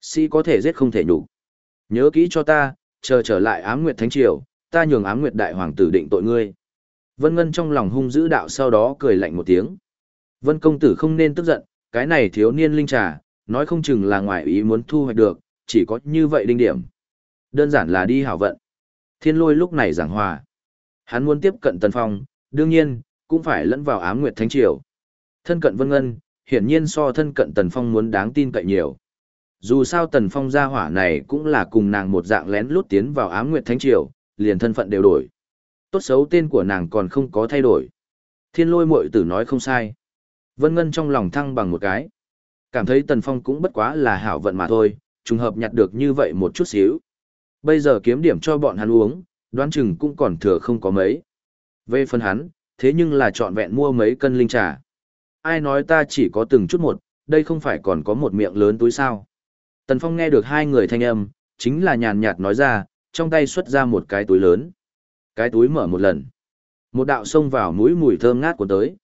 Sĩ có thể giết không thể nhục. Nhớ kỹ cho ta, chờ trở lại ám nguyệt thánh triều, ta nhường ám nguyệt đại hoàng tử định tội ngươi. Vân Ngân trong lòng hung dữ đạo sau đó cười lạnh một tiếng. Vân công tử không nên tức giận, cái này thiếu niên linh trà, nói không chừng là ngoài ý muốn thu hoạch được, chỉ có như vậy đinh điểm. Đơn giản là đi hảo vận. Thiên lôi lúc này giảng hòa. Hắn muốn tiếp cận Tần Phong, đương nhiên, cũng phải lẫn vào ám nguyệt thánh triều. Thân cận Vân Ngân, hiển nhiên so thân cận Tần Phong muốn đáng tin cậy nhiều. Dù sao Tần Phong gia hỏa này cũng là cùng nàng một dạng lén lút tiến vào ám nguyệt thánh triều, liền thân phận đều đổi. Tốt xấu tên của nàng còn không có thay đổi. Thiên lôi muội tử nói không sai. Vân Ngân trong lòng thăng bằng một cái. Cảm thấy Tần Phong cũng bất quá là hảo vận mà thôi, trùng hợp nhặt được như vậy một chút xíu. Bây giờ kiếm điểm cho bọn hắn uống, đoán chừng cũng còn thừa không có mấy. Về phần hắn, thế nhưng là trọn vẹn mua mấy cân linh trà. Ai nói ta chỉ có từng chút một, đây không phải còn có một miệng lớn túi sao. Tần Phong nghe được hai người thanh âm, chính là nhàn nhạt nói ra, trong tay xuất ra một cái túi lớn. Cái túi mở một lần. Một đạo xông vào mũi mùi thơm ngát của tới.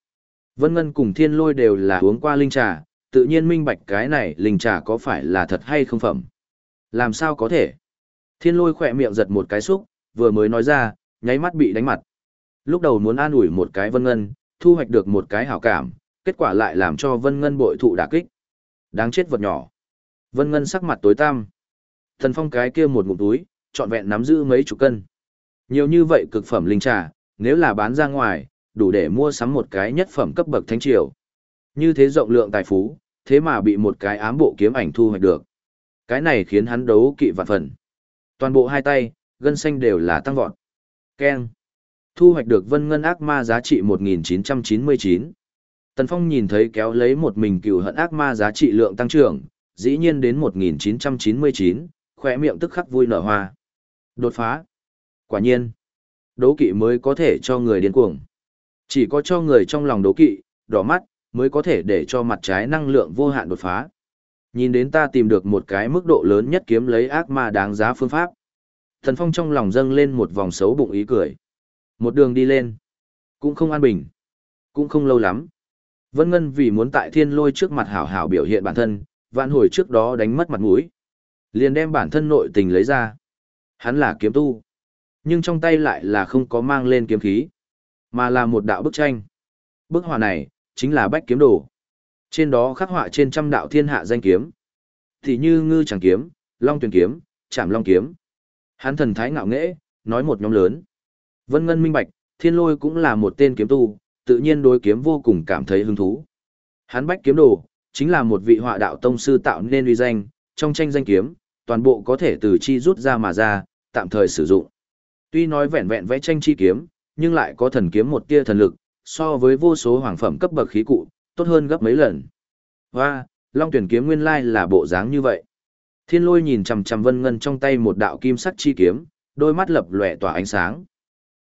Vân Ngân cùng Thiên Lôi đều là uống qua linh trà, tự nhiên minh bạch cái này linh trà có phải là thật hay không phẩm. Làm sao có thể? Thiên Lôi khỏe miệng giật một cái xúc, vừa mới nói ra, nháy mắt bị đánh mặt. Lúc đầu muốn an ủi một cái Vân Ngân, thu hoạch được một cái hảo cảm, kết quả lại làm cho Vân Ngân bội thụ đả kích. Đáng chết vật nhỏ. Vân Ngân sắc mặt tối tăm. Thần Phong cái kia một ngụm túi, trọn vẹn nắm giữ mấy chục cân. Nhiều như vậy cực phẩm linh trà, nếu là bán ra ngoài, đủ để mua sắm một cái nhất phẩm cấp bậc thánh triều. Như thế rộng lượng tài phú, thế mà bị một cái ám bộ kiếm ảnh thu hoạch được. Cái này khiến hắn đấu kỵ vạn phần. Toàn bộ hai tay, gân xanh đều là tăng vọt. Keng. Thu hoạch được vân ngân ác ma giá trị 1999. Tần Phong nhìn thấy kéo lấy một mình cựu hận ác ma giá trị lượng tăng trưởng, dĩ nhiên đến 1999, khỏe miệng tức khắc vui nở hoa. Đột phá. Quả nhiên, đố kỵ mới có thể cho người điên cuồng. Chỉ có cho người trong lòng đố kỵ, đỏ mắt, mới có thể để cho mặt trái năng lượng vô hạn đột phá. Nhìn đến ta tìm được một cái mức độ lớn nhất kiếm lấy ác ma đáng giá phương pháp. Thần Phong trong lòng dâng lên một vòng xấu bụng ý cười. Một đường đi lên. Cũng không an bình. Cũng không lâu lắm. Vân Ngân vì muốn tại thiên lôi trước mặt hảo hảo biểu hiện bản thân, vạn hồi trước đó đánh mất mặt mũi. Liền đem bản thân nội tình lấy ra. Hắn là kiếm tu. Nhưng trong tay lại là không có mang lên kiếm khí. Mà là một đạo bức tranh. Bức họa này, chính là bách kiếm đồ. Trên đó khắc họa trên trăm đạo thiên hạ danh kiếm. Thì như ngư chẳng kiếm, long tuyển kiếm, chạm long kiếm. Hắn thần thái ngạo nghễ, nói một nhóm lớn. Vân Ngân minh bạch, thiên lôi cũng là một tên kiếm tu, tự nhiên đối kiếm vô cùng cảm thấy hứng thú. Hắn bách kiếm đồ, chính là một vị họa đạo tông sư tạo nên uy danh, trong tranh danh kiếm, toàn bộ có thể từ chi rút ra mà ra, tạm thời sử dụng. Tuy nói vẹn vẹn vẽ tranh chi kiếm, nhưng lại có thần kiếm một tia thần lực, so với vô số hoàng phẩm cấp bậc khí cụ, tốt hơn gấp mấy lần. Và, Long tuyển kiếm nguyên lai là bộ dáng như vậy. Thiên lôi nhìn chằm chằm vân ngân trong tay một đạo kim sắc chi kiếm, đôi mắt lập lòe tỏa ánh sáng.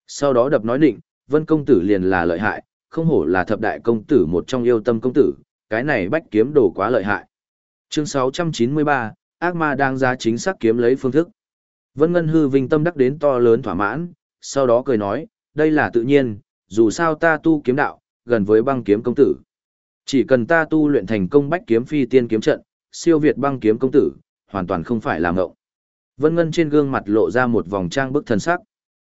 Sau đó đập nói định, vân công tử liền là lợi hại, không hổ là thập đại công tử một trong yêu tâm công tử, cái này bách kiếm đồ quá lợi hại. Chương 693, ác ma đang ra chính xác kiếm lấy phương thức. Vân Ngân hư vinh tâm đắc đến to lớn thỏa mãn, sau đó cười nói, đây là tự nhiên, dù sao ta tu kiếm đạo, gần với băng kiếm công tử. Chỉ cần ta tu luyện thành công bách kiếm phi tiên kiếm trận, siêu việt băng kiếm công tử, hoàn toàn không phải là ngộng. Vân Ngân trên gương mặt lộ ra một vòng trang bức thần sắc.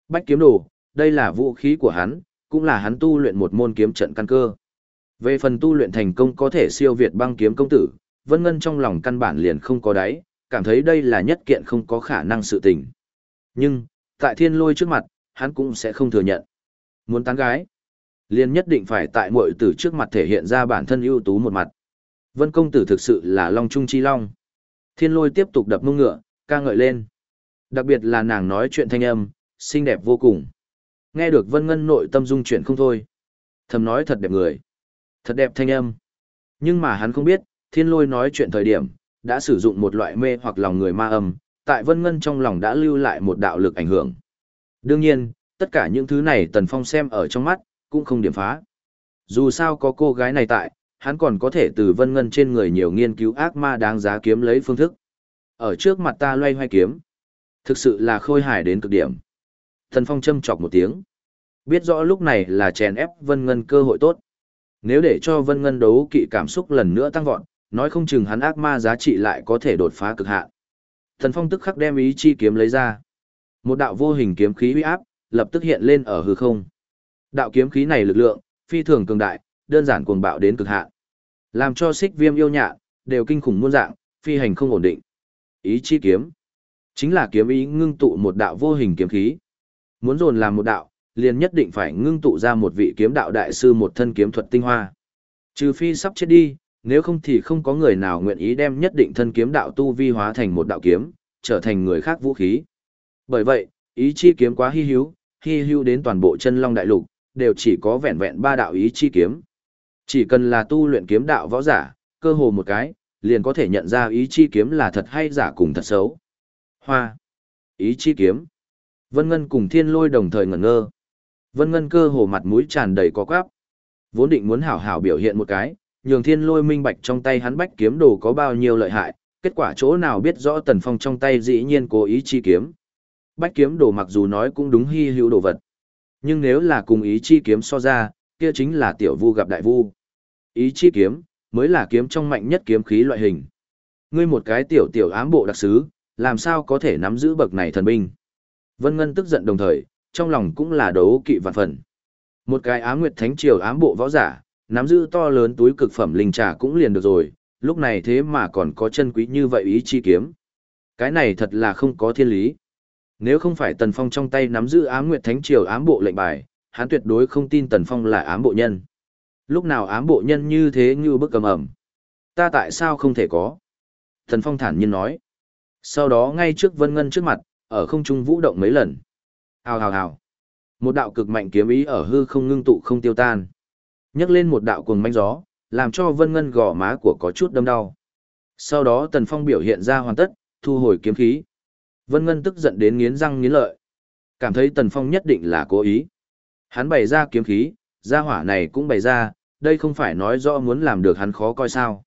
Bách kiếm đồ, đây là vũ khí của hắn, cũng là hắn tu luyện một môn kiếm trận căn cơ. Về phần tu luyện thành công có thể siêu việt băng kiếm công tử, Vân Ngân trong lòng căn bản liền không có đáy, cảm thấy đây là nhất kiện không có khả năng sự tình. Nhưng, tại thiên lôi trước mặt, hắn cũng sẽ không thừa nhận. Muốn tán gái, liền nhất định phải tại muội tử trước mặt thể hiện ra bản thân ưu tú một mặt. Vân công tử thực sự là long trung chi long. Thiên lôi tiếp tục đập mông ngựa, ca ngợi lên. Đặc biệt là nàng nói chuyện thanh âm, xinh đẹp vô cùng. Nghe được Vân Ngân nội tâm dung chuyện không thôi. Thầm nói thật đẹp người. Thật đẹp thanh âm. Nhưng mà hắn không biết, thiên lôi nói chuyện thời điểm, đã sử dụng một loại mê hoặc lòng người ma âm, tại Vân Ngân trong lòng đã lưu lại một đạo lực ảnh hưởng. Đương nhiên, tất cả những thứ này Tần Phong xem ở trong mắt, cũng không điểm phá. Dù sao có cô gái này tại, hắn còn có thể từ Vân Ngân trên người nhiều nghiên cứu ác ma đáng giá kiếm lấy phương thức. Ở trước mặt ta loay hoay kiếm. Thực sự là khôi hài đến cực điểm. Tần Phong châm chọc một tiếng. Biết rõ lúc này là chèn ép Vân Ngân cơ hội tốt. Nếu để cho Vân Ngân đấu kỵ cảm xúc lần nữa tăng vọt, Nói không chừng hắn ác ma giá trị lại có thể đột phá cực hạn. Thần Phong tức khắc đem ý chi kiếm lấy ra. Một đạo vô hình kiếm khí uy áp, lập tức hiện lên ở hư không. Đạo kiếm khí này lực lượng, phi thường cường đại, đơn giản cuồng bạo đến cực hạn. Làm cho xích viêm yêu nhạ, đều kinh khủng muôn dạng, phi hành không ổn định. Ý chi kiếm, chính là kiếm ý ngưng tụ một đạo vô hình kiếm khí. Muốn dồn làm một đạo, liền nhất định phải ngưng tụ ra một vị kiếm đạo đại sư một thân kiếm thuật tinh hoa. Trừ phi sắp chết đi, nếu không thì không có người nào nguyện ý đem nhất định thân kiếm đạo tu vi hóa thành một đạo kiếm, trở thành người khác vũ khí. Bởi vậy, ý chi kiếm quá hy hữu, hy hữu đến toàn bộ chân long đại lục, đều chỉ có vẹn vẹn ba đạo ý chi kiếm. Chỉ cần là tu luyện kiếm đạo võ giả, cơ hồ một cái, liền có thể nhận ra ý chi kiếm là thật hay giả cùng thật xấu. Hoa. Ý chi kiếm. Vân Ngân cùng Thiên Lôi đồng thời ngẩn ngơ. Vân Ngân cơ hồ mặt mũi tràn đầy có quáp. Vốn định muốn hảo hảo biểu hiện một cái, nhường Thiên Lôi minh bạch trong tay hắn bách kiếm đồ có bao nhiêu lợi hại, kết quả chỗ nào biết rõ Tần Phong trong tay dĩ nhiên cố ý chi kiếm. Bách kiếm đồ mặc dù nói cũng đúng hy hữu đồ vật. Nhưng nếu là cùng ý chi kiếm so ra, kia chính là tiểu vu gặp đại vu. Ý chi kiếm, mới là kiếm trong mạnh nhất kiếm khí loại hình. Ngươi một cái tiểu tiểu ám bộ đặc sứ, làm sao có thể nắm giữ bậc này thần binh. Vân Ngân tức giận đồng thời, trong lòng cũng là đấu kỵ vạn phần. Một cái ám nguyệt thánh triều ám bộ võ giả, nắm giữ to lớn túi cực phẩm linh trà cũng liền được rồi, lúc này thế mà còn có chân quý như vậy ý chi kiếm. Cái này thật là không có thiên lý. Nếu không phải Tần Phong trong tay nắm giữ ám nguyệt thánh triều ám bộ lệnh bài, hắn tuyệt đối không tin Tần Phong là ám bộ nhân. Lúc nào ám bộ nhân như thế như bức cầm ẩm. Ta tại sao không thể có? Tần Phong thản nhiên nói. Sau đó ngay trước Vân Ngân trước mặt, ở không trung vũ động mấy lần. Hào hào hào. Một đạo cực mạnh kiếm ý ở hư không ngưng tụ không tiêu tan. nhấc lên một đạo cuồng manh gió, làm cho Vân Ngân gò má của có chút đâm đau. Sau đó Tần Phong biểu hiện ra hoàn tất, thu hồi kiếm khí. Vân Ngân tức giận đến nghiến răng nghiến lợi. Cảm thấy Tần Phong nhất định là cố ý. Hắn bày ra kiếm khí, gia hỏa này cũng bày ra, đây không phải nói rõ muốn làm được hắn khó coi sao.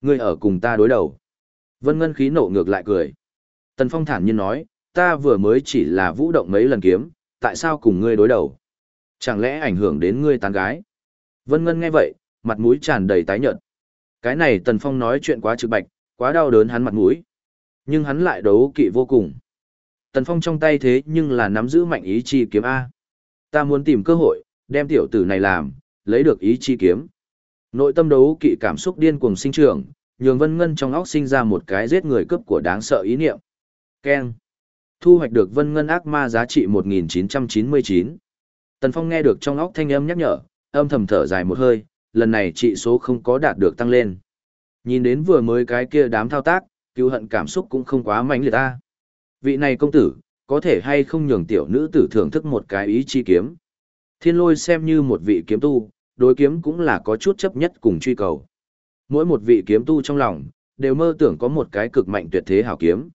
Ngươi ở cùng ta đối đầu. Vân Ngân khí nộ ngược lại cười. Tần Phong thản nhiên nói, ta vừa mới chỉ là vũ động mấy lần kiếm, tại sao cùng ngươi đối đầu? Chẳng lẽ ảnh hưởng đến ngươi tán gái? Vân Ngân nghe vậy, mặt mũi tràn đầy tái nhợt. Cái này Tần Phong nói chuyện quá trực bạch, quá đau đớn hắn mặt mũi. Nhưng hắn lại đấu kỵ vô cùng. Tần Phong trong tay thế nhưng là nắm giữ mạnh ý chi kiếm A. Ta muốn tìm cơ hội, đem tiểu tử này làm, lấy được ý chi kiếm. Nội tâm đấu kỵ cảm xúc điên cuồng sinh trưởng, nhường Vân Ngân trong óc sinh ra một cái giết người cướp của đáng sợ ý niệm. Keng. Thu hoạch được Vân Ngân ác ma giá trị 1999. Tần Phong nghe được trong óc thanh âm nhắc nhở, âm thầm thở dài một hơi, lần này trị số không có đạt được tăng lên. Nhìn đến vừa mới cái kia đám thao tác, cứu hận cảm xúc cũng không quá mạnh liệt ta. Vị này công tử, có thể hay không nhường tiểu nữ tử thưởng thức một cái ý chi kiếm. Thiên lôi xem như một vị kiếm tu, đối kiếm cũng là có chút chấp nhất cùng truy cầu. Mỗi một vị kiếm tu trong lòng, đều mơ tưởng có một cái cực mạnh tuyệt thế hảo kiếm.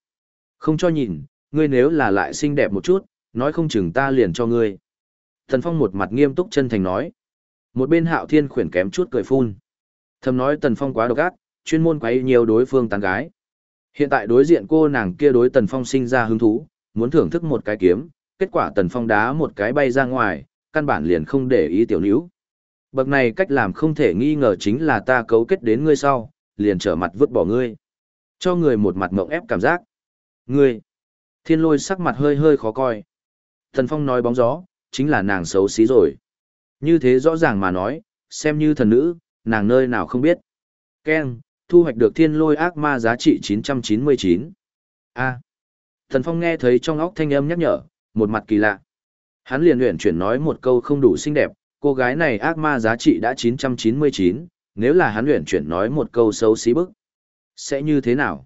Không cho nhìn, ngươi nếu là lại xinh đẹp một chút, nói không chừng ta liền cho ngươi. Thần Phong một mặt nghiêm túc chân thành nói. Một bên hạo thiên khuyển kém chút cười phun. Thầm nói Tần Phong quá độc ác, chuyên môn quấy nhiều đối phương tán gái. Hiện tại đối diện cô nàng kia đối Tần Phong sinh ra hứng thú, muốn thưởng thức một cái kiếm, kết quả Tần Phong đá một cái bay ra ngoài, căn bản liền không để ý tiểu níu. Bậc này cách làm không thể nghi ngờ chính là ta cấu kết đến ngươi sau, liền trở mặt vứt bỏ ngươi. Cho người một mặt mộng ép cảm giác. Ngươi! Thiên lôi sắc mặt hơi hơi khó coi. Thần Phong nói bóng gió, chính là nàng xấu xí rồi. Như thế rõ ràng mà nói, xem như thần nữ, nàng nơi nào không biết. Ken, thu hoạch được thiên lôi ác ma giá trị 999. A. Thần Phong nghe thấy trong óc thanh âm nhắc nhở, một mặt kỳ lạ. Hắn liền luyện chuyển nói một câu không đủ xinh đẹp, cô gái này ác ma giá trị đã 999, nếu là hắn luyện chuyển nói một câu xấu xí bức. Sẽ như thế nào?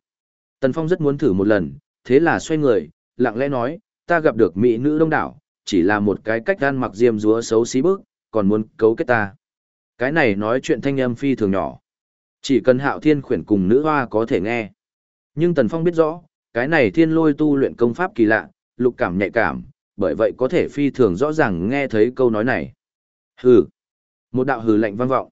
Tần Phong rất muốn thử một lần, thế là xoay người, lặng lẽ nói, ta gặp được mỹ nữ đông đảo, chỉ là một cái cách gan mặc diêm dúa xấu xí bức, còn muốn cấu kết ta. Cái này nói chuyện thanh âm phi thường nhỏ. Chỉ cần hạo thiên khuyển cùng nữ hoa có thể nghe. Nhưng Tần Phong biết rõ, cái này thiên lôi tu luyện công pháp kỳ lạ, lục cảm nhạy cảm, bởi vậy có thể phi thường rõ ràng nghe thấy câu nói này. Hừ. Một đạo hừ lạnh vang vọng.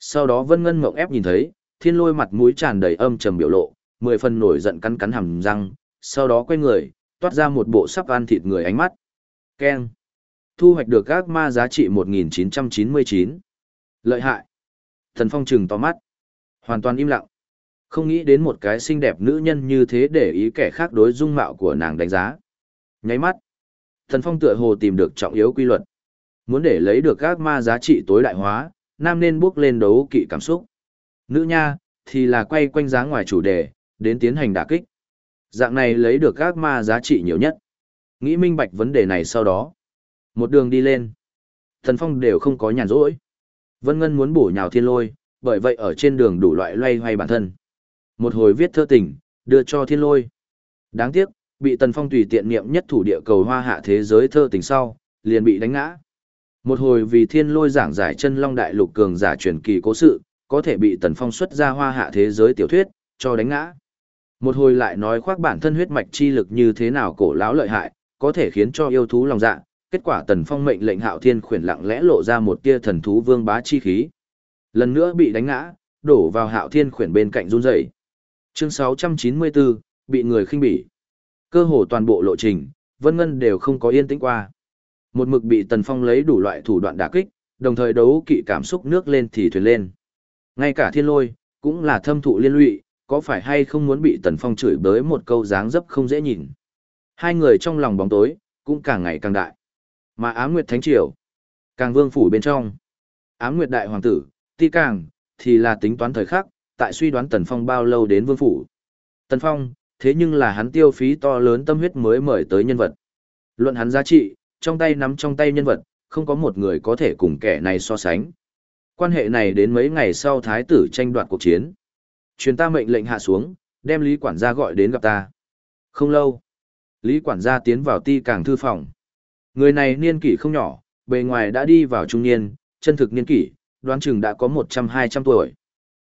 Sau đó Vân Ngân mộng ép nhìn thấy, thiên lôi mặt mũi tràn đầy âm trầm biểu lộ, mười phần nổi giận cắn cắn hàm răng, sau đó quay người, toát ra một bộ sắp ăn thịt người ánh mắt. Keng. Thu hoạch được các ma giá trị 1999. Lợi hại. Thần Phong trừng to mắt. Hoàn toàn im lặng. Không nghĩ đến một cái xinh đẹp nữ nhân như thế để ý kẻ khác đối dung mạo của nàng đánh giá. Nháy mắt, Thần Phong tựa hồ tìm được trọng yếu quy luật. Muốn để lấy được các ma giá trị tối đại hóa, nam nên bước lên đấu kỵ cảm xúc. Nữ nha, thì là quay quanh giá ngoài chủ đề, đến tiến hành đả kích. Dạng này lấy được các ma giá trị nhiều nhất. Nghĩ minh bạch vấn đề này sau đó. Một đường đi lên. Thần Phong đều không có nhàn rỗi. Vân Ngân muốn bổ nhào thiên lôi, bởi vậy ở trên đường đủ loại loay hoay bản thân. Một hồi viết thơ tình, đưa cho thiên lôi. Đáng tiếc, bị Tần Phong tùy tiện niệm nhất thủ địa cầu hoa hạ thế giới thơ tình sau, liền bị đánh ngã. Một hồi vì thiên lôi giảng giải chân long đại lục cường giả truyền kỳ cố sự, có thể bị Tần Phong xuất ra hoa hạ thế giới tiểu thuyết, cho đánh ngã. Một hồi lại nói khoác bản thân huyết mạch chi lực như thế nào cổ lão lợi hại, có thể khiến cho yêu thú lòng dạ, kết quả Tần Phong mệnh lệnh Hạo Thiên khuyển lặng lẽ lộ ra một tia thần thú vương bá chi khí. Lần nữa bị đánh ngã, đổ vào Hạo Thiên khuyển bên cạnh run rẩy. Chương 694, bị người khinh bỉ. Cơ hồ toàn bộ lộ trình, Vân Ngân đều không có yên tĩnh qua. Một mực bị Tần Phong lấy đủ loại thủ đoạn đả kích, đồng thời đấu kỵ cảm xúc nước lên thì thuyền lên. Ngay cả thiên lôi, cũng là thâm thụ liên lụy, có phải hay không muốn bị Tần Phong chửi bới một câu dáng dấp không dễ nhìn. Hai người trong lòng bóng tối, cũng càng ngày càng đại. Mà Ám Nguyệt Thánh Triều, càng vương phủ bên trong. Ám Nguyệt Đại Hoàng tử, Ti Càng, thì là tính toán thời khắc, tại suy đoán Tần Phong bao lâu đến vương phủ. Tần Phong, thế nhưng là hắn tiêu phí to lớn tâm huyết mới mời tới nhân vật. Luận hắn giá trị, trong tay nắm trong tay nhân vật, không có một người có thể cùng kẻ này so sánh. Quan hệ này đến mấy ngày sau thái tử tranh đoạt cuộc chiến. Truyền ta mệnh lệnh hạ xuống, đem Lý quản gia gọi đến gặp ta. Không lâu, Lý quản gia tiến vào ti càng thư phòng. Người này niên kỷ không nhỏ, bề ngoài đã đi vào trung niên, chân thực niên kỷ, đoán chừng đã có 100-200 tuổi.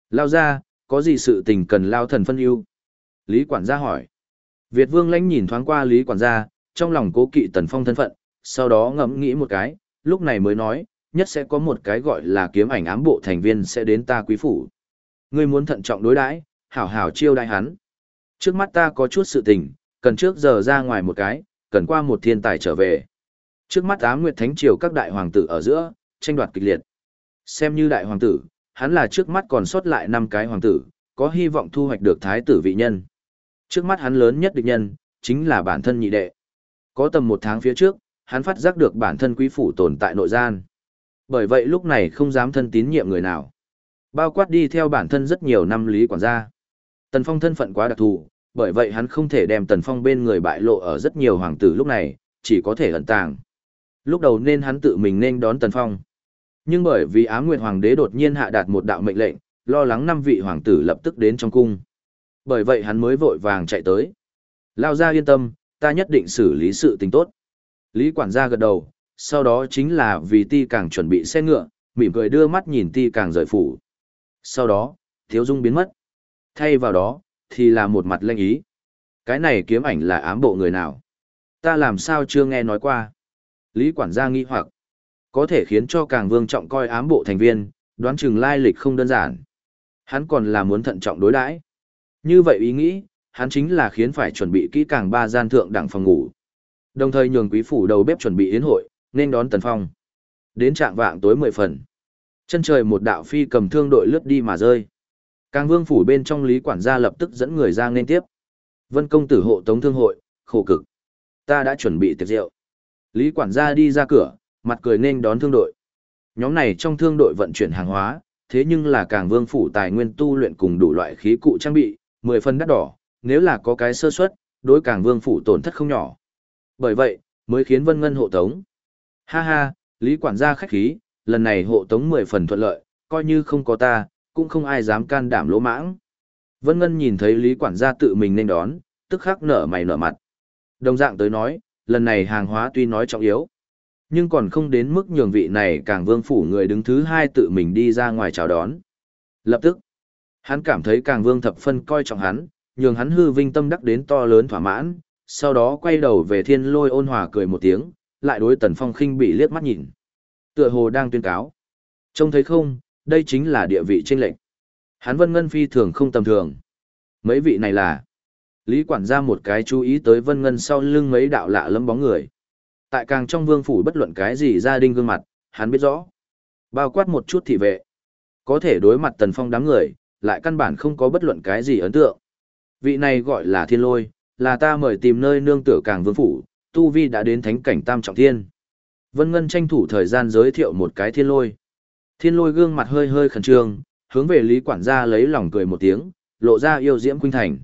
Lao ra, có gì sự tình cần lao thần phân ưu? Lý quản gia hỏi. Việt vương lãnh nhìn thoáng qua Lý quản gia, trong lòng cố kỵ tần phong thân phận, sau đó ngẫm nghĩ một cái, lúc này mới nói, nhất sẽ có một cái gọi là kiếm ảnh ám bộ thành viên sẽ đến ta quý phủ. Ngươi muốn thận trọng đối đãi, hảo hảo chiêu đại hắn. Trước mắt ta có chút sự tình, cần trước giờ ra ngoài một cái, cần qua một thiên tài trở về. Trước mắt ám nguyệt thánh triều các đại hoàng tử ở giữa, tranh đoạt kịch liệt. Xem như đại hoàng tử, hắn là trước mắt còn sót lại năm cái hoàng tử, có hy vọng thu hoạch được thái tử vị nhân. Trước mắt hắn lớn nhất địch nhân, chính là bản thân nhị đệ. Có tầm một tháng phía trước, hắn phát giác được bản thân quý phủ tồn tại nội gian. Bởi vậy lúc này không dám thân tín nhiệm người nào. Bao quát đi theo bản thân rất nhiều năm lý quản gia. Tần Phong thân phận quá đặc thù, bởi vậy hắn không thể đem Tần Phong bên người bại lộ ở rất nhiều hoàng tử lúc này, chỉ có thể ẩn tàng. Lúc đầu nên hắn tự mình nên đón Tần Phong. Nhưng bởi vì Á Nguyệt Hoàng đế đột nhiên hạ đạt một đạo mệnh lệnh, lo lắng năm vị hoàng tử lập tức đến trong cung. Bởi vậy hắn mới vội vàng chạy tới. Lao ra yên tâm, ta nhất định xử lý sự tình tốt. Lý quản gia gật đầu, sau đó chính là vì ti càng chuẩn bị xe ngựa, mỉm cười đưa mắt nhìn ti càng rời phủ. Sau đó, thiếu dung biến mất. Thay vào đó, thì là một mặt lanh ý. Cái này kiếm ảnh là ám bộ người nào? Ta làm sao chưa nghe nói qua? Lý quản gia nghi hoặc, có thể khiến cho càng vương trọng coi ám bộ thành viên, đoán chừng lai lịch không đơn giản. Hắn còn là muốn thận trọng đối đãi. Như vậy ý nghĩ, hắn chính là khiến phải chuẩn bị kỹ càng ba gian thượng đẳng phòng ngủ. Đồng thời nhường quý phủ đầu bếp chuẩn bị yến hội, nên đón Tần Phong. Đến trạng vạng tối mười phần. Chân trời một đạo phi cầm thương đội lướt đi mà rơi. Càng vương phủ bên trong lý quản gia lập tức dẫn người ra nên tiếp. Vân công tử hộ tống thương hội, khổ cực. Ta đã chuẩn bị tiệc rượu. Lý quản gia đi ra cửa, mặt cười nên đón thương đội. Nhóm này trong thương đội vận chuyển hàng hóa, thế nhưng là càng vương phủ tài nguyên tu luyện cùng đủ loại khí cụ trang bị, mười phần đắt đỏ, nếu là có cái sơ suất, đối càng vương phủ tổn thất không nhỏ. Bởi vậy, mới khiến Vân Ngân hộ tống. Ha ha, Lý quản gia khách khí, lần này hộ tống mười phần thuận lợi, coi như không có ta, cũng không ai dám can đảm lỗ mãng. Vân Ngân nhìn thấy Lý quản gia tự mình nên đón, tức khắc nở mày nở mặt. Đồng dạng tới nói, lần này hàng hóa tuy nói trọng yếu, nhưng còn không đến mức nhường vị này càng vương phủ người đứng thứ hai tự mình đi ra ngoài chào đón. Lập tức, hắn cảm thấy càng vương thập phân coi trọng hắn, nhường hắn hư vinh tâm đắc đến to lớn thỏa mãn, sau đó quay đầu về thiên lôi ôn hòa cười một tiếng, lại đối tần phong khinh bị liếc mắt nhìn. Tựa hồ đang tuyên cáo. Trông thấy không, đây chính là địa vị trên lệnh. Hán vân ngân phi thường không tầm thường. Mấy vị này là... Lý quản gia một cái chú ý tới vân ngân sau lưng mấy đạo lạ lẫm bóng người. Tại càng trong vương phủ bất luận cái gì gia đình gương mặt, hắn biết rõ. Bao quát một chút thị vệ. Có thể đối mặt tần phong đám người, lại căn bản không có bất luận cái gì ấn tượng. Vị này gọi là thiên lôi, là ta mời tìm nơi nương tựa càng vương phủ, tu vi đã đến thánh cảnh tam trọng thiên. Vân Ngân tranh thủ thời gian giới thiệu một cái thiên lôi. Thiên lôi gương mặt hơi hơi khẩn trương, hướng về Lý quản gia lấy lòng cười một tiếng, lộ ra yêu diễm khuynh thành.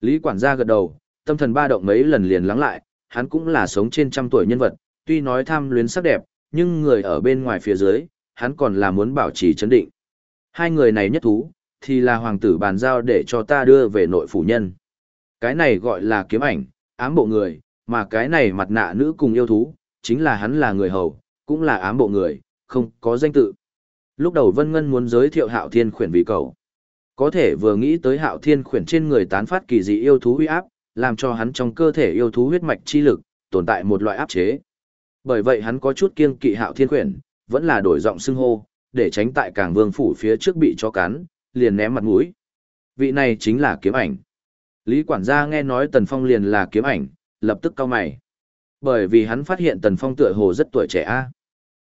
Lý quản gia gật đầu, tâm thần ba động mấy lần liền lắng lại, hắn cũng là sống trên trăm tuổi nhân vật, tuy nói tham luyến sắc đẹp, nhưng người ở bên ngoài phía dưới, hắn còn là muốn bảo trì chấn định. Hai người này nhất thú, thì là hoàng tử bàn giao để cho ta đưa về nội phủ nhân. Cái này gọi là kiếm ảnh, ám bộ người, mà cái này mặt nạ nữ cùng yêu thú, chính là hắn là người hầu, cũng là ám bộ người, không có danh tự. Lúc đầu Vân Ngân muốn giới thiệu Hạo Thiên khuyển vì cậu, Có thể vừa nghĩ tới Hạo Thiên khuyển trên người tán phát kỳ dị yêu thú uy áp, làm cho hắn trong cơ thể yêu thú huyết mạch chi lực tồn tại một loại áp chế. Bởi vậy hắn có chút kiêng kỵ Hạo Thiên khuyển, vẫn là đổi giọng xưng hô, để tránh tại Cảng Vương phủ phía trước bị cho cắn, liền ném mặt mũi. Vị này chính là kiếm ảnh. Lý quản gia nghe nói Tần Phong liền là kiếm ảnh, lập tức cau mày. Bởi vì hắn phát hiện Tần Phong tựa hồ rất tuổi trẻ a.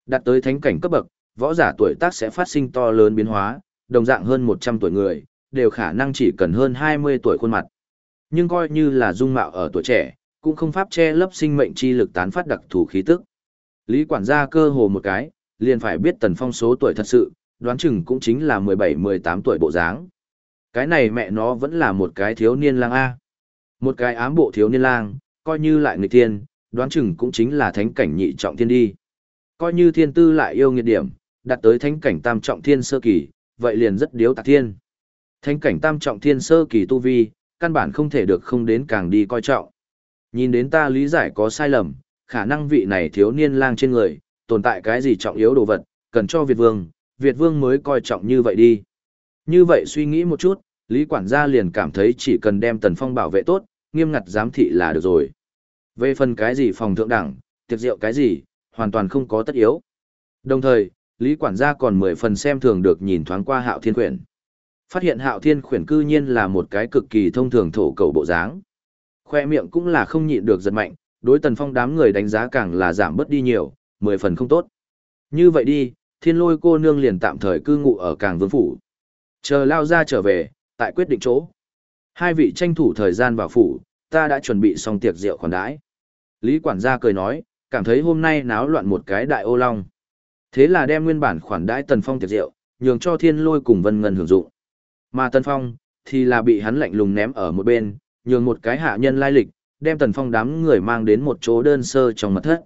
Đạt tới thánh cảnh cấp bậc, võ giả tuổi tác sẽ phát sinh to lớn biến hóa, đồng dạng hơn 100 tuổi người, đều khả năng chỉ cần hơn 20 tuổi khuôn mặt. Nhưng coi như là dung mạo ở tuổi trẻ, cũng không pháp che lấp sinh mệnh chi lực tán phát đặc thù khí tức. Lý quản gia cơ hồ một cái, liền phải biết Tần Phong số tuổi thật sự, đoán chừng cũng chính là 17-18 tuổi bộ dáng. Cái này mẹ nó vẫn là một cái thiếu niên lang A. Một cái ám bộ thiếu niên lang, coi như lại người tiên, đoán chừng cũng chính là thánh cảnh nhị trọng thiên đi. Coi như thiên tư lại yêu nghiệt điểm, đạt tới thánh cảnh tam trọng thiên sơ kỳ, vậy liền rất điếu tạc thiên. Thánh cảnh tam trọng thiên sơ kỳ tu vi, căn bản không thể được không đến càng đi coi trọng. Nhìn đến ta lý giải có sai lầm, khả năng vị này thiếu niên lang trên người, tồn tại cái gì trọng yếu đồ vật, cần cho Việt Vương, Việt Vương mới coi trọng như vậy đi. Như vậy suy nghĩ một chút, Lý quản gia liền cảm thấy chỉ cần đem Tần Phong bảo vệ tốt, nghiêm ngặt giám thị là được rồi. Về phần cái gì phòng thượng đẳng, tiệc rượu cái gì, hoàn toàn không có tất yếu. Đồng thời, Lý quản gia còn mười phần xem thường được nhìn thoáng qua Hạo Thiên quyển Phát hiện Hạo Thiên quyển cư nhiên là một cái cực kỳ thông thường thổ cầu bộ dáng. Khoe miệng cũng là không nhịn được giật mạnh, đối Tần Phong đám người đánh giá càng là giảm bớt đi nhiều, mười phần không tốt. Như vậy đi, thiên lôi cô nương liền tạm thời cư ngụ ở càng vương phủ. Chờ lao ra trở về, tại quyết định chỗ. Hai vị tranh thủ thời gian vào phủ, ta đã chuẩn bị xong tiệc rượu khoản đãi. Lý quản gia cười nói, cảm thấy hôm nay náo loạn một cái đại ô long. Thế là đem nguyên bản khoản đãi Tần Phong tiệc rượu, nhường cho thiên lôi cùng Vân Ngân hưởng dụng. Mà Tần Phong, thì là bị hắn lạnh lùng ném ở một bên, nhường một cái hạ nhân lai lịch, đem Tần Phong đám người mang đến một chỗ đơn sơ trong mật thất.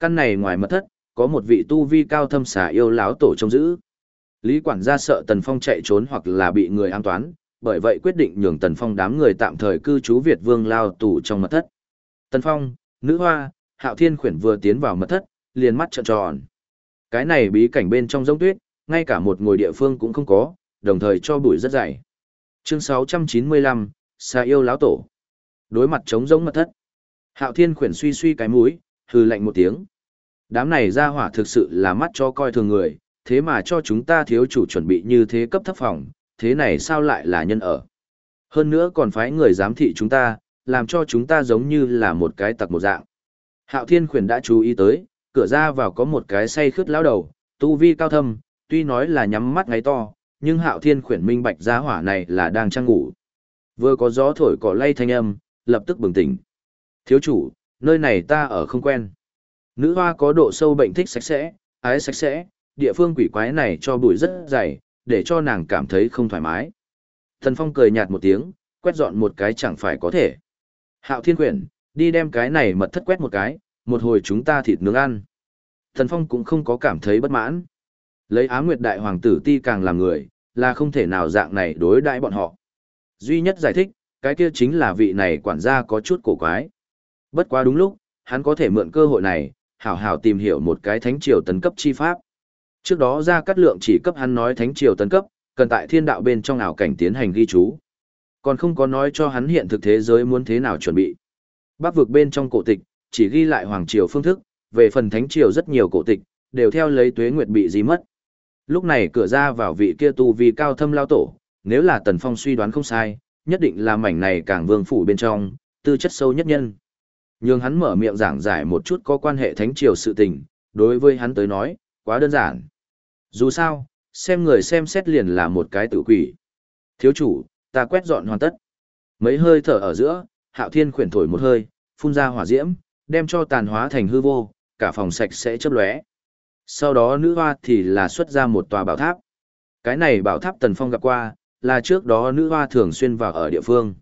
Căn này ngoài mật thất, có một vị tu vi cao thâm xà yêu láo tổ trông giữ. Lý quản gia sợ Tần Phong chạy trốn hoặc là bị người an toán, bởi vậy quyết định nhường Tần Phong đám người tạm thời cư trú Việt Vương lao tù trong mật thất. Tần Phong, nữ hoa, Hạo Thiên khuyển vừa tiến vào mật thất, liền mắt trợn tròn. Cái này bí cảnh bên trong giống tuyết, ngay cả một ngồi địa phương cũng không có, đồng thời cho bụi rất dày. Chương 695, Sa yêu lão tổ. Đối mặt trống giống mật thất. Hạo Thiên khuyển suy suy cái mũi, hừ lạnh một tiếng. Đám này ra hỏa thực sự là mắt cho coi thường người, thế mà cho chúng ta thiếu chủ chuẩn bị như thế cấp thấp phòng, thế này sao lại là nhân ở. Hơn nữa còn phái người giám thị chúng ta, làm cho chúng ta giống như là một cái tặc một dạng. Hạo Thiên Khuyển đã chú ý tới, cửa ra vào có một cái say khướt lão đầu, tu vi cao thâm, tuy nói là nhắm mắt ngáy to, nhưng Hạo Thiên Khuyển minh bạch giá hỏa này là đang trang ngủ. Vừa có gió thổi cỏ lay thanh âm, lập tức bừng tỉnh. Thiếu chủ, nơi này ta ở không quen. Nữ hoa có độ sâu bệnh thích sạch sẽ, ái sạch sẽ, địa phương quỷ quái này cho bụi rất dày, để cho nàng cảm thấy không thoải mái. Thần Phong cười nhạt một tiếng, quét dọn một cái chẳng phải có thể. Hạo Thiên Quyển, đi đem cái này mật thất quét một cái, một hồi chúng ta thịt nướng ăn. Thần Phong cũng không có cảm thấy bất mãn. Lấy Á Nguyệt Đại Hoàng tử ti càng làm người, là không thể nào dạng này đối đãi bọn họ. Duy nhất giải thích, cái kia chính là vị này quản gia có chút cổ quái. Bất quá đúng lúc, hắn có thể mượn cơ hội này, hảo hảo tìm hiểu một cái thánh triều tấn cấp chi pháp. Trước đó ra cắt lượng chỉ cấp hắn nói thánh triều tấn cấp, cần tại thiên đạo bên trong ảo cảnh tiến hành ghi chú. Còn không có nói cho hắn hiện thực thế giới muốn thế nào chuẩn bị. Bắc vực bên trong cổ tịch, chỉ ghi lại hoàng triều phương thức, về phần thánh triều rất nhiều cổ tịch, đều theo lấy tuế nguyệt bị dí mất. Lúc này cửa ra vào vị kia tu vì cao thâm lao tổ, nếu là Tần Phong suy đoán không sai, nhất định là mảnh này càng vương phủ bên trong, tư chất sâu nhất nhân. Nhưng hắn mở miệng giảng giải một chút có quan hệ thánh triều sự tình, đối với hắn tới nói, quá đơn giản. Dù sao, xem người xem xét liền là một cái tự quỷ. Thiếu chủ, ta quét dọn hoàn tất. Mấy hơi thở ở giữa, hạo thiên khuyển thổi một hơi, phun ra hỏa diễm, đem cho tàn hóa thành hư vô, cả phòng sạch sẽ chớp lóe. Sau đó nữ hoa thì là xuất ra một tòa bảo tháp. Cái này bảo tháp Tần Phong gặp qua, là trước đó nữ hoa thường xuyên vào ở địa phương.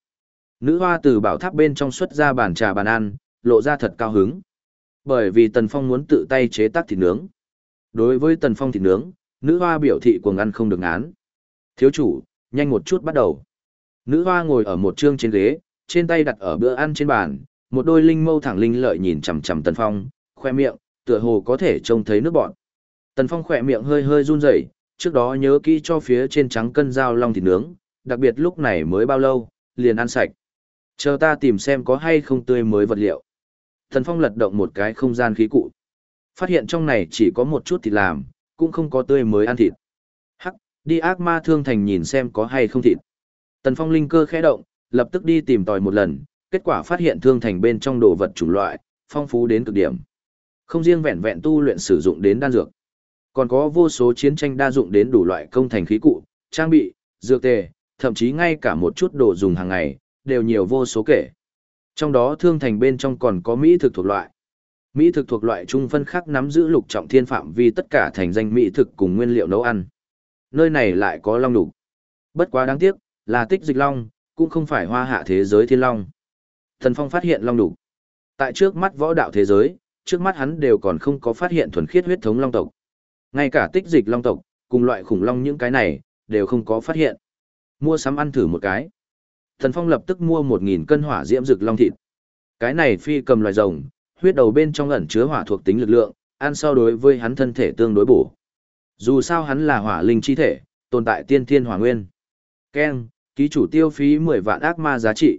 Nữ hoa từ bảo tháp bên trong xuất ra bàn trà bàn ăn, lộ ra thật cao hứng. Bởi vì Tần Phong muốn tự tay chế tác thịt nướng. Đối với Tần Phong thịt nướng, nữ hoa biểu thị cuồng ăn không được án. Thiếu chủ, nhanh một chút bắt đầu. Nữ hoa ngồi ở một trương trên ghế, trên tay đặt ở bữa ăn trên bàn, một đôi linh mâu thẳng linh lợi nhìn chằm chằm Tần Phong, khoe miệng, tựa hồ có thể trông thấy nước bọn. Tần Phong khoe miệng hơi hơi run rẩy, trước đó nhớ kỹ cho phía trên trắng cân dao long thịt nướng, đặc biệt lúc này mới bao lâu, liền ăn sạch. Chờ ta tìm xem có hay không tươi mới vật liệu. Tần Phong lật động một cái không gian khí cụ. Phát hiện trong này chỉ có một chút thịt làm, cũng không có tươi mới ăn thịt. Hắc, đi ác ma thương thành nhìn xem có hay không thịt. Tần Phong linh cơ khẽ động, lập tức đi tìm tòi một lần, kết quả phát hiện thương thành bên trong đồ vật chủng loại, phong phú đến cực điểm. Không riêng vẹn vẹn tu luyện sử dụng đến đan dược, còn có vô số chiến tranh đa dụng đến đủ loại công thành khí cụ, trang bị, dược tề, thậm chí ngay cả một chút đồ dùng hàng ngày, đều nhiều vô số kể. Trong đó thương thành bên trong còn có mỹ thực thuộc loại. Mỹ thực thuộc loại trung phân khác nắm giữ lục trọng thiên phạm vi tất cả thành danh mỹ thực cùng nguyên liệu nấu ăn. Nơi này lại có long đục. Bất quá đáng tiếc, là tích dịch long, cũng không phải hoa hạ thế giới thiên long. Thần Phong phát hiện long đủ Tại trước mắt võ đạo thế giới, trước mắt hắn đều còn không có phát hiện thuần khiết huyết thống long tộc. Ngay cả tích dịch long tộc, cùng loại khủng long những cái này, đều không có phát hiện. Mua sắm ăn thử một cái. Thần Phong lập tức mua 1.000 cân hỏa diễm rực long thịt. Cái này phi cầm loài rồng, huyết đầu bên trong ẩn chứa hỏa thuộc tính lực lượng, ăn so đối với hắn thân thể tương đối bổ. Dù sao hắn là hỏa linh chi thể, tồn tại tiên thiên hỏa nguyên. Ken, ký chủ tiêu phí 10 vạn ác ma giá trị.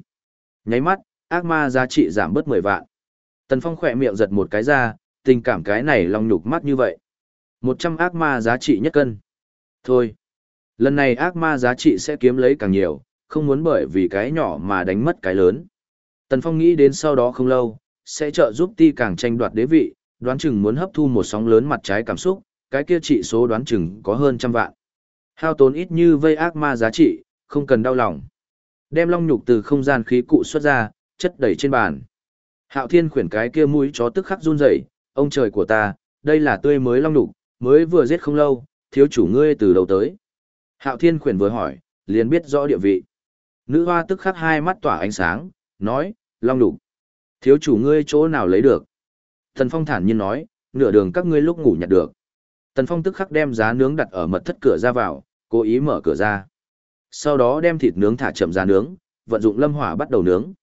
Nháy mắt, ác ma giá trị giảm bớt 10 vạn. Tần Phong khỏe miệng giật một cái ra, tình cảm cái này lòng nhục mắt như vậy. 100 ác ma giá trị nhất cân. Thôi. Lần này ác ma giá trị sẽ kiếm lấy càng nhiều, không muốn bởi vì cái nhỏ mà đánh mất cái lớn. Tần Phong nghĩ đến sau đó không lâu, sẽ trợ giúp ti càng tranh đoạt đế vị, đoán chừng muốn hấp thu một sóng lớn mặt trái cảm xúc, cái kia trị số đoán chừng có hơn trăm vạn. Hao tốn ít như vây ác ma giá trị, không cần đau lòng. Đem long nhục từ không gian khí cụ xuất ra, chất đầy trên bàn. Hạo Thiên khuyển cái kia mũi chó tức khắc run rẩy, ông trời của ta, đây là tươi mới long nhục, mới vừa giết không lâu, thiếu chủ ngươi từ đầu tới. Hạo Thiên khuyển vừa hỏi, liền biết rõ địa vị. Nữ hoa tức khắc hai mắt tỏa ánh sáng, nói, long nhục. Thiếu chủ ngươi chỗ nào lấy được? Tần Phong thản nhiên nói, nửa đường các ngươi lúc ngủ nhặt được. Tần Phong tức khắc đem giá nướng đặt ở mật thất cửa ra vào, cố ý mở cửa ra. Sau đó đem thịt nướng thả chậm ra nướng, vận dụng lâm hỏa bắt đầu nướng.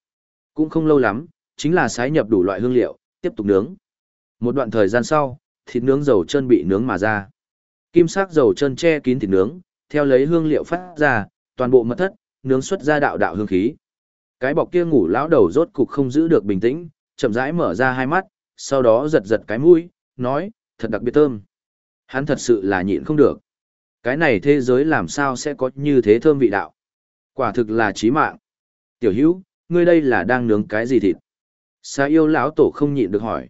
Cũng không lâu lắm, chính là sái nhập đủ loại hương liệu, tiếp tục nướng. Một đoạn thời gian sau, thịt nướng dầu chân bị nướng mà ra. Kim sắc dầu chân che kín thịt nướng, theo lấy hương liệu phát ra, toàn bộ mật thất, nướng xuất ra đạo đạo hương khí. Cái bọc kia ngủ lão đầu rốt cục không giữ được bình tĩnh, chậm rãi mở ra hai mắt, sau đó giật giật cái mũi, nói, thật đặc biệt thơm. Hắn thật sự là nhịn không được. Cái này thế giới làm sao sẽ có như thế thơm vị đạo. Quả thực là chí mạng. Tiểu hữu, ngươi đây là đang nướng cái gì thịt? Sa yêu lão tổ không nhịn được hỏi.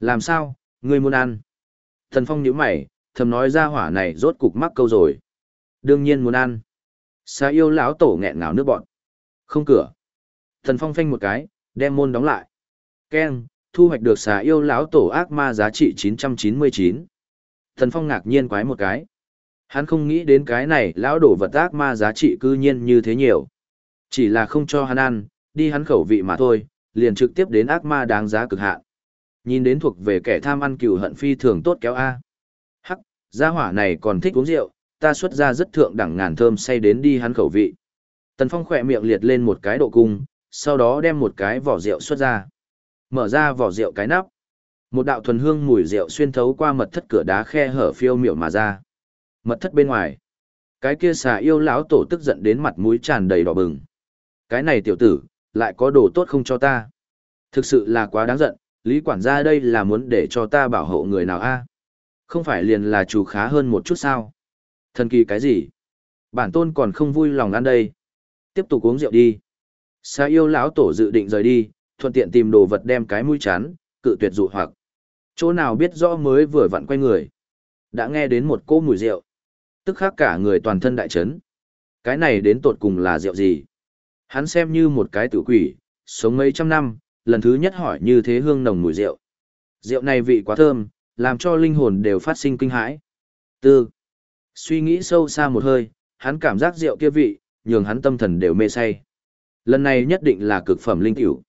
Làm sao, ngươi muốn ăn? Thần phong nhíu mày, thầm nói ra hỏa này rốt cục mắc câu rồi. Đương nhiên muốn ăn. Sa yêu lão tổ nghẹn ngào nước bọn. Không cửa. Thần phong phanh một cái, đem môn đóng lại. Keng, thu hoạch được xà yêu lão tổ ác ma giá trị 999. Thần phong ngạc nhiên quái một cái. Hắn không nghĩ đến cái này lão đổ vật ác ma giá trị cư nhiên như thế nhiều. Chỉ là không cho hắn ăn, đi hắn khẩu vị mà thôi, liền trực tiếp đến ác ma đáng giá cực hạn. Nhìn đến thuộc về kẻ tham ăn cừu hận phi thường tốt kéo A. Hắc, gia hỏa này còn thích uống rượu, ta xuất ra rất thượng đẳng ngàn thơm say đến đi hắn khẩu vị. Tần Phong khỏe miệng liệt lên một cái độ cung, sau đó đem một cái vỏ rượu xuất ra. Mở ra vỏ rượu cái nắp. Một đạo thuần hương mùi rượu xuyên thấu qua mật thất cửa đá khe hở phiêu miểu mà ra. Mật thất bên ngoài. Cái kia xà yêu lão tổ tức giận đến mặt mũi tràn đầy đỏ bừng. Cái này tiểu tử, lại có đồ tốt không cho ta. Thực sự là quá đáng giận, lý quản gia đây là muốn để cho ta bảo hộ người nào a? Không phải liền là chủ khá hơn một chút sao? Thần kỳ cái gì? Bản tôn còn không vui lòng ăn đây. Tiếp tục uống rượu đi. Xà yêu lão tổ dự định rời đi, thuận tiện tìm đồ vật đem cái mũi chán, cự tuyệt dụ hoặc. Chỗ nào biết rõ mới vừa vặn quay người. Đã nghe đến một cô mùi rượu. Tức khác cả người toàn thân đại chấn. Cái này đến tột cùng là rượu gì? Hắn xem như một cái tử quỷ, sống mấy trăm năm, lần thứ nhất hỏi như thế hương nồng mùi rượu. Rượu này vị quá thơm, làm cho linh hồn đều phát sinh kinh hãi. Tư. Suy nghĩ sâu xa một hơi, hắn cảm giác rượu kia vị, nhường hắn tâm thần đều mê say. Lần này nhất định là cực phẩm linh tiểu.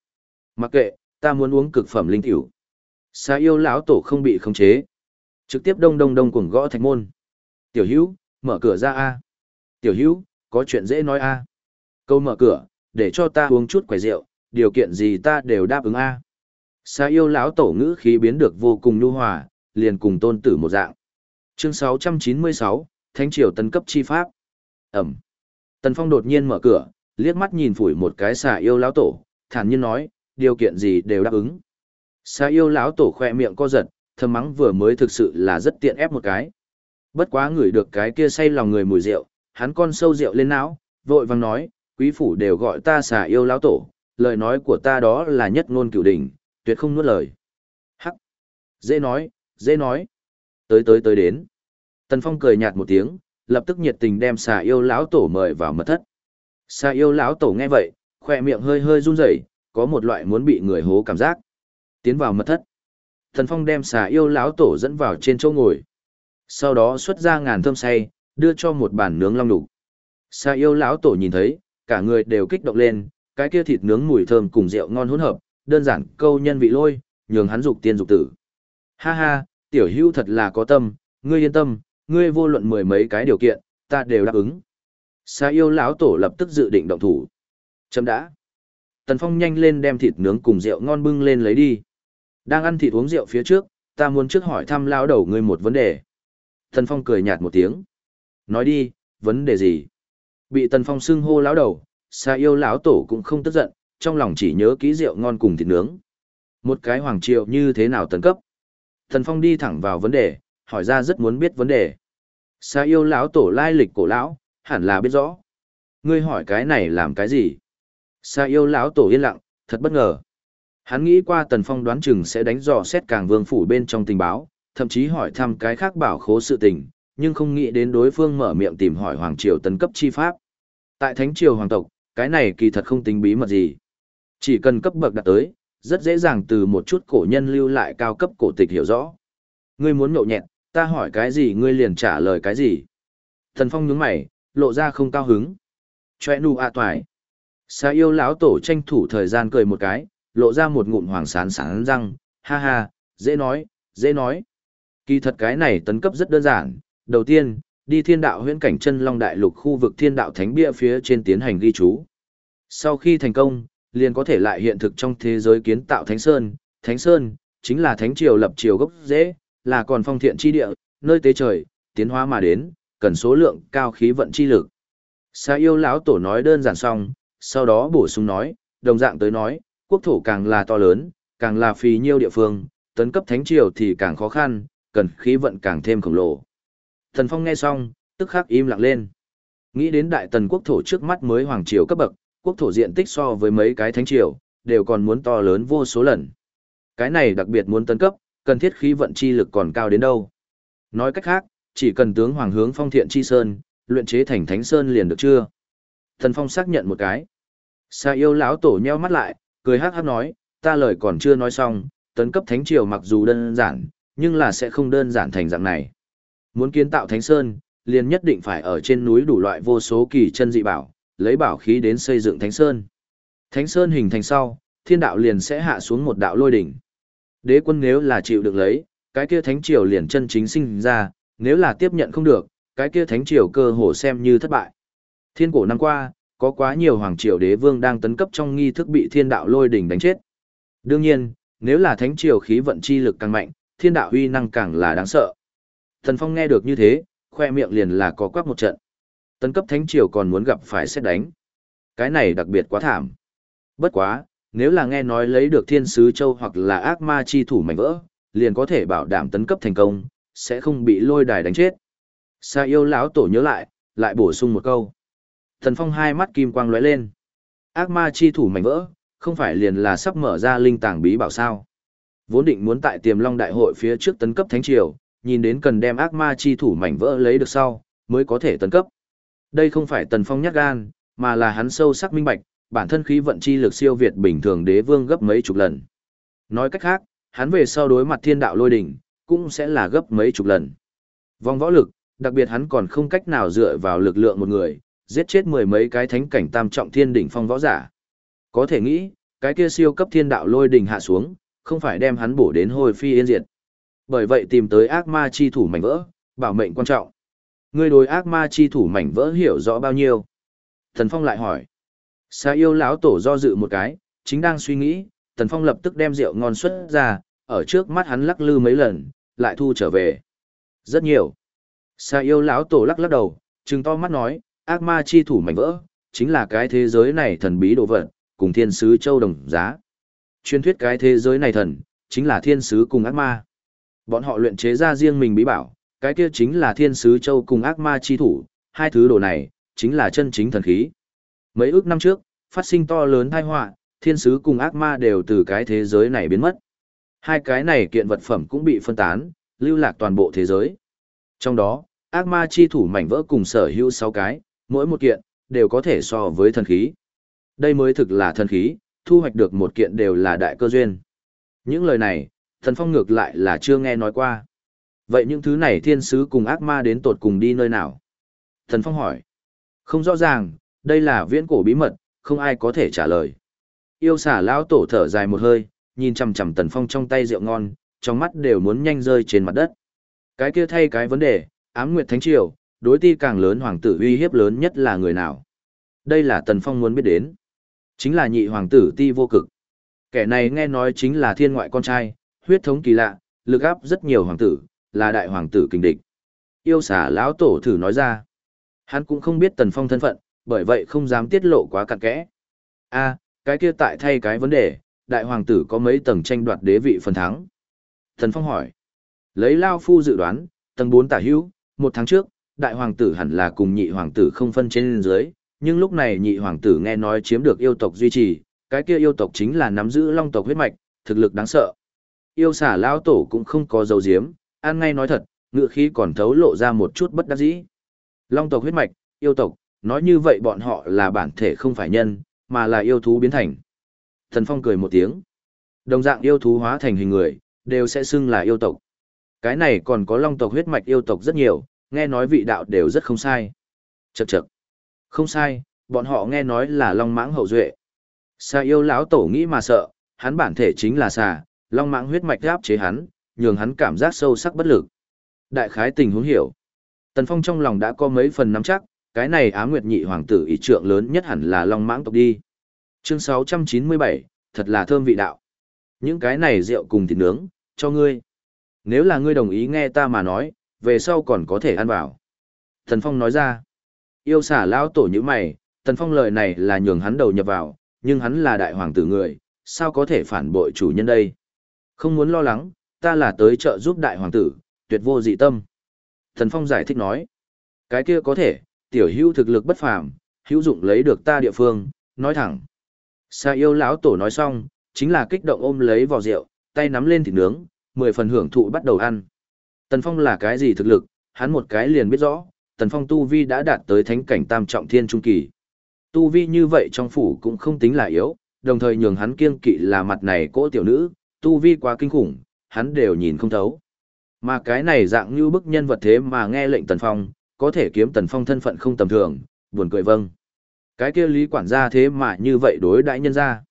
Mặc kệ, ta muốn uống cực phẩm linh tiểu. Xa yêu lão tổ không bị khống chế. Trực tiếp đông đông đông cuồng gõ thạch môn. Tiểu hữu, mở cửa ra a. Tiểu hữu, có chuyện dễ nói a. Câu mở cửa, để cho ta uống chút quẻ rượu, điều kiện gì ta đều đáp ứng a. Xa yêu lão tổ ngữ khí biến được vô cùng nhu hòa, liền cùng tôn tử một dạng. Chương 696, Thánh triều tân cấp chi pháp. Ẩm. Tần Phong đột nhiên mở cửa, liếc mắt nhìn phủi một cái xà yêu lão tổ, thản nhiên nói, điều kiện gì đều đáp ứng. Xà yêu lão tổ khoe miệng co giật, thầm mắng vừa mới thực sự là rất tiện ép một cái. Bất quá ngửi được cái kia say lòng người mùi rượu, hắn con sâu rượu lên não, vội vàng nói, quý phủ đều gọi ta xà yêu lão tổ, lời nói của ta đó là nhất ngôn cửu đỉnh, tuyệt không nuốt lời. Hắc. Dễ nói, dễ nói. Tới tới tới đến. Tần Phong cười nhạt một tiếng, lập tức nhiệt tình đem xà yêu lão tổ mời vào mật thất. Xà yêu lão tổ nghe vậy, khỏe miệng hơi hơi run rẩy, có một loại muốn bị người hố cảm giác. Tiến vào mật thất. Tần Phong đem xà yêu lão tổ dẫn vào trên chỗ ngồi. Sau đó xuất ra ngàn thơm say, đưa cho một bản nướng long đủ. Sa yêu lão tổ nhìn thấy, cả người đều kích động lên, cái kia thịt nướng mùi thơm cùng rượu ngon hỗn hợp, đơn giản câu nhân vị lôi, nhường hắn dục tiên dục tử. Ha ha, tiểu hữu thật là có tâm, ngươi yên tâm, ngươi vô luận mười mấy cái điều kiện, ta đều đáp ứng. Sa yêu lão tổ lập tức dự định động thủ. Chấm đã. Tần Phong nhanh lên đem thịt nướng cùng rượu ngon bưng lên lấy đi. Đang ăn thịt uống rượu phía trước, ta muốn trước hỏi thăm lão đầu ngươi một vấn đề. Tần Phong cười nhạt một tiếng. Nói đi, vấn đề gì? Bị Tần Phong xưng hô lão đầu, Sa yêu lão tổ cũng không tức giận, trong lòng chỉ nhớ ký rượu ngon cùng thịt nướng. Một cái hoàng triều như thế nào tấn cấp? Tần Phong đi thẳng vào vấn đề, hỏi ra rất muốn biết vấn đề. Sa yêu lão tổ lai lịch cổ lão, hẳn là biết rõ. Ngươi hỏi cái này làm cái gì? Sa yêu lão tổ yên lặng, thật bất ngờ. Hắn nghĩ qua Tần Phong đoán chừng sẽ đánh dò xét càng vương phủ bên trong tình báo, thậm chí hỏi thăm cái khác bảo khố sự tình, nhưng không nghĩ đến đối phương mở miệng tìm hỏi hoàng triều tấn cấp chi pháp. Tại thánh triều hoàng tộc, cái này kỳ thật không tính bí mật gì. Chỉ cần cấp bậc đạt tới, rất dễ dàng từ một chút cổ nhân lưu lại cao cấp cổ tịch hiểu rõ. Ngươi muốn nhậu nhẹt, ta hỏi cái gì ngươi liền trả lời cái gì. Thần Phong nhướng mày, lộ ra không cao hứng. Chòe nụ a à toài. Sa yêu lão tổ tranh thủ thời gian cười một cái, lộ ra một ngụm hoàng sán sáng răng, ha ha, dễ nói, dễ nói. Kỳ thật cái này tấn cấp rất đơn giản, đầu tiên, đi thiên đạo huyễn cảnh chân long đại lục khu vực thiên đạo thánh bia phía trên tiến hành ghi chú. Sau khi thành công, liền có thể lại hiện thực trong thế giới kiến tạo Thánh Sơn. Thánh Sơn, chính là Thánh Triều lập triều gốc dễ, là còn phong thiện chi địa, nơi tế trời, tiến hóa mà đến, cần số lượng cao khí vận chi lực. Sa yêu lão tổ nói đơn giản xong, sau đó bổ sung nói, đồng dạng tới nói, quốc thổ càng là to lớn, càng là phì nhiêu địa phương, tấn cấp thánh triều thì càng khó khăn, cần khí vận càng thêm khổng lồ. Thần Phong nghe xong, tức khắc im lặng lên. Nghĩ đến đại tần quốc thổ trước mắt mới hoàng triều cấp bậc, quốc thổ diện tích so với mấy cái thánh triều, đều còn muốn to lớn vô số lần. Cái này đặc biệt muốn tấn cấp, cần thiết khí vận chi lực còn cao đến đâu. Nói cách khác, chỉ cần tướng hoàng hướng phong thiện chi sơn, luyện chế thành thánh sơn liền được chưa? Thần Phong xác nhận một cái. Sa yêu lão tổ nheo mắt lại, cười hắc hắc nói, ta lời còn chưa nói xong, tấn cấp thánh triều mặc dù đơn giản, nhưng là sẽ không đơn giản thành dạng này. Muốn kiến tạo thánh sơn, liền nhất định phải ở trên núi đủ loại vô số kỳ chân dị bảo, lấy bảo khí đến xây dựng thánh sơn. Thánh sơn hình thành sau, thiên đạo liền sẽ hạ xuống một đạo lôi đỉnh. Đế quân nếu là chịu được lấy, cái kia thánh triều liền chân chính sinh ra, nếu là tiếp nhận không được, cái kia thánh triều cơ hồ xem như thất bại. Thiên cổ năm qua, có quá nhiều hoàng triều đế vương đang tấn cấp trong nghi thức bị thiên đạo lôi đỉnh đánh chết. Đương nhiên, nếu là thánh triều khí vận chi lực càng mạnh, thiên đạo huy năng càng là đáng sợ. Thần Phong nghe được như thế, khoe miệng liền là có quắc một trận. Tấn cấp thánh triều còn muốn gặp phải xét đánh. Cái này đặc biệt quá thảm. Bất quá, nếu là nghe nói lấy được thiên sứ châu hoặc là ác ma chi thủ mảnh vỡ, liền có thể bảo đảm tấn cấp thành công, sẽ không bị lôi đài đánh chết. Sa yêu lão tổ nhớ lại, lại bổ sung một câu. Thần Phong hai mắt kim quang lóe lên. Ác ma chi thủ mảnh vỡ, không phải liền là sắp mở ra linh tàng bí bảo sao? Vốn định muốn tại Tiềm Long đại hội phía trước tấn cấp thánh triều, nhìn đến cần đem ác ma chi thủ mảnh vỡ lấy được sau, mới có thể tấn cấp. Đây không phải Tần Phong nhát gan, mà là hắn sâu sắc minh bạch, bản thân khí vận chi lực siêu việt bình thường đế vương gấp mấy chục lần. Nói cách khác, hắn về sau đối mặt thiên đạo lôi đỉnh, cũng sẽ là gấp mấy chục lần. Vòng võ lực, đặc biệt hắn còn không cách nào dựa vào lực lượng một người, giết chết mười mấy cái thánh cảnh tam trọng thiên đỉnh phong võ giả. Có thể nghĩ, cái kia siêu cấp thiên đạo lôi đỉnh hạ xuống, không phải đem hắn bổ đến hồi phi yên diệt. Bởi vậy tìm tới ác ma chi thủ mảnh vỡ, bảo mệnh quan trọng. Ngươi đối ác ma chi thủ mảnh vỡ hiểu rõ bao nhiêu? Thần Phong lại hỏi. Sa yêu lão tổ do dự một cái, chính đang suy nghĩ, Tần Phong lập tức đem rượu ngon xuất ra, ở trước mắt hắn lắc lư mấy lần, lại thu trở về. Rất nhiều. Sa yêu lão tổ lắc lắc đầu, trừng to mắt nói, ác ma chi thủ mảnh vỡ, chính là cái thế giới này thần bí đồ vật, cùng thiên sứ châu đồng giá. Truyền thuyết cái thế giới này thần, chính là thiên sứ cùng ác ma. Bọn họ luyện chế ra riêng mình bí bảo, cái kia chính là thiên sứ châu cùng ác ma chi thủ, hai thứ đồ này, chính là chân chính thần khí. Mấy ước năm trước, phát sinh to lớn tai họa, thiên sứ cùng ác ma đều từ cái thế giới này biến mất. Hai cái này kiện vật phẩm cũng bị phân tán, lưu lạc toàn bộ thế giới. Trong đó, ác ma chi thủ mảnh vỡ cùng sở hữu 6 cái, mỗi một kiện, đều có thể so với thần khí. Đây mới thực là thần khí, thu hoạch được một kiện đều là đại cơ duyên. Những lời này, thần phong ngược lại là chưa nghe nói qua. Vậy những thứ này thiên sứ cùng ác ma đến tột cùng đi nơi nào? Thần phong hỏi. Không rõ ràng, đây là viễn cổ bí mật, không ai có thể trả lời. Yêu xả lão tổ thở dài một hơi, nhìn chằm chằm tần phong trong tay rượu ngon, trong mắt đều muốn nhanh rơi trên mặt đất. Cái kia thay cái vấn đề, ám nguyệt thánh triều, đối ti càng lớn hoàng tử uy hiếp lớn nhất là người nào? Đây là tần phong muốn biết đến. Chính là nhị hoàng tử ti vô cực. Kẻ này nghe nói chính là thiên ngoại con trai, huyết thống kỳ lạ, lực áp rất nhiều hoàng tử, là đại hoàng tử kình địch. Yêu xả lão tổ thử nói ra. Hắn cũng không biết tần phong thân phận, bởi vậy không dám tiết lộ quá cặn kẽ. A, cái kia tại thay cái vấn đề, đại hoàng tử có mấy tầng tranh đoạt đế vị phần thắng. Tần phong hỏi. Lấy Lao Phu dự đoán, tầng 4 tả hữu, một tháng trước, đại hoàng tử hẳn là cùng nhị hoàng tử không phân trên dưới, nhưng lúc này nhị hoàng tử nghe nói chiếm được yêu tộc duy trì, cái kia yêu tộc chính là nắm giữ long tộc huyết mạch, thực lực đáng sợ. Yêu xả lão tổ cũng không có dấu diếm, ăn ngay nói thật, ngựa khí còn thấu lộ ra một chút bất đắc dĩ. Long tộc huyết mạch, yêu tộc, nói như vậy bọn họ là bản thể không phải nhân, mà là yêu thú biến thành. Thần Phong cười một tiếng. Đồng dạng yêu thú hóa thành hình người, đều sẽ xưng là yêu tộc. Cái này còn có long tộc huyết mạch yêu tộc rất nhiều, nghe nói vị đạo đều rất không sai. Chậc chậc. Không sai, bọn họ nghe nói là long mãng hậu duệ. Xà yêu lão tổ nghĩ mà sợ, hắn bản thể chính là xà, long mãng huyết mạch áp chế hắn, nhường hắn cảm giác sâu sắc bất lực. Đại khái tình huống hiểu. Tần Phong trong lòng đã có mấy phần nắm chắc, cái này Á Nguyệt Nhị hoàng tử ý trượng lớn nhất hẳn là Long Mãng tộc đi. Chương 697, thật là thơm vị đạo. Những cái này rượu cùng thịt nướng, cho ngươi. Nếu là ngươi đồng ý nghe ta mà nói, về sau còn có thể ăn vào. Tần Phong nói ra. Yêu xả lão tổ như mày, Tần Phong lời này là nhường hắn đầu nhập vào, nhưng hắn là đại hoàng tử người, sao có thể phản bội chủ nhân đây? Không muốn lo lắng, ta là tới trợ giúp đại hoàng tử, tuyệt vô dị tâm. Thần Phong giải thích nói, cái kia có thể, tiểu hữu thực lực bất phàm, hữu dụng lấy được ta địa phương, nói thẳng. Sa yêu lão tổ nói xong, chính là kích động ôm lấy vò rượu, tay nắm lên thịt nướng, mười phần hưởng thụ bắt đầu ăn. Tần Phong là cái gì thực lực, hắn một cái liền biết rõ, Tần Phong tu vi đã đạt tới thánh cảnh tam trọng thiên trung kỳ. Tu vi như vậy trong phủ cũng không tính là yếu, đồng thời nhường hắn kiêng kỵ là mặt này cỗ tiểu nữ, tu vi quá kinh khủng, hắn đều nhìn không thấu. Mà cái này dạng như bức nhân vật thế mà nghe lệnh Tần Phong, có thể kiếm Tần Phong thân phận không tầm thường, buồn cười vâng. Cái kia lý quản gia thế mà như vậy đối đại nhân gia.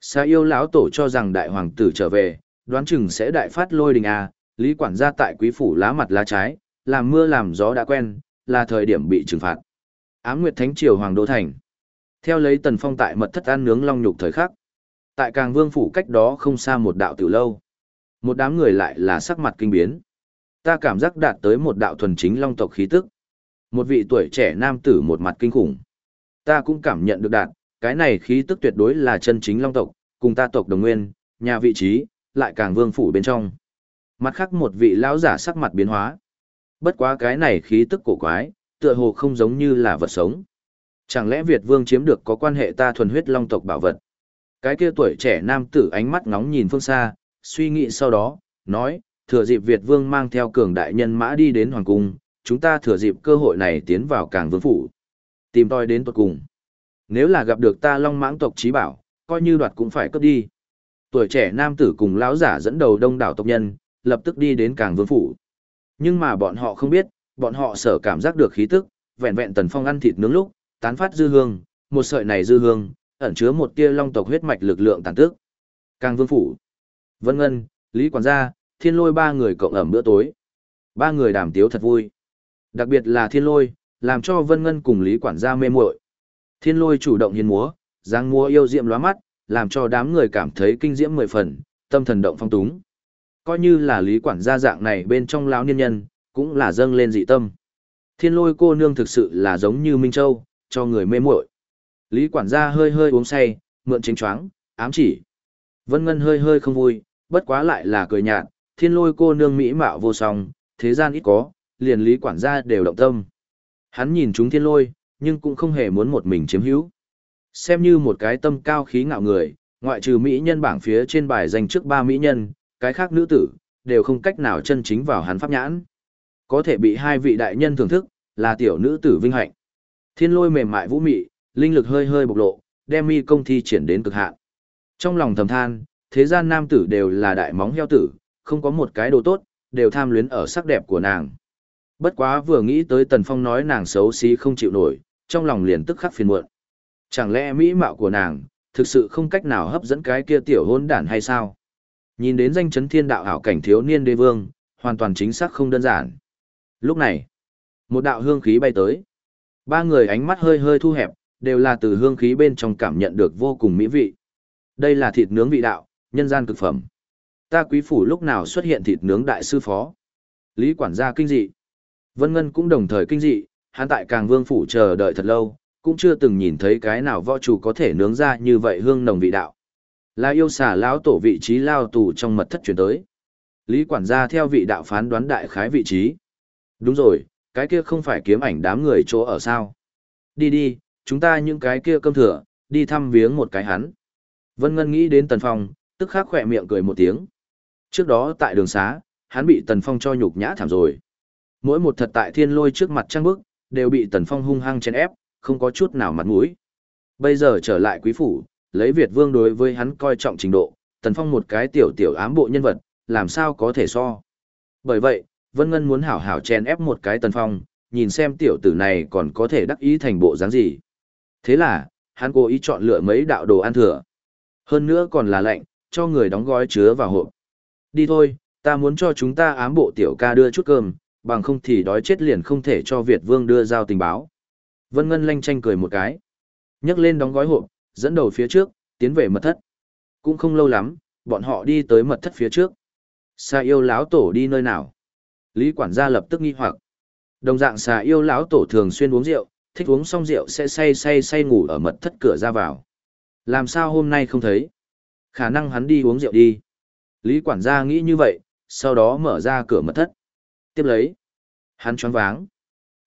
Sa yêu lão tổ cho rằng đại hoàng tử trở về, đoán chừng sẽ đại phát lôi đình à, lý quản gia tại quý phủ lá mặt lá trái, làm mưa làm gió đã quen, là thời điểm bị trừng phạt. Ám Nguyệt Thánh Triều Hoàng Đô Thành. Theo lấy Tần Phong tại mật thất ăn nướng long nhục thời khắc. Tại Càng Vương phủ cách đó không xa một đạo tiểu lâu. Một đám người lại là sắc mặt kinh biến. Ta cảm giác đạt tới một đạo thuần chính long tộc khí tức. Một vị tuổi trẻ nam tử một mặt kinh khủng. Ta cũng cảm nhận được đạt, cái này khí tức tuyệt đối là chân chính long tộc, cùng ta tộc đồng nguyên, nhà vị trí, lại càng vương phủ bên trong. Mặt khác một vị lão giả sắc mặt biến hóa. Bất quá cái này khí tức cổ quái, tựa hồ không giống như là vật sống. Chẳng lẽ Việt vương chiếm được có quan hệ ta thuần huyết long tộc bảo vật? Cái kia tuổi trẻ nam tử ánh mắt ngóng nhìn phương xa, suy nghĩ sau đó, nói, thừa dịp Việt vương mang theo cường đại nhân mã đi đến hoàng cung, chúng ta thừa dịp cơ hội này tiến vào càng vương phủ. Tìm tôi đến tuật cùng. Nếu là gặp được ta long mãng tộc trí bảo, coi như đoạt cũng phải cướp đi. Tuổi trẻ nam tử cùng lão giả dẫn đầu đông đảo tộc nhân, lập tức đi đến càng vương phủ. Nhưng mà bọn họ không biết, bọn họ sở cảm giác được khí tức, vẹn vẹn tần phong ăn thịt nướng lúc, tán phát dư hương, một sợi này dư hương, ẩn chứa một tia long tộc huyết mạch lực lượng tàn tức. Càng vương phủ, Vân Ngân, Lý Quản gia, Thiên Lôi ba người cộng ẩm bữa tối. Ba người đàm tiếu thật vui. Đặc biệt là Thiên Lôi, làm cho Vân Ngân cùng Lý Quản gia mê muội. Thiên Lôi chủ động hiến múa, giang múa yêu diệm lóa mắt, làm cho đám người cảm thấy kinh diễm mười phần, tâm thần động phong túng. Coi như là Lý Quản gia dạng này bên trong lão niên nhân, cũng là dâng lên dị tâm. Thiên Lôi cô nương thực sự là giống như Minh Châu, cho người mê muội. Lý Quản gia hơi hơi uống say, mượn chính choáng, ám chỉ. Vân Ngân hơi hơi không vui, bất quá lại là cười nhạt, thiên lôi cô nương mỹ mạo vô song, thế gian ít có, liền lý quản gia đều động tâm. Hắn nhìn chúng thiên lôi, nhưng cũng không hề muốn một mình chiếm hữu. Xem như một cái tâm cao khí ngạo người, ngoại trừ mỹ nhân bảng phía trên bài dành trước ba mỹ nhân, cái khác nữ tử, đều không cách nào chân chính vào hắn pháp nhãn. Có thể bị hai vị đại nhân thưởng thức, là tiểu nữ tử vinh hạnh. Thiên lôi mềm mại vũ mị, linh lực hơi hơi bộc lộ, đem mi công thi triển đến cực hạn. Trong lòng thầm than, thế gian nam tử đều là đại móng heo tử, không có một cái đồ tốt, đều tham luyến ở sắc đẹp của nàng. Bất quá vừa nghĩ tới Tần Phong nói nàng xấu xí không chịu nổi, trong lòng liền tức khắc phiền muộn. Chẳng lẽ mỹ mạo của nàng, thực sự không cách nào hấp dẫn cái kia tiểu hôn đản hay sao? Nhìn đến danh chấn thiên đạo ảo cảnh thiếu niên đế vương, hoàn toàn chính xác không đơn giản. Lúc này, một đạo hương khí bay tới. Ba người ánh mắt hơi hơi thu hẹp, đều là từ hương khí bên trong cảm nhận được vô cùng mỹ vị. Đây là thịt nướng vị đạo, nhân gian cực phẩm. Ta quý phủ lúc nào xuất hiện thịt nướng đại sư phó. Lý quản gia kinh dị. Vân Ngân cũng đồng thời kinh dị, hắn tại Càng Vương phủ chờ đợi thật lâu, cũng chưa từng nhìn thấy cái nào võ chủ có thể nướng ra như vậy hương nồng vị đạo. Là yêu xà lão tổ vị trí lao tù trong mật thất chuyển tới. Lý quản gia theo vị đạo phán đoán đại khái vị trí. Đúng rồi, cái kia không phải kiếm ảnh đám người chỗ ở sao. Đi đi, chúng ta những cái kia cơm thừa, đi thăm viếng một cái hắn. Vân Ngân nghĩ đến Tần Phong, tức khắc khỏe miệng cười một tiếng. Trước đó tại đường xá, hắn bị Tần Phong cho nhục nhã thảm rồi. Mỗi một thật tại thiên lôi trước mặt trang bức, đều bị Tần Phong hung hăng chèn ép, không có chút nào mặt mũi. Bây giờ trở lại quý phủ, lấy Việt Vương đối với hắn coi trọng trình độ, Tần Phong một cái tiểu tiểu ám bộ nhân vật, làm sao có thể so. Bởi vậy, Vân Ngân muốn hảo hảo chen ép một cái Tần Phong, nhìn xem tiểu tử này còn có thể đắc ý thành bộ dáng gì. Thế là, hắn cố ý chọn lựa mấy đạo đồ ăn thừa. Hơn nữa còn là lạnh, cho người đóng gói chứa vào hộp. Đi thôi, ta muốn cho chúng ta ám bộ tiểu ca đưa chút cơm, bằng không thì đói chết liền không thể cho Việt Vương đưa giao tình báo. Vân Ngân lanh tranh cười một cái. nhấc lên đóng gói hộp, dẫn đầu phía trước, tiến về mật thất. Cũng không lâu lắm, bọn họ đi tới mật thất phía trước. Xà yêu lão tổ đi nơi nào? Lý quản gia lập tức nghi hoặc. Đồng dạng xà yêu lão tổ thường xuyên uống rượu, thích uống xong rượu sẽ say say say ngủ ở mật thất cửa ra vào. Làm sao hôm nay không thấy? Khả năng hắn đi uống rượu đi. Lý quản gia nghĩ như vậy, sau đó mở ra cửa mật thất. Tiếp lấy. Hắn choáng váng.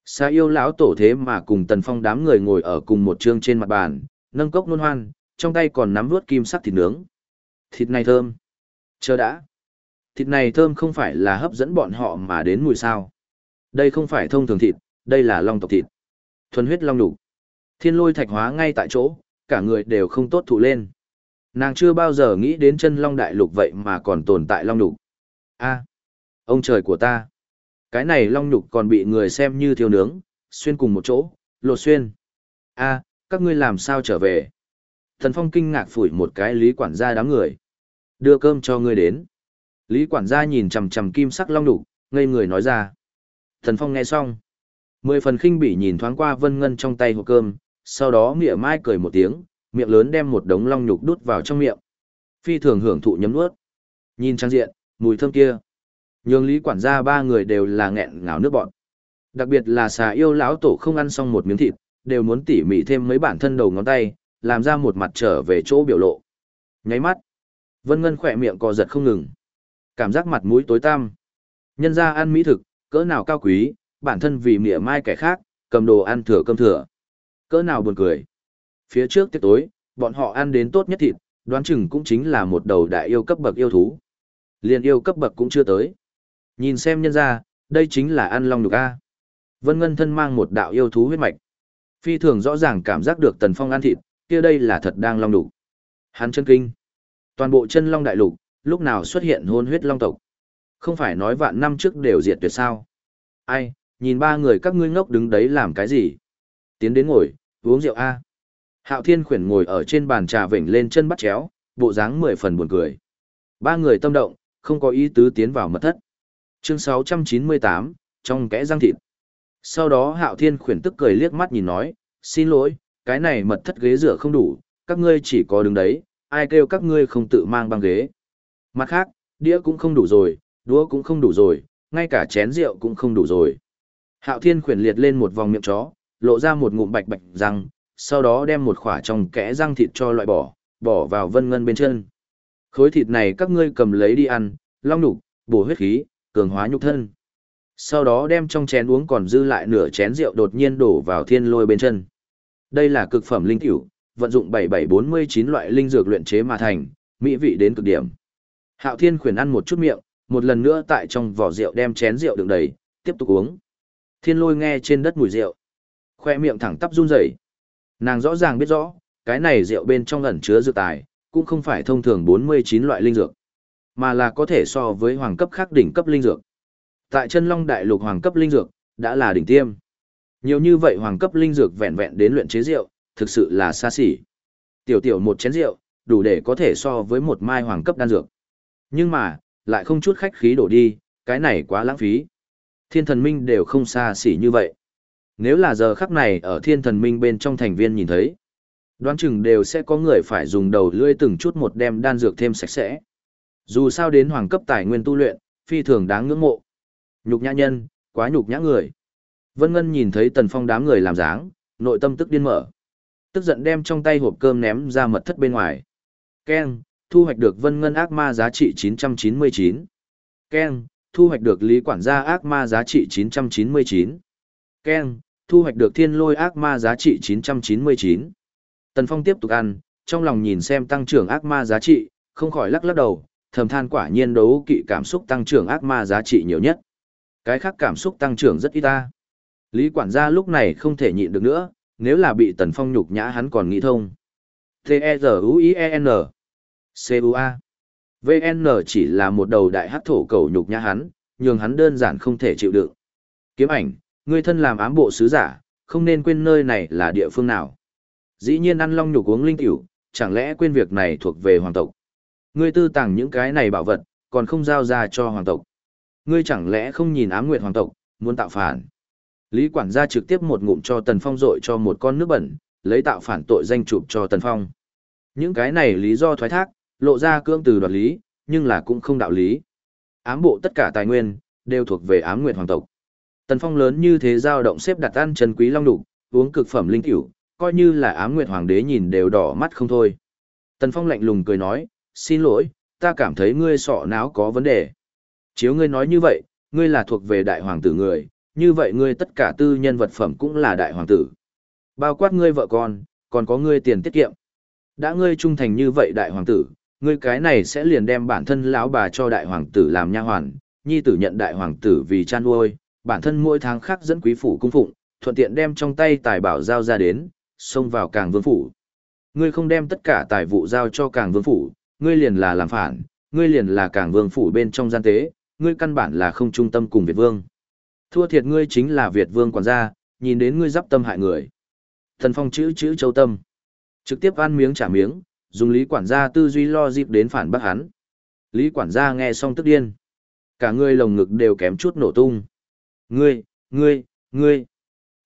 xà yêu lão tổ thế mà cùng tần phong đám người ngồi ở cùng một chương trên mặt bàn, nâng cốc nôn hoan, trong tay còn nắm vuốt kim sắc thịt nướng. Thịt này thơm. Chờ đã. Thịt này thơm không phải là hấp dẫn bọn họ mà đến mùi sao. Đây không phải thông thường thịt, đây là long tộc thịt. Thuần huyết long đủ. Thiên lôi thạch hóa ngay tại chỗ, cả người đều không tốt thụ lên. Nàng chưa bao giờ nghĩ đến chân long đại lục vậy mà còn tồn tại long đủ. A, ông trời của ta. Cái này long nhục còn bị người xem như thiêu nướng, xuyên cùng một chỗ, lột xuyên. A, các ngươi làm sao trở về? Thần Phong kinh ngạc phủi một cái lý quản gia đám người. Đưa cơm cho ngươi đến. Lý quản gia nhìn chằm chằm kim sắc long nhục, ngây người nói ra. Thần Phong nghe xong. Mười phần khinh bỉ nhìn thoáng qua vân ngân trong tay hộp cơm, sau đó mỉa mai cười một tiếng, miệng lớn đem một đống long nhục đút vào trong miệng. Phi thường hưởng thụ nhấm nuốt. Nhìn trang diện, mùi thơm kia. Nhường lý quản gia ba người đều là nghẹn ngào nước bọn. Đặc biệt là xà yêu lão tổ không ăn xong một miếng thịt, đều muốn tỉ mỉ thêm mấy bản thân đầu ngón tay, làm ra một mặt trở về chỗ biểu lộ. Nháy mắt, Vân Ngân khỏe miệng co giật không ngừng. Cảm giác mặt mũi tối tăm. Nhân ra ăn mỹ thực, cỡ nào cao quý, bản thân vì mỉa mai kẻ khác, cầm đồ ăn thừa cơm thừa. Cỡ nào buồn cười. Phía trước tiết tối, bọn họ ăn đến tốt nhất thịt, đoán chừng cũng chính là một đầu đại yêu cấp bậc yêu thú. Liền yêu cấp bậc cũng chưa tới. Nhìn xem nhân ra, đây chính là ăn long đục A. Vân Ngân thân mang một đạo yêu thú huyết mạch. Phi thường rõ ràng cảm giác được Tần Phong ăn thịt, kia đây là thật đang long đủ. Hắn chân kinh. Toàn bộ chân long đại lục, lúc nào xuất hiện hôn huyết long tộc. Không phải nói vạn năm trước đều diệt tuyệt sao. Ai, nhìn ba người các ngươi ngốc đứng đấy làm cái gì? Tiến đến ngồi, uống rượu A. Hạo Thiên khuyển ngồi ở trên bàn trà vểnh lên chân bắt chéo, bộ dáng mười phần buồn cười. Ba người tâm động, không có ý tứ tiến vào mật thất. Chương 698, trong kẽ răng thịt. Sau đó Hạo Thiên khuyển tức cười liếc mắt nhìn nói, xin lỗi, cái này mật thất ghế rửa không đủ, các ngươi chỉ có đứng đấy, ai kêu các ngươi không tự mang băng ghế. Mặt khác, đĩa cũng không đủ rồi, đũa cũng không đủ rồi, ngay cả chén rượu cũng không đủ rồi. Hạo Thiên khuyển liệt lên một vòng miệng chó, lộ ra một ngụm bạch bạch răng, sau đó đem một khỏa trong kẽ răng thịt cho loại bỏ, bỏ vào vân ngân bên chân. Khối thịt này các ngươi cầm lấy đi ăn, long nhục, bổ huyết khí, cường hóa nhục thân. Sau đó đem trong chén uống còn dư lại nửa chén rượu đột nhiên đổ vào thiên lôi bên chân. Đây là cực phẩm linh tiểu, vận dụng 7749 loại linh dược luyện chế mà thành, mỹ vị đến cực điểm. Hạo Thiên khuyển ăn một chút miệng, một lần nữa tại trong vỏ rượu đem chén rượu đựng đầy, tiếp tục uống. Thiên lôi nghe trên đất mùi rượu, khoe miệng thẳng tắp run rẩy. Nàng rõ ràng biết rõ, cái này rượu bên trong ẩn chứa dược tài, cũng không phải thông thường 49 loại linh dược, mà là có thể so với hoàng cấp khác đỉnh cấp linh dược. Tại chân long đại lục hoàng cấp linh dược, đã là đỉnh tiêm. Nhiều như vậy hoàng cấp linh dược vẹn vẹn đến luyện chế rượu, thực sự là xa xỉ. Tiểu tiểu một chén rượu, đủ để có thể so với một mai hoàng cấp đan dược. Nhưng mà, lại không chút khách khí đổ đi, cái này quá lãng phí. Thiên thần minh đều không xa xỉ như vậy. Nếu là giờ khắc này ở thiên thần minh bên trong thành viên nhìn thấy, đoán chừng đều sẽ có người phải dùng đầu lưỡi từng chút một đem đan dược thêm sạch sẽ. Dù sao đến hoàng cấp tài nguyên tu luyện, phi thường đáng ngưỡng mộ. Nhục nhã nhân, quá nhục nhã người. Vân Ngân nhìn thấy Tần Phong đám người làm dáng, nội tâm tức điên mở. Tức giận đem trong tay hộp cơm ném ra mật thất bên ngoài. Ken, thu hoạch được Vân Ngân ác ma giá trị 999. Ken, thu hoạch được Lý Quản gia ác ma giá trị 999. Ken, thu hoạch được Thiên Lôi ác ma giá trị 999. Tần Phong tiếp tục ăn, trong lòng nhìn xem tăng trưởng ác ma giá trị, không khỏi lắc lắc đầu, thầm than quả nhiên đấu kỵ cảm xúc tăng trưởng ác ma giá trị nhiều nhất. Cái khác cảm xúc tăng trưởng rất ít ta. Lý quản gia lúc này không thể nhịn được nữa, nếu là bị Tần Phong nhục nhã hắn còn nghĩ thông. T-E-Z-U-I-E-N C-U-A VN chỉ là một đầu đại hắc thổ cầu nhục nhã hắn, nhường hắn đơn giản không thể chịu đựng. Kiếm ảnh, ngươi thân làm ám bộ sứ giả, không nên quên nơi này là địa phương nào. Dĩ nhiên ăn long nhục uống linh tiểu, chẳng lẽ quên việc này thuộc về hoàng tộc. Ngươi tư tàng những cái này bảo vật, còn không giao ra cho hoàng tộc. Ngươi chẳng lẽ không nhìn ám nguyệt hoàng tộc, muốn tạo phản. Lý quản gia trực tiếp một ngụm cho Tần Phong rội cho một con nước bẩn, lấy tạo phản tội danh chụp cho Tần Phong. Những cái này lý do thoái thác, lộ ra cương từ đoạt lý, nhưng là cũng không đạo lý. Ám bộ tất cả tài nguyên, đều thuộc về ám nguyệt hoàng tộc. Tần Phong lớn như thế giao động xếp đặt ăn chân quý long đủ, uống cực phẩm linh tiểu, coi như là ám nguyệt hoàng đế nhìn đều đỏ mắt không thôi. Tần Phong lạnh lùng cười nói, xin lỗi, ta cảm thấy ngươi sọ não có vấn đề. Chiếu ngươi nói như vậy, ngươi là thuộc về đại hoàng tử người, như vậy ngươi tất cả tư nhân vật phẩm cũng là đại hoàng tử. Bao quát ngươi vợ con, còn có ngươi tiền tiết kiệm. Đã ngươi trung thành như vậy đại hoàng tử, ngươi cái này sẽ liền đem bản thân lão bà cho đại hoàng tử làm nha hoàn, nhi tử nhận đại hoàng tử vì chan nuôi, bản thân mỗi tháng khác dẫn quý phủ cung phụng, thuận tiện đem trong tay tài bảo giao ra đến, xông vào càng vương phủ. Ngươi không đem tất cả tài vụ giao cho càng vương phủ, ngươi liền là làm phản, ngươi liền là càng vương phủ bên trong gian tế, ngươi căn bản là không trung tâm cùng Việt vương. Thua thiệt ngươi chính là Việt vương quản gia, nhìn đến ngươi giáp tâm hại người. Thần phong chữ chữ châu tâm. Trực tiếp ăn miếng trả miếng, dùng lý quản gia tư duy lo dịp đến phản bác hắn. Lý quản gia nghe xong tức điên. Cả ngươi lồng ngực đều kém chút nổ tung. Ngươi, ngươi, ngươi.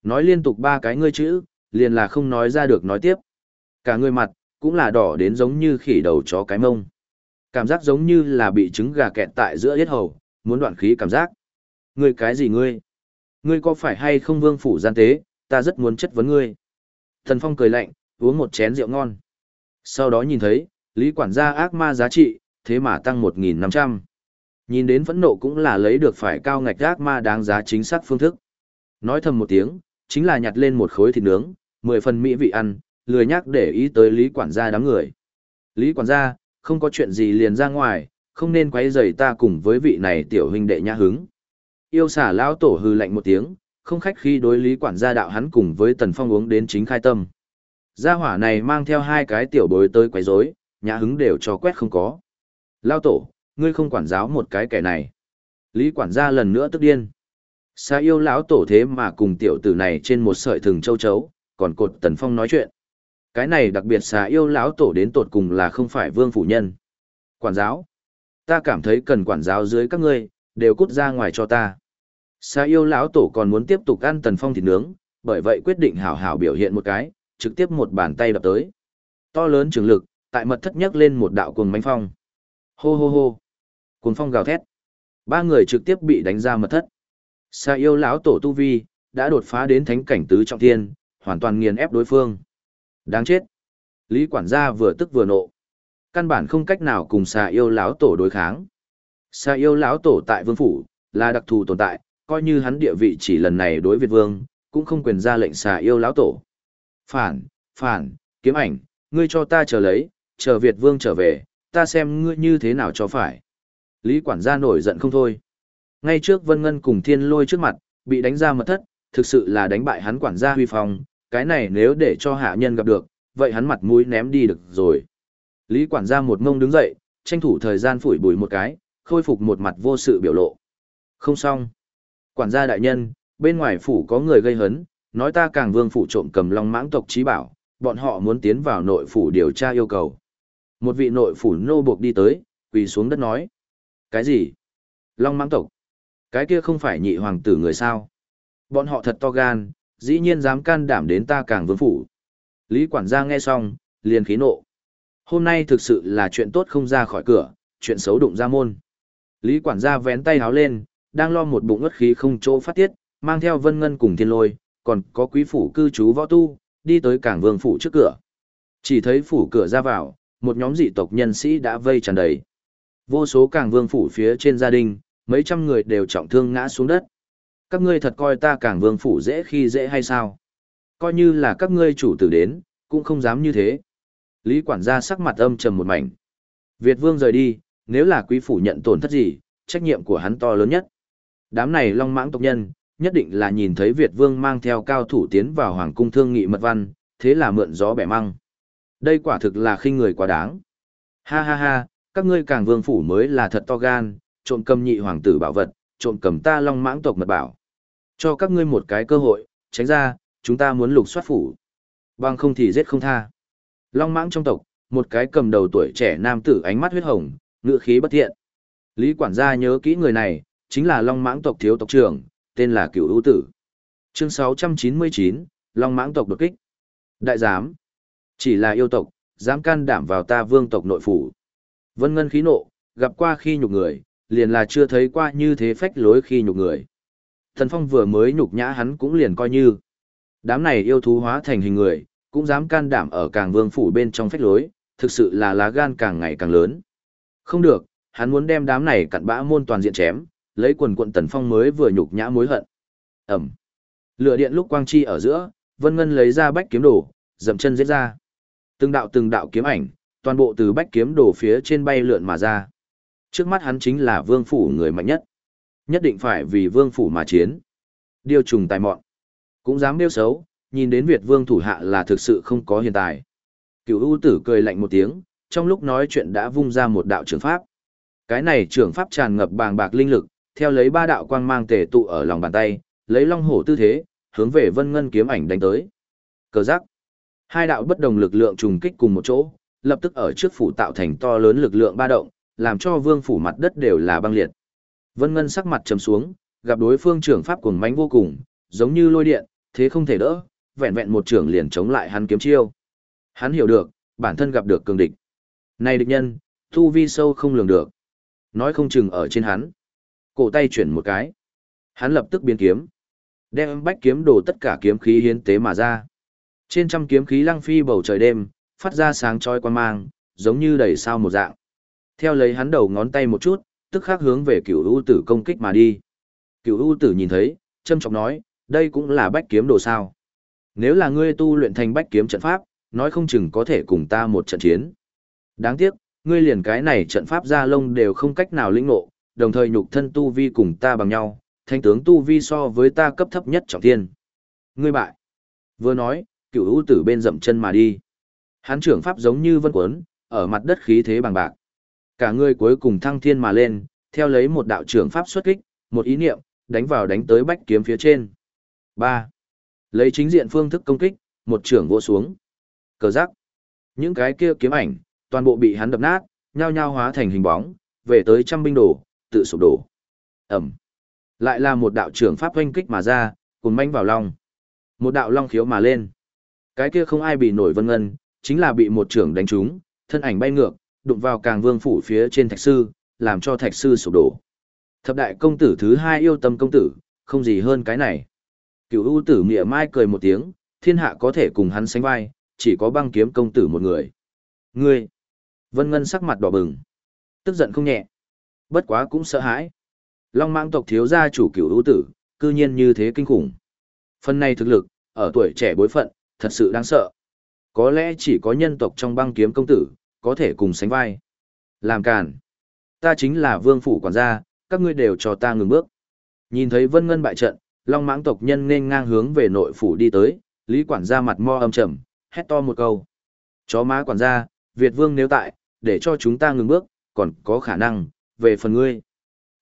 Nói liên tục ba cái ngươi chữ, liền là không nói ra được nói tiếp. Cả ngươi mặt, cũng là đỏ đến giống như khỉ đầu chó cái mông. Cảm giác giống như là bị trứng gà kẹt tại giữa yết hầu, muốn đoạn khí cảm giác. Ngươi cái gì ngươi? Ngươi có phải hay không vương phủ gian tế, ta rất muốn chất vấn ngươi. Thần Phong cười lạnh, uống một chén rượu ngon. Sau đó nhìn thấy, Lý quản gia ác ma giá trị, thế mà tăng 1.500. Nhìn đến phẫn nộ cũng là lấy được phải cao ngạch ác ma đáng giá chính xác phương thức. Nói thầm một tiếng, chính là nhặt lên một khối thịt nướng, 10 phần mỹ vị ăn, lười nhắc để ý tới Lý quản gia đám người. Lý quản gia, không có chuyện gì liền ra ngoài, không nên quấy rầy ta cùng với vị này tiểu huynh đệ nhã hứng. Yêu xả lão tổ hư lạnh một tiếng, không khách khi đối lý quản gia đạo hắn cùng với Tần Phong uống đến chính khai tâm. Gia hỏa này mang theo hai cái tiểu bối tới quấy rối, nhã hứng đều cho quét không có. lão tổ, ngươi không quản giáo một cái kẻ này. Lý quản gia lần nữa tức điên. Xa yêu lão tổ thế mà cùng tiểu tử này trên một sợi thừng châu chấu, còn cột Tần Phong nói chuyện. Cái này đặc biệt xà yêu lão tổ đến tột cùng là không phải vương phủ nhân. Quản giáo. Ta cảm thấy cần quản giáo dưới các ngươi, đều cút ra ngoài cho ta. Sa yêu lão tổ còn muốn tiếp tục ăn tần phong thịt nướng, bởi vậy quyết định hảo hảo biểu hiện một cái, trực tiếp một bàn tay đập tới. To lớn trường lực, tại mật thất nhấc lên một đạo cuồng mánh phong. Hô hô hô. Cuồng phong gào thét. Ba người trực tiếp bị đánh ra mật thất. Sa yêu lão tổ tu vi, đã đột phá đến thánh cảnh tứ trọng thiên, hoàn toàn nghiền ép đối phương. Đáng chết. Lý quản gia vừa tức vừa nộ. Căn bản không cách nào cùng xà yêu lão tổ đối kháng. Xà yêu lão tổ tại vương phủ, là đặc thù tồn tại, coi như hắn địa vị chỉ lần này đối Việt vương, cũng không quyền ra lệnh xà yêu lão tổ. Phản, phản, kiếm ảnh, ngươi cho ta chờ lấy, chờ Việt vương trở về, ta xem ngươi như thế nào cho phải. Lý quản gia nổi giận không thôi. Ngay trước Vân Ngân cùng Thiên Lôi trước mặt, bị đánh ra mật thất, thực sự là đánh bại hắn quản gia huy phong, cái này nếu để cho hạ nhân gặp được, vậy hắn mặt mũi ném đi được rồi. Lý quản gia một ngông đứng dậy, tranh thủ thời gian phủi bụi một cái, khôi phục một mặt vô sự biểu lộ. Không xong. Quản gia đại nhân, bên ngoài phủ có người gây hấn, nói ta càng vương phủ trộm cầm long mãng tộc trí bảo, bọn họ muốn tiến vào nội phủ điều tra yêu cầu. Một vị nội phủ nô buộc đi tới, quỳ xuống đất nói. Cái gì? Long mãng tộc? Cái kia không phải nhị hoàng tử người sao? Bọn họ thật to gan, dĩ nhiên dám can đảm đến ta càng vương phủ. Lý quản gia nghe xong, liền khí nộ. Hôm nay thực sự là chuyện tốt không ra khỏi cửa, chuyện xấu đụng ra môn. Lý quản gia vén tay háo lên, đang lo một bụng ất khí không chỗ phát tiết, mang theo vân ngân cùng thiên lôi, còn có quý phủ cư trú võ tu, đi tới cảng vương phủ trước cửa. Chỉ thấy phủ cửa ra vào, một nhóm dị tộc nhân sĩ đã vây tràn đầy. Vô số cảng vương phủ phía trên gia đình, mấy trăm người đều trọng thương ngã xuống đất các ngươi thật coi ta cảng vương phủ dễ khi dễ hay sao? Coi như là các ngươi chủ tử đến, cũng không dám như thế. Lý quản gia sắc mặt âm trầm một mảnh. Việt vương rời đi, nếu là quý phủ nhận tổn thất gì, trách nhiệm của hắn to lớn nhất. Đám này long mãng tộc nhân, nhất định là nhìn thấy Việt vương mang theo cao thủ tiến vào hoàng cung thương nghị mật văn, thế là mượn gió bẻ măng. Đây quả thực là khinh người quá đáng. Ha ha ha, các ngươi càng vương phủ mới là thật to gan, trộm cầm nhị hoàng tử bảo vật, trộm cầm ta long mãng tộc mật bảo. Cho các ngươi một cái cơ hội, tránh ra, chúng ta muốn lục soát phủ. Bằng không thì giết không tha. Long mãng trong tộc, một cái cầm đầu tuổi trẻ nam tử ánh mắt huyết hồng, ngựa khí bất thiện. Lý quản gia nhớ kỹ người này, chính là Long mãng tộc thiếu tộc trưởng, tên là Cửu Ưu Tử. Chương 699, Long mãng tộc đột kích. Đại giám, chỉ là yêu tộc, dám can đảm vào ta vương tộc nội phủ. Vân Ngân khí nộ, gặp qua khi nhục người, liền là chưa thấy qua như thế phách lối khi nhục người. Thần Phong vừa mới nhục nhã hắn cũng liền coi như. Đám này yêu thú hóa thành hình người, cũng dám can đảm ở càng vương phủ bên trong phách lối, thực sự là lá gan càng ngày càng lớn. Không được, hắn muốn đem đám này cặn bã môn toàn diện chém, lấy quần quận Tần Phong mới vừa nhục nhã mối hận. Ẩm. Lửa điện lúc quang chi ở giữa, Vân Ngân lấy ra bách kiếm đồ, dậm chân giết ra. Từng đạo từng đạo kiếm ảnh, toàn bộ từ bách kiếm đồ phía trên bay lượn mà ra. Trước mắt hắn chính là vương phủ người mạnh nhất. Nhất định phải vì vương phủ mà chiến. Điều trùng tài mọn. Cũng dám điêu xấu, nhìn đến Việt vương thủ hạ là thực sự không có hiện tài. Cựu ưu tử cười lạnh một tiếng, trong lúc nói chuyện đã vung ra một đạo trường pháp. Cái này trường pháp tràn ngập bàng bạc linh lực, theo lấy ba đạo quang mang tề tụ ở lòng bàn tay, lấy long hổ tư thế, hướng về vân ngân kiếm ảnh đánh tới. Cờ giác. Hai đạo bất đồng lực lượng trùng kích cùng một chỗ, lập tức ở trước phủ tạo thành to lớn lực lượng ba động, làm cho vương phủ mặt đất đều là băng liệt. Vân Ngân sắc mặt trầm xuống, gặp đối phương trưởng pháp cuồng mãnh vô cùng, giống như lôi điện, thế không thể đỡ, vẹn vẹn một trưởng liền chống lại hắn kiếm chiêu. Hắn hiểu được, bản thân gặp được cường địch. Này địch nhân, thu vi sâu không lường được. Nói không chừng ở trên hắn. Cổ tay chuyển một cái. Hắn lập tức biến kiếm. Đem bách kiếm đổ tất cả kiếm khí hiến tế mà ra. Trên trăm kiếm khí lăng phi bầu trời đêm, phát ra sáng chói quan mang, giống như đầy sao một dạng. Theo lấy hắn đầu ngón tay một chút, tức khắc hướng về cửu ưu tử công kích mà đi. cửu ưu tử nhìn thấy, châm trọng nói, đây cũng là bách kiếm đồ sao. Nếu là ngươi tu luyện thành bách kiếm trận pháp, nói không chừng có thể cùng ta một trận chiến. Đáng tiếc, ngươi liền cái này trận pháp ra lông đều không cách nào lĩnh ngộ, đồng thời nhục thân tu vi cùng ta bằng nhau, thanh tướng tu vi so với ta cấp thấp nhất trọng thiên. Ngươi bại. Vừa nói, cựu ưu tử bên dậm chân mà đi. Hắn trưởng pháp giống như vân quấn, ở mặt đất khí thế bằng bạc. Cả ngươi cuối cùng thăng thiên mà lên, theo lấy một đạo trưởng pháp xuất kích, một ý niệm, đánh vào đánh tới bách kiếm phía trên. 3. Lấy chính diện phương thức công kích, một trưởng vỗ xuống. Cờ giác. Những cái kia kiếm ảnh, toàn bộ bị hắn đập nát, nhao nhao hóa thành hình bóng, về tới trăm binh đổ, tự sụp đổ. Ẩm. Lại là một đạo trưởng pháp oanh kích mà ra, cùng manh vào long. Một đạo long khiếu mà lên. Cái kia không ai bị nổi vân ngân, chính là bị một trưởng đánh trúng, thân ảnh bay ngược, đụng vào càng vương phủ phía trên thạch sư, làm cho thạch sư sụp đổ. Thập đại công tử thứ hai yêu tâm công tử, không gì hơn cái này. Cựu ưu tử mỉa mai cười một tiếng, thiên hạ có thể cùng hắn sánh vai, chỉ có băng kiếm công tử một người. Ngươi! Vân Ngân sắc mặt đỏ bừng. Tức giận không nhẹ. Bất quá cũng sợ hãi. Long mãng tộc thiếu gia chủ cựu ưu tử, cư nhiên như thế kinh khủng. Phần này thực lực, ở tuổi trẻ bối phận, thật sự đáng sợ. Có lẽ chỉ có nhân tộc trong băng kiếm công tử, có thể cùng sánh vai. Làm càn. Ta chính là vương phủ quản gia, các ngươi đều cho ta ngừng bước. Nhìn thấy Vân Ngân bại trận, Long mãng tộc nhân nên ngang hướng về nội phủ đi tới, Lý quản gia mặt mo âm trầm, hét to một câu. Chó má quản gia, Việt vương nếu tại, để cho chúng ta ngừng bước, còn có khả năng, về phần ngươi.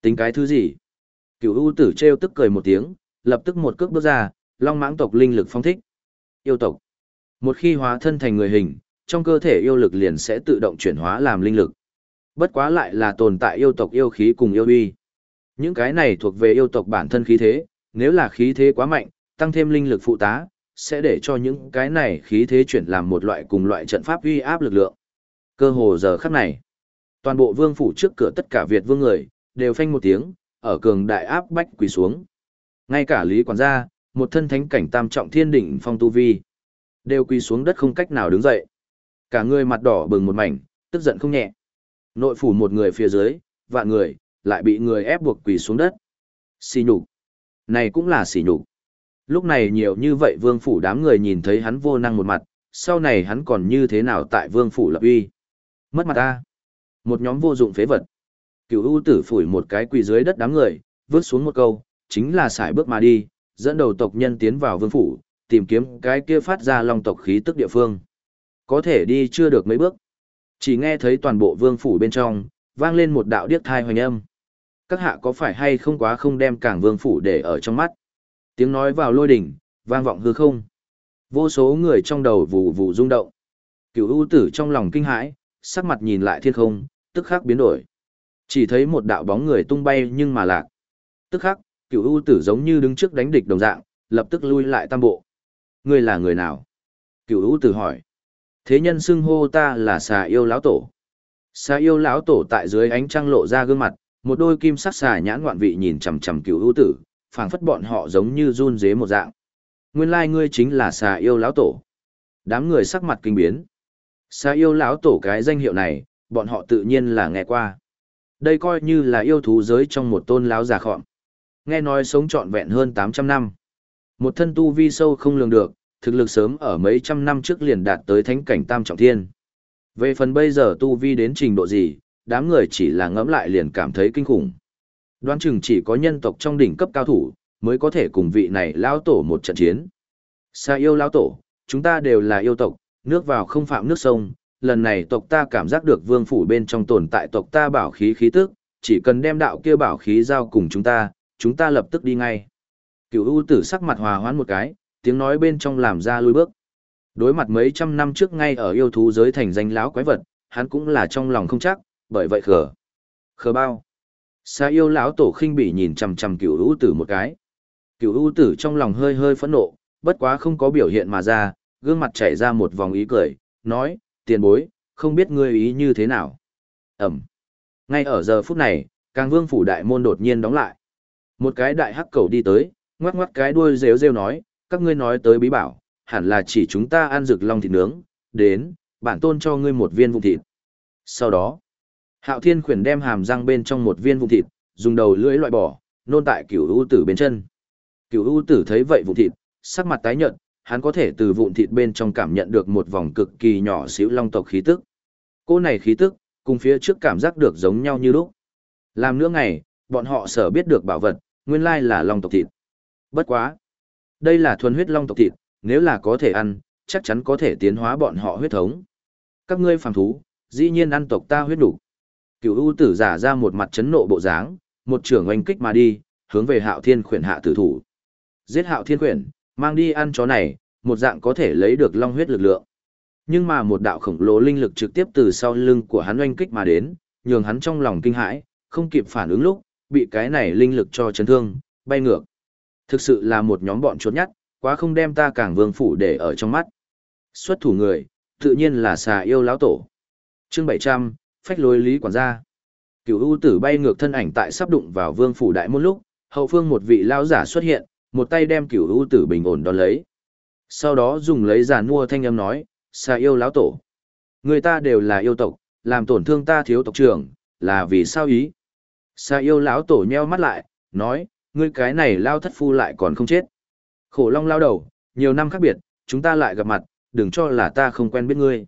Tính cái thứ gì? Cửu U tử treo tức cười một tiếng, lập tức một cước bước ra, long mãng tộc linh lực phong thích. Yêu tộc. Một khi hóa thân thành người hình, trong cơ thể yêu lực liền sẽ tự động chuyển hóa làm linh lực. Bất quá lại là tồn tại yêu tộc yêu khí cùng yêu uy. Những cái này thuộc về yêu tộc bản thân khí thế, nếu là khí thế quá mạnh, tăng thêm linh lực phụ tá, sẽ để cho những cái này khí thế chuyển làm một loại cùng loại trận pháp uy áp lực lượng. Cơ hồ giờ khắc này, toàn bộ vương phủ trước cửa tất cả Việt vương người, đều phanh một tiếng, ở cường đại áp bách quỳ xuống. Ngay cả Lý quản gia, một thân thánh cảnh tam trọng thiên đỉnh phong tu vi, đều quỳ xuống đất không cách nào đứng dậy. Cả người mặt đỏ bừng một mảnh, tức giận không nhẹ. Nội phủ một người phía dưới, vạn người, lại bị người ép buộc quỳ xuống đất. Xì nhục. Này cũng là sỉ nhục. Lúc này nhiều như vậy vương phủ đám người nhìn thấy hắn vô năng một mặt, sau này hắn còn như thế nào tại vương phủ lập uy. Mất mặt ta. Một nhóm vô dụng phế vật. Cửu U tử phủi một cái quỳ dưới đất đám người, vớt xuống một câu, chính là xài bước mà đi, dẫn đầu tộc nhân tiến vào vương phủ, tìm kiếm cái kia phát ra long tộc khí tức địa phương. Có thể đi chưa được mấy bước. Chỉ nghe thấy toàn bộ vương phủ bên trong, vang lên một đạo điếc thai hoành âm. Các hạ có phải hay không quá không đem cảng vương phủ để ở trong mắt. Tiếng nói vào lôi đỉnh, vang vọng hư không. Vô số người trong đầu vù vù rung động. Cửu ưu tử trong lòng kinh hãi, sắc mặt nhìn lại thiên không, tức khắc biến đổi. Chỉ thấy một đạo bóng người tung bay nhưng mà lạc. Tức khắc, cửu ưu tử giống như đứng trước đánh địch đồng dạng, lập tức lui lại tam bộ. Ngươi là người nào? Cửu ưu tử hỏi. Thế nhân xưng hô ta là xà yêu lão tổ. Xà yêu lão tổ tại dưới ánh trăng lộ ra gương mặt, một đôi kim sắc xà nhãn ngoạn vị nhìn chằm chằm cựu ưu tử, phảng phất bọn họ giống như run dế một dạng. Nguyên lai ngươi chính là xà yêu lão tổ. Đám người sắc mặt kinh biến. Xà yêu lão tổ cái danh hiệu này, bọn họ tự nhiên là nghe qua. Đây coi như là yêu thú giới trong một tôn lão già khọm. Nghe nói sống trọn vẹn hơn 800 năm. Một thân tu vi sâu không lường được, thực lực sớm ở mấy trăm năm trước liền đạt tới thánh cảnh tam trọng thiên. Về phần bây giờ tu vi đến trình độ gì, đám người chỉ là ngẫm lại liền cảm thấy kinh khủng. Đoán chừng chỉ có nhân tộc trong đỉnh cấp cao thủ, mới có thể cùng vị này lão tổ một trận chiến. Sa yêu lão tổ, chúng ta đều là yêu tộc, nước vào không phạm nước sông, lần này tộc ta cảm giác được vương phủ bên trong tồn tại tộc ta bảo khí khí tức, chỉ cần đem đạo kia bảo khí giao cùng chúng ta, chúng ta lập tức đi ngay. Cửu U tử sắc mặt hòa hoãn một cái, tiếng nói bên trong làm ra lui bước. Đối mặt mấy trăm năm trước ngay ở yêu thú giới thành danh lão quái vật, hắn cũng là trong lòng không chắc, bởi vậy khờ. Khờ bao. xa yêu lão tổ khinh bỉ nhìn chằm chằm cửu U tử một cái. Cửu U tử trong lòng hơi hơi phẫn nộ, bất quá không có biểu hiện mà ra, gương mặt chảy ra một vòng ý cười, nói, tiền bối, không biết ngươi ý như thế nào. Ẩm. Ngay ở giờ phút này, càng vương phủ đại môn đột nhiên đóng lại. Một cái đại hắc cầu đi tới, ngoắc ngoắc cái đuôi rêu rêu nói, các ngươi nói tới bí bảo, hẳn là chỉ chúng ta ăn rực long thịt nướng, đến, bản tôn cho ngươi một viên vụn thịt. Sau đó, hạo thiên khuyển đem hàm răng bên trong một viên vụn thịt, dùng đầu lưỡi loại bỏ, nôn tại cửu u tử bên chân. Cửu u tử thấy vậy vụn thịt, sắc mặt tái nhợt, hắn có thể từ vụn thịt bên trong cảm nhận được một vòng cực kỳ nhỏ xíu long tộc khí tức. Cô này khí tức, cùng phía trước cảm giác được giống nhau như lúc. Làm nữa ngày, bọn họ sở biết được bảo vật, Nguyên lai là long tộc thịt. Bất quá. Đây là thuần huyết long tộc thịt, nếu là có thể ăn, chắc chắn có thể tiến hóa bọn họ huyết thống. Các ngươi phàm thú, dĩ nhiên ăn tộc ta huyết đủ. Cửu U tử giả ra một mặt chấn nộ bộ dáng, một trưởng oanh kích mà đi, hướng về Hạo Thiên khuyển hạ tử thủ. Giết Hạo Thiên khuyển, mang đi ăn chó này, một dạng có thể lấy được long huyết lực lượng. Nhưng mà một đạo khổng lồ linh lực trực tiếp từ sau lưng của hắn oanh kích mà đến, nhường hắn trong lòng kinh hãi, không kịp phản ứng lúc, bị cái này linh lực cho chấn thương, bay ngược. Thực sự là một nhóm bọn chốt nhắt, quá không đem ta càng vương phủ để ở trong mắt. Xuất thủ người, tự nhiên là xà yêu lão tổ. chương 700, phách lối lý quản gia. Cửu U tử bay ngược thân ảnh tại sắp đụng vào vương phủ đại môn lúc, hậu phương một vị lão giả xuất hiện, một tay đem Cửu U tử bình ổn đón lấy. Sau đó dùng lấy giàn mua thanh âm nói, "Xa yêu lão tổ. Người ta đều là yêu tộc, làm tổn thương ta thiếu tộc trưởng, là vì sao ý? Xa yêu lão tổ nheo mắt lại, nói, ngươi cái này lao thất phu lại còn không chết. Khổ long lao đầu, nhiều năm khác biệt, chúng ta lại gặp mặt, đừng cho là ta không quen biết ngươi.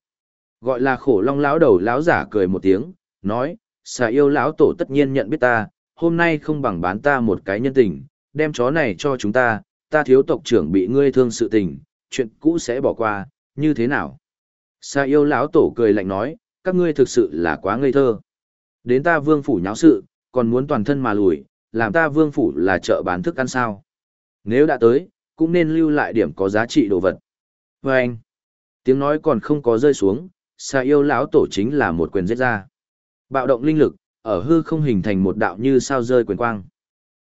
Gọi là khổ long lão đầu lão giả cười một tiếng, nói, xà yêu lão tổ tất nhiên nhận biết ta, hôm nay không bằng bán ta một cái nhân tình, đem chó này cho chúng ta, ta thiếu tộc trưởng bị ngươi thương sự tình, chuyện cũ sẽ bỏ qua, như thế nào? Xà yêu lão tổ cười lạnh nói, các ngươi thực sự là quá ngây thơ. Đến ta vương phủ nháo sự, còn muốn toàn thân mà lùi, làm ta vương phủ là chợ bán thức ăn sao. Nếu đã tới, cũng nên lưu lại điểm có giá trị đồ vật. vê anh, tiếng nói còn không có rơi xuống, xà yêu lão tổ chính là một quyền giết ra. Bạo động linh lực, ở hư không hình thành một đạo như sao rơi quyền quang.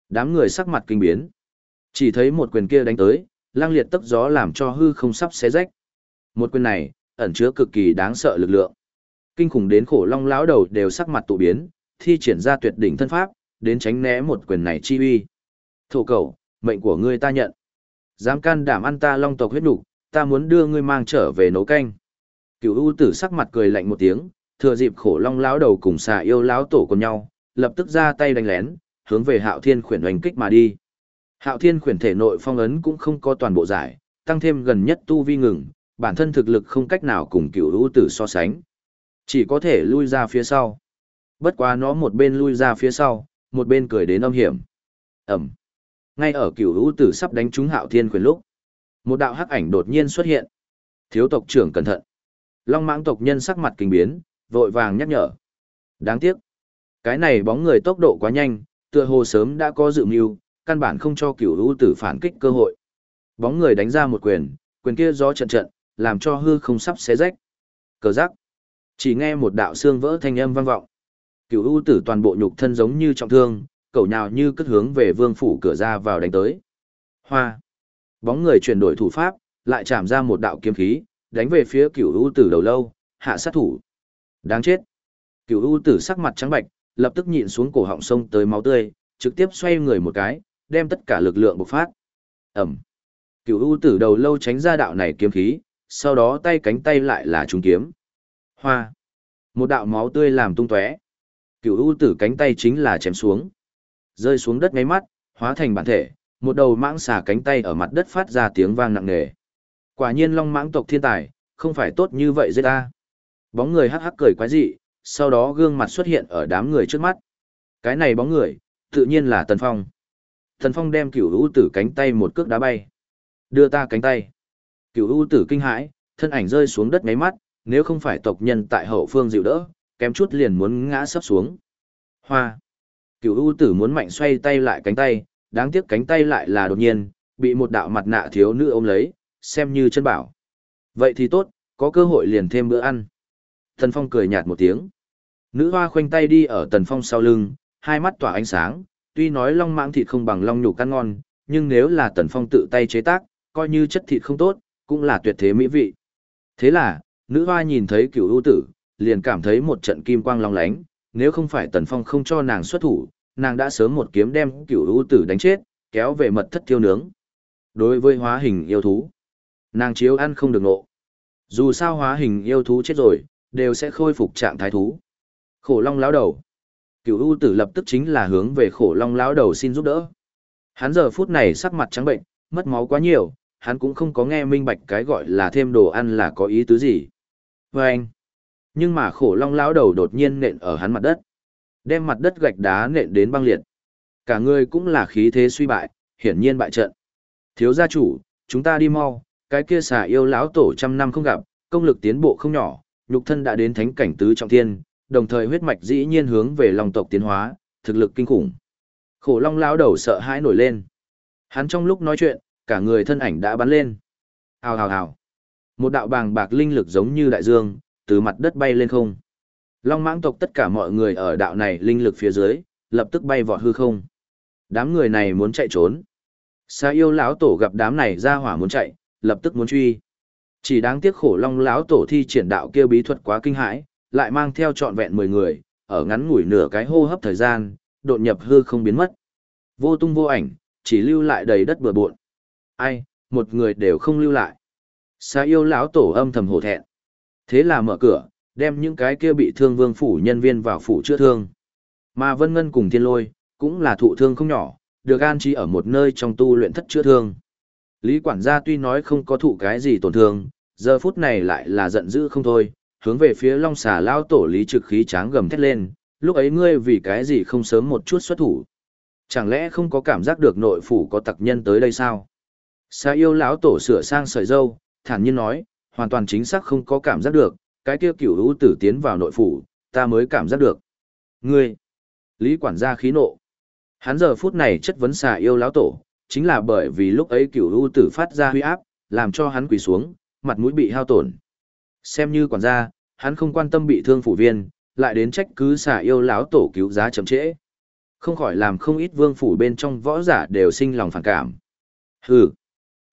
Đám người sắc mặt kinh biến. Chỉ thấy một quyền kia đánh tới, lang liệt tấp gió làm cho hư không sắp xé rách. Một quyền này, ẩn chứa cực kỳ đáng sợ lực lượng. Kinh khủng đến khổ long lão đầu đều sắc mặt tụ biến, thi triển ra tuyệt đỉnh thân pháp, đến tránh né một quyền này chi uy. Thổ cầu, mệnh của ngươi ta nhận. Dám can đảm ăn ta long tộc huyết đủ, ta muốn đưa ngươi mang trở về nấu canh. Cửu U tử sắc mặt cười lạnh một tiếng, thừa dịp khổ long lão đầu cùng xà yêu lão tổ cùng nhau, lập tức ra tay đánh lén, hướng về Hạo Thiên khuyển oanh kích mà đi. Hạo Thiên khuyển thể nội phong ấn cũng không có toàn bộ giải, tăng thêm gần nhất tu vi ngừng, bản thân thực lực không cách nào cùng Cửu U tử so sánh, chỉ có thể lui ra phía sau. Bất quá nó một bên lui ra phía sau, một bên cười đến âm hiểm. Ẩm. Ngay ở cửu U tử sắp đánh trúng hạo thiên quyền lúc. Một đạo hắc ảnh đột nhiên xuất hiện. Thiếu tộc trưởng cẩn thận. Long mãng tộc nhân sắc mặt kinh biến, vội vàng nhắc nhở. Đáng tiếc. Cái này bóng người tốc độ quá nhanh, tựa hồ sớm đã có dự mưu, căn bản không cho cửu hữu tử phản kích cơ hội. Bóng người đánh ra một quyền, quyền kia gió trận trận, làm cho hư không sắp xé rách. Cờ giác. Chỉ nghe một đạo xương vỡ thanh âm vang vọng. Cửu U tử toàn bộ nhục thân giống như trọng thương, cẩu nhào như cất hướng về vương phủ cửa ra vào đánh tới. Hoa. Bóng người chuyển đổi thủ pháp, lại chạm ra một đạo kiếm khí, đánh về phía Cửu U tử đầu lâu, hạ sát thủ. Đáng chết. Cửu U tử sắc mặt trắng bạch, lập tức nhịn xuống cổ họng sông tới máu tươi, trực tiếp xoay người một cái, đem tất cả lực lượng bộc phát. Ẩm. Cửu U tử đầu lâu tránh ra đạo này kiếm khí, sau đó tay cánh tay lại là trúng kiếm. Hoa. Một đạo máu tươi làm tung tóe. Cửu u tử cánh tay chính là chém xuống. Rơi xuống đất ngay mắt, hóa thành bản thể, một đầu mãng xà cánh tay ở mặt đất phát ra tiếng vang nặng nề. Quả nhiên long mãng tộc thiên tài, không phải tốt như vậy dễ ta. Bóng người hắc hắc cười quái dị, sau đó gương mặt xuất hiện ở đám người trước mắt. Cái này bóng người, tự nhiên là Tần Phong. Tần Phong đem cửu u tử cánh tay một cước đá bay. Đưa ta cánh tay. Cửu u tử kinh hãi, thân ảnh rơi xuống đất ngáy mắt, nếu không phải tộc nhân tại hậu phương dịu đỡ, kém chút liền muốn ngã sấp xuống. Hoa. Cửu U tử muốn mạnh xoay tay lại cánh tay, đáng tiếc cánh tay lại là đột nhiên, bị một đạo mặt nạ thiếu nữ ôm lấy, xem như chân bảo. Vậy thì tốt, có cơ hội liền thêm bữa ăn. Tần Phong cười nhạt một tiếng. Nữ hoa khoanh tay đi ở Tần Phong sau lưng, hai mắt tỏa ánh sáng, tuy nói long mãng thịt không bằng long nhục ăn ngon, nhưng nếu là Tần Phong tự tay chế tác, coi như chất thịt không tốt, cũng là tuyệt thế mỹ vị. Thế là, nữ hoa nhìn thấy cửu ưu tử, liền cảm thấy một trận kim quang long lánh, nếu không phải Tần Phong không cho nàng xuất thủ, nàng đã sớm một kiếm đem cửu ưu tử đánh chết, kéo về mật thất tiêu nướng. Đối với hóa hình yêu thú, nàng chiếu ăn không được nộ. Dù sao hóa hình yêu thú chết rồi, đều sẽ khôi phục trạng thái thú. Khổ long lão đầu. Cửu ưu tử lập tức chính là hướng về khổ long lão đầu xin giúp đỡ. Hắn giờ phút này sắc mặt trắng bệnh, mất máu quá nhiều, hắn cũng không có nghe minh bạch cái gọi là thêm đồ ăn là có ý tứ gì. Và anh, nhưng mà khổ long lão đầu đột nhiên nện ở hắn mặt đất. Đem mặt đất gạch đá nện đến băng liệt. Cả người cũng là khí thế suy bại, hiển nhiên bại trận. Thiếu gia chủ, chúng ta đi mau, cái kia xà yêu lão tổ trăm năm không gặp, công lực tiến bộ không nhỏ, nhục thân đã đến thánh cảnh tứ trọng thiên, đồng thời huyết mạch dĩ nhiên hướng về long tộc tiến hóa, thực lực kinh khủng. Khổ long lão đầu sợ hãi nổi lên. Hắn trong lúc nói chuyện, cả người thân ảnh đã bắn lên. Hào hào hào. Một đạo bàng bạc linh lực giống như đại dương, từ mặt đất bay lên không. Long mãng tộc tất cả mọi người ở đạo này linh lực phía dưới, lập tức bay vọt hư không. Đám người này muốn chạy trốn. Sa yêu lão tổ gặp đám này ra hỏa muốn chạy, lập tức muốn truy. Chỉ đáng tiếc khổ long lão tổ thi triển đạo kia bí thuật quá kinh hãi, lại mang theo trọn vẹn 10 người, ở ngắn ngủi nửa cái hô hấp thời gian, đột nhập hư không biến mất. Vô tung vô ảnh, chỉ lưu lại đầy đất bừa bộn. Ai, một người đều không lưu lại. Sa yêu lão tổ âm thầm hổ thẹn. Thế là mở cửa, đem những cái kia bị thương vương phủ nhân viên vào phủ chữa thương. Mà Vân Ngân cùng Thiên Lôi, cũng là thụ thương không nhỏ, được an trí ở một nơi trong tu luyện thất chữa thương. Lý quản gia tuy nói không có thụ cái gì tổn thương, giờ phút này lại là giận dữ không thôi, hướng về phía long xà lao tổ lý trực khí tráng gầm thét lên, lúc ấy ngươi vì cái gì không sớm một chút xuất thủ. Chẳng lẽ không có cảm giác được nội phủ có tặc nhân tới đây sao? Xà yêu lão tổ sửa sang sợi dâu, thản nhiên nói, hoàn toàn chính xác không có cảm giác được, cái kia cửu hữu tử tiến vào nội phủ, ta mới cảm giác được. Ngươi! Lý quản gia khí nộ. Hắn giờ phút này chất vấn xà yêu lão tổ, chính là bởi vì lúc ấy cửu lũ tử phát ra huy áp, làm cho hắn quỳ xuống, mặt mũi bị hao tổn. Xem như quản gia, hắn không quan tâm bị thương phủ viên, lại đến trách cứ xả yêu lão tổ cứu giá chậm trễ. Không khỏi làm không ít vương phủ bên trong võ giả đều sinh lòng phản cảm. Hừ,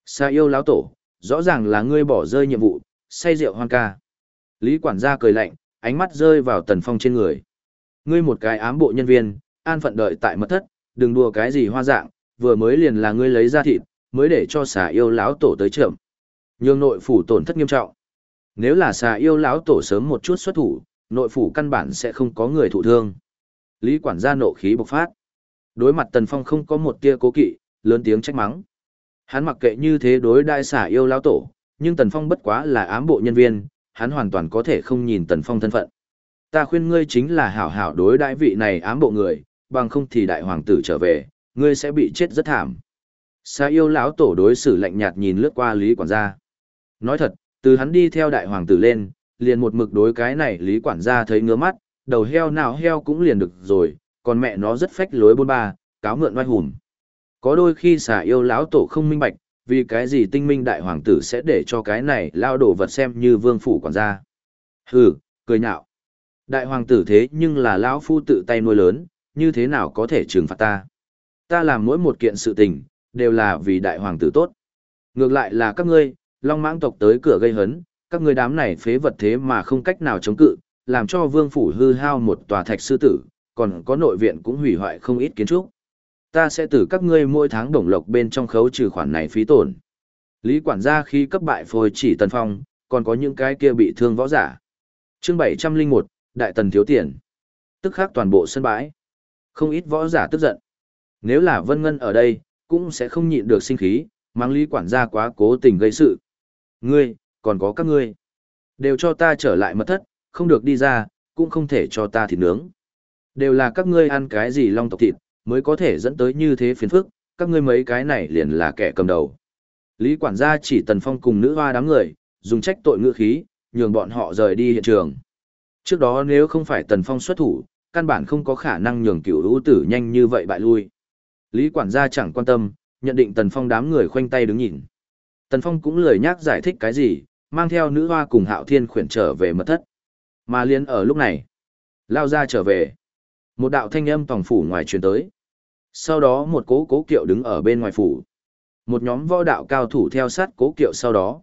xà yêu lão tổ, rõ ràng là ngươi bỏ rơi nhiệm vụ, say rượu hoan ca. Lý quản gia cười lạnh, ánh mắt rơi vào tần phong trên người. Ngươi một cái ám bộ nhân viên, an phận đợi tại mật thất, đừng đùa cái gì hoa dạng, vừa mới liền là ngươi lấy ra thịt, mới để cho xà yêu lão tổ tới trưởng. Nhường nội phủ tổn thất nghiêm trọng. Nếu là xà yêu lão tổ sớm một chút xuất thủ, nội phủ căn bản sẽ không có người thụ thương. Lý quản gia nộ khí bộc phát. Đối mặt Tần Phong không có một tia cố kỵ, lớn tiếng trách mắng. Hắn mặc kệ như thế đối đại xà yêu lão tổ, nhưng Tần Phong bất quá là ám bộ nhân viên, hắn hoàn toàn có thể không nhìn Tần Phong thân phận. Ta khuyên ngươi chính là hảo hảo đối đại vị này ám bộ người, bằng không thì đại hoàng tử trở về, ngươi sẽ bị chết rất thảm. Xà yêu lão tổ đối xử lạnh nhạt nhìn lướt qua Lý quản gia. Nói thật, từ hắn đi theo đại hoàng tử lên, liền một mực đối cái này lý quản gia thấy ngứa mắt, đầu heo nào heo cũng liền được rồi, còn mẹ nó rất phách lối bôn ba, cáo mượn oai hùm. Có đôi khi Xà yêu lão tổ không minh bạch, vì cái gì tinh minh đại hoàng tử sẽ để cho cái này lao đổ vật xem như vương phủ quản gia. Hừ, cười nhạo. Đại hoàng tử thế nhưng là lão phu tự tay nuôi lớn, như thế nào có thể trừng phạt ta? Ta làm mỗi một kiện sự tình, đều là vì đại hoàng tử tốt. Ngược lại là các ngươi, long mãng tộc tới cửa gây hấn, các ngươi đám này phế vật thế mà không cách nào chống cự, làm cho vương phủ hư hao một tòa thạch sư tử, còn có nội viện cũng hủy hoại không ít kiến trúc. Ta sẽ từ các ngươi mỗi tháng đồng lộc bên trong khấu trừ khoản này phí tổn. Lý quản gia khi cấp bại phôi chỉ tần phong, còn có những cái kia bị thương võ giả. chương 701, Đại Tần thiếu tiền. Tức khác toàn bộ sân bãi. Không ít võ giả tức giận. Nếu là Vân Ngân ở đây, cũng sẽ không nhịn được sinh khí, mang lý quản gia quá cố tình gây sự. Ngươi, còn có các ngươi. Đều cho ta trở lại mật thất, không được đi ra, cũng không thể cho ta thịt nướng. Đều là các ngươi ăn cái gì long tộc thịt, mới có thể dẫn tới như thế phiền phức, các ngươi mấy cái này liền là kẻ cầm đầu. Lý quản gia chỉ tần phong cùng nữ hoa đám người, dùng trách tội ngữ khí, nhường bọn họ rời đi hiện trường. Trước đó nếu không phải tần phong xuất thủ, căn bản không có khả năng nhường cửu lũ tử nhanh như vậy bại lui. Lý quản gia chẳng quan tâm, nhận định tần phong đám người khoanh tay đứng nhìn. Tần phong cũng lười nhác giải thích cái gì, mang theo nữ hoa cùng hạo thiên khuyển trở về mật thất. Mà liên ở lúc này, lao ra trở về. Một đạo thanh âm tòng phủ ngoài truyền tới. Sau đó một cố cố kiệu đứng ở bên ngoài phủ. Một nhóm võ đạo cao thủ theo sát cố kiệu sau đó.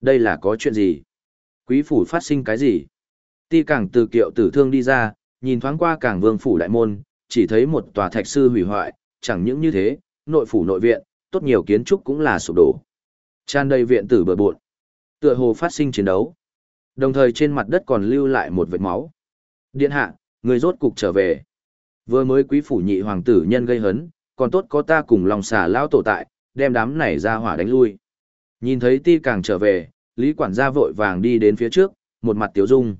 Đây là có chuyện gì? Quý phủ phát sinh cái gì? Ti càng từ kiệu tử thương đi ra, nhìn thoáng qua càng vương phủ đại môn, chỉ thấy một tòa thạch sư hủy hoại, chẳng những như thế, nội phủ nội viện, tốt nhiều kiến trúc cũng là sụp đổ. Tràn đầy viện tử bừa bộn. Tựa hồ phát sinh chiến đấu. Đồng thời trên mặt đất còn lưu lại một vệt máu. Điện hạ, người rốt cục trở về. Vừa mới quý phủ nhị hoàng tử nhân gây hấn, còn tốt có ta cùng lòng xà lao tổ tại, đem đám này ra hỏa đánh lui. Nhìn thấy ti càng trở về, Lý quản gia vội vàng đi đến phía trước, một mặt tiếu dung.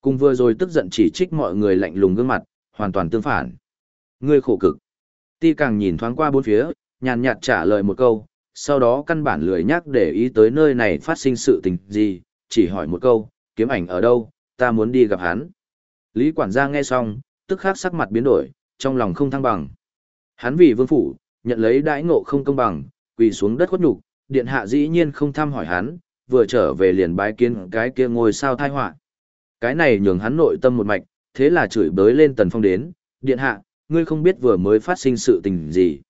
Cùng vừa rồi tức giận chỉ trích mọi người lạnh lùng gương mặt, hoàn toàn tương phản. Ngươi khổ cực. Ti càng nhìn thoáng qua bốn phía, nhàn nhạt trả lời một câu, sau đó căn bản lười nhắc để ý tới nơi này phát sinh sự tình gì, chỉ hỏi một câu, kiếm ảnh ở đâu, ta muốn đi gặp hắn. Lý quản gia nghe xong, tức khắc sắc mặt biến đổi, trong lòng không thăng bằng. Hắn vì vương phủ, nhận lấy đãi ngộ không công bằng, quỳ xuống đất khuất nhục, điện hạ dĩ nhiên không thăm hỏi hắn, vừa trở về liền bái kiến cái kia ngồi sao thai họa. Cái này nhường hắn nội tâm một mạch, thế là chửi bới lên tần phong đến, điện hạ, ngươi không biết vừa mới phát sinh sự tình gì.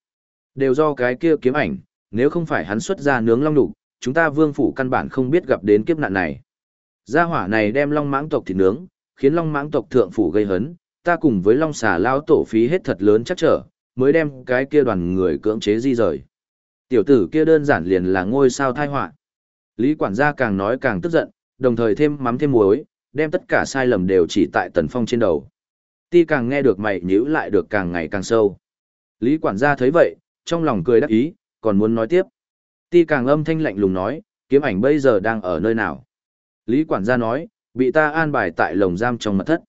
Đều do cái kia kiếm ảnh, nếu không phải hắn xuất ra nướng long đục, chúng ta vương phủ căn bản không biết gặp đến kiếp nạn này. Gia hỏa này đem long mãng tộc thịt nướng, khiến long mãng tộc thượng phủ gây hấn, ta cùng với long xà lao tổ phí hết thật lớn chắc trở, mới đem cái kia đoàn người cưỡng chế di rời. Tiểu tử kia đơn giản liền là ngôi sao thai họa. Lý quản gia càng nói càng tức giận, đồng thời thêm mắm thêm muối, đem tất cả sai lầm đều chỉ tại tần phong trên đầu. Ti càng nghe được mày nhíu lại được càng ngày càng sâu. Lý quản gia thấy vậy, trong lòng cười đắc ý, còn muốn nói tiếp. Ti càng âm thanh lạnh lùng nói, kiếm ảnh bây giờ đang ở nơi nào? Lý quản gia nói, bị ta an bài tại lồng giam trong mật thất.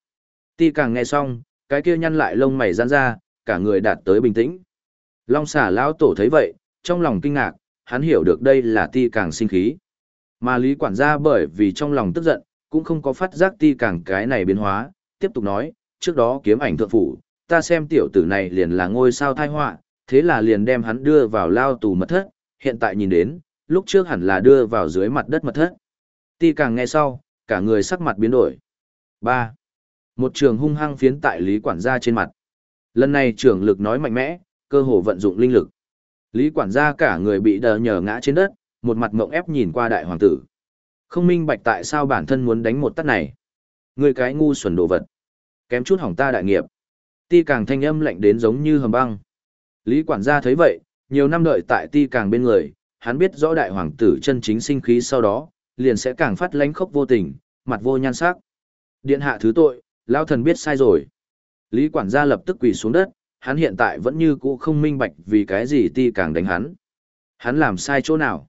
Ti càng nghe xong, cái kia nhăn lại lông mày giãn ra, cả người đạt tới bình tĩnh. Long xả lão tổ thấy vậy, trong lòng kinh ngạc, hắn hiểu được đây là ti càng sinh khí. Mà Lý quản gia bởi vì trong lòng tức giận, cũng không có phát giác ti càng cái này biến hóa, tiếp tục nói, trước đó kiếm ảnh thượng phủ, ta xem tiểu tử này liền là ngôi sao thai họa, thế là liền đem hắn đưa vào lao tù mật thất, hiện tại nhìn đến, lúc trước hẳn là đưa vào dưới mặt đất mật thất. Ti càng nghe sau, cả người sắc mặt biến đổi. 3. Một trường hung hăng phiến tại Lý quản gia trên mặt. Lần này trưởng lực nói mạnh mẽ, cơ hồ vận dụng linh lực. Lý quản gia cả người bị đờ nhờ ngã trên đất, một mặt mộng ép nhìn qua đại hoàng tử. Không minh bạch tại sao bản thân muốn đánh một tát này. Người cái ngu xuẩn đồ vật. Kém chút hỏng ta đại nghiệp. Ti càng thanh âm lạnh đến giống như hầm băng. Lý quản gia thấy vậy, nhiều năm đợi tại ti càng bên người, hắn biết rõ đại hoàng tử chân chính sinh khí sau đó, liền sẽ càng phát lánh khốc vô tình, mặt vô nhan sắc. Điện hạ thứ tội, lao thần biết sai rồi. Lý quản gia lập tức quỳ xuống đất, hắn hiện tại vẫn như cũ không minh bạch vì cái gì ti càng đánh hắn. Hắn làm sai chỗ nào?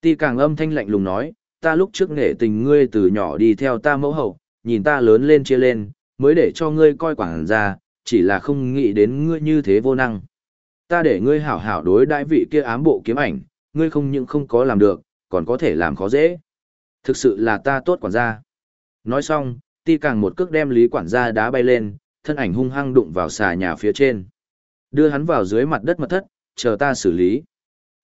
Ti càng âm thanh lạnh lùng nói, ta lúc trước nghệ tình ngươi từ nhỏ đi theo ta mẫu hậu, nhìn ta lớn lên chia lên, mới để cho ngươi coi quản gia, chỉ là không nghĩ đến ngươi như thế vô năng. Ta để ngươi hảo hảo đối đại vị kia ám bộ kiếm ảnh, ngươi không những không có làm được, còn có thể làm khó dễ. Thực sự là ta tốt quản gia. Nói xong, ti càng một cước đem lý quản gia đá bay lên, thân ảnh hung hăng đụng vào xà nhà phía trên. Đưa hắn vào dưới mặt đất mật thất, chờ ta xử lý.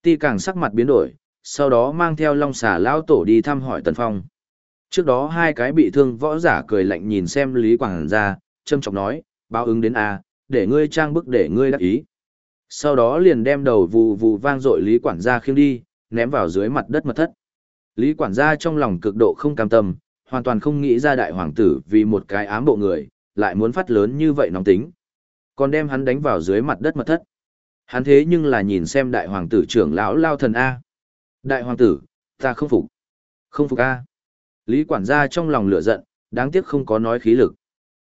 Ti càng sắc mặt biến đổi, sau đó mang theo long xà lão tổ đi thăm hỏi Tần Phong. Trước đó hai cái bị thương võ giả cười lạnh nhìn xem Lý Quảng gia, châm trọng nói, báo ứng đến A, để ngươi trang bức để ngươi đắc ý. Sau đó liền đem đầu vù vù vang dội Lý Quản gia khiêng đi, ném vào dưới mặt đất mật thất. Lý Quản gia trong lòng cực độ không cam tâm, hoàn toàn không nghĩ ra đại hoàng tử vì một cái ám bộ người, lại muốn phát lớn như vậy nóng tính. Còn đem hắn đánh vào dưới mặt đất mật thất. Hắn thế nhưng là nhìn xem đại hoàng tử trưởng lão lao thần A. Đại hoàng tử, ta không phục. Không phục A. Lý quản gia trong lòng lửa giận, đáng tiếc không có nói khí lực.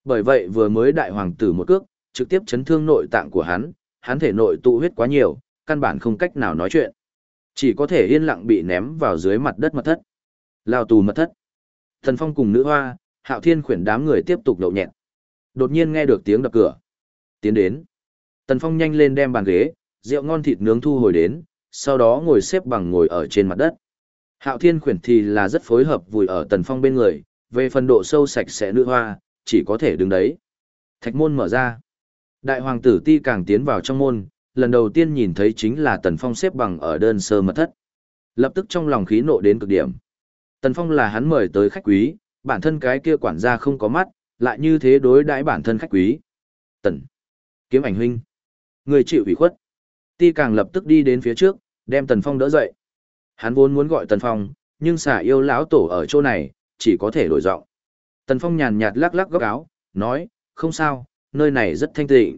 Bởi vậy vừa mới đại hoàng tử một cước, trực tiếp chấn thương nội tạng của hắn, hắn thể nội tụ huyết quá nhiều, căn bản không cách nào nói chuyện. Chỉ có thể yên lặng bị ném vào dưới mặt đất mật thất. Lao tù mật thất. Thần Phong cùng nữ hoa, Hạo Thiên khuyển đám người tiếp tục nhậu nhẹt. Đột nhiên nghe được tiếng đập cửa. Tiến đến. Tần Phong nhanh lên đem bàn ghế, rượu ngon thịt nướng thu hồi đến, sau đó ngồi xếp bằng ngồi ở trên mặt đất. Hạo Thiên khuyển thì là rất phối hợp vùi ở Tần Phong bên người, về phần độ sâu sạch sẽ nữ hoa, chỉ có thể đứng đấy. Thạch môn mở ra. Đại hoàng tử ti càng tiến vào trong môn, lần đầu tiên nhìn thấy chính là Tần Phong xếp bằng ở đơn sơ mật thất. Lập tức trong lòng khí nộ đến cực điểm. Tần Phong là hắn mời tới khách quý, bản thân cái kia quản gia không có mắt, lại như thế đối đãi bản thân khách quý. Tần. Kiếm ảnh huynh. Người chịu ủy khuất. Ti càng lập tức đi đến phía trước, đem Tần Phong đỡ dậy. Hắn vốn muốn gọi Tần Phong, nhưng xả yêu lão tổ ở chỗ này, chỉ có thể đổi giọng. Tần Phong nhàn nhạt lắc lắc góc áo, nói, không sao, nơi này rất thanh tịnh.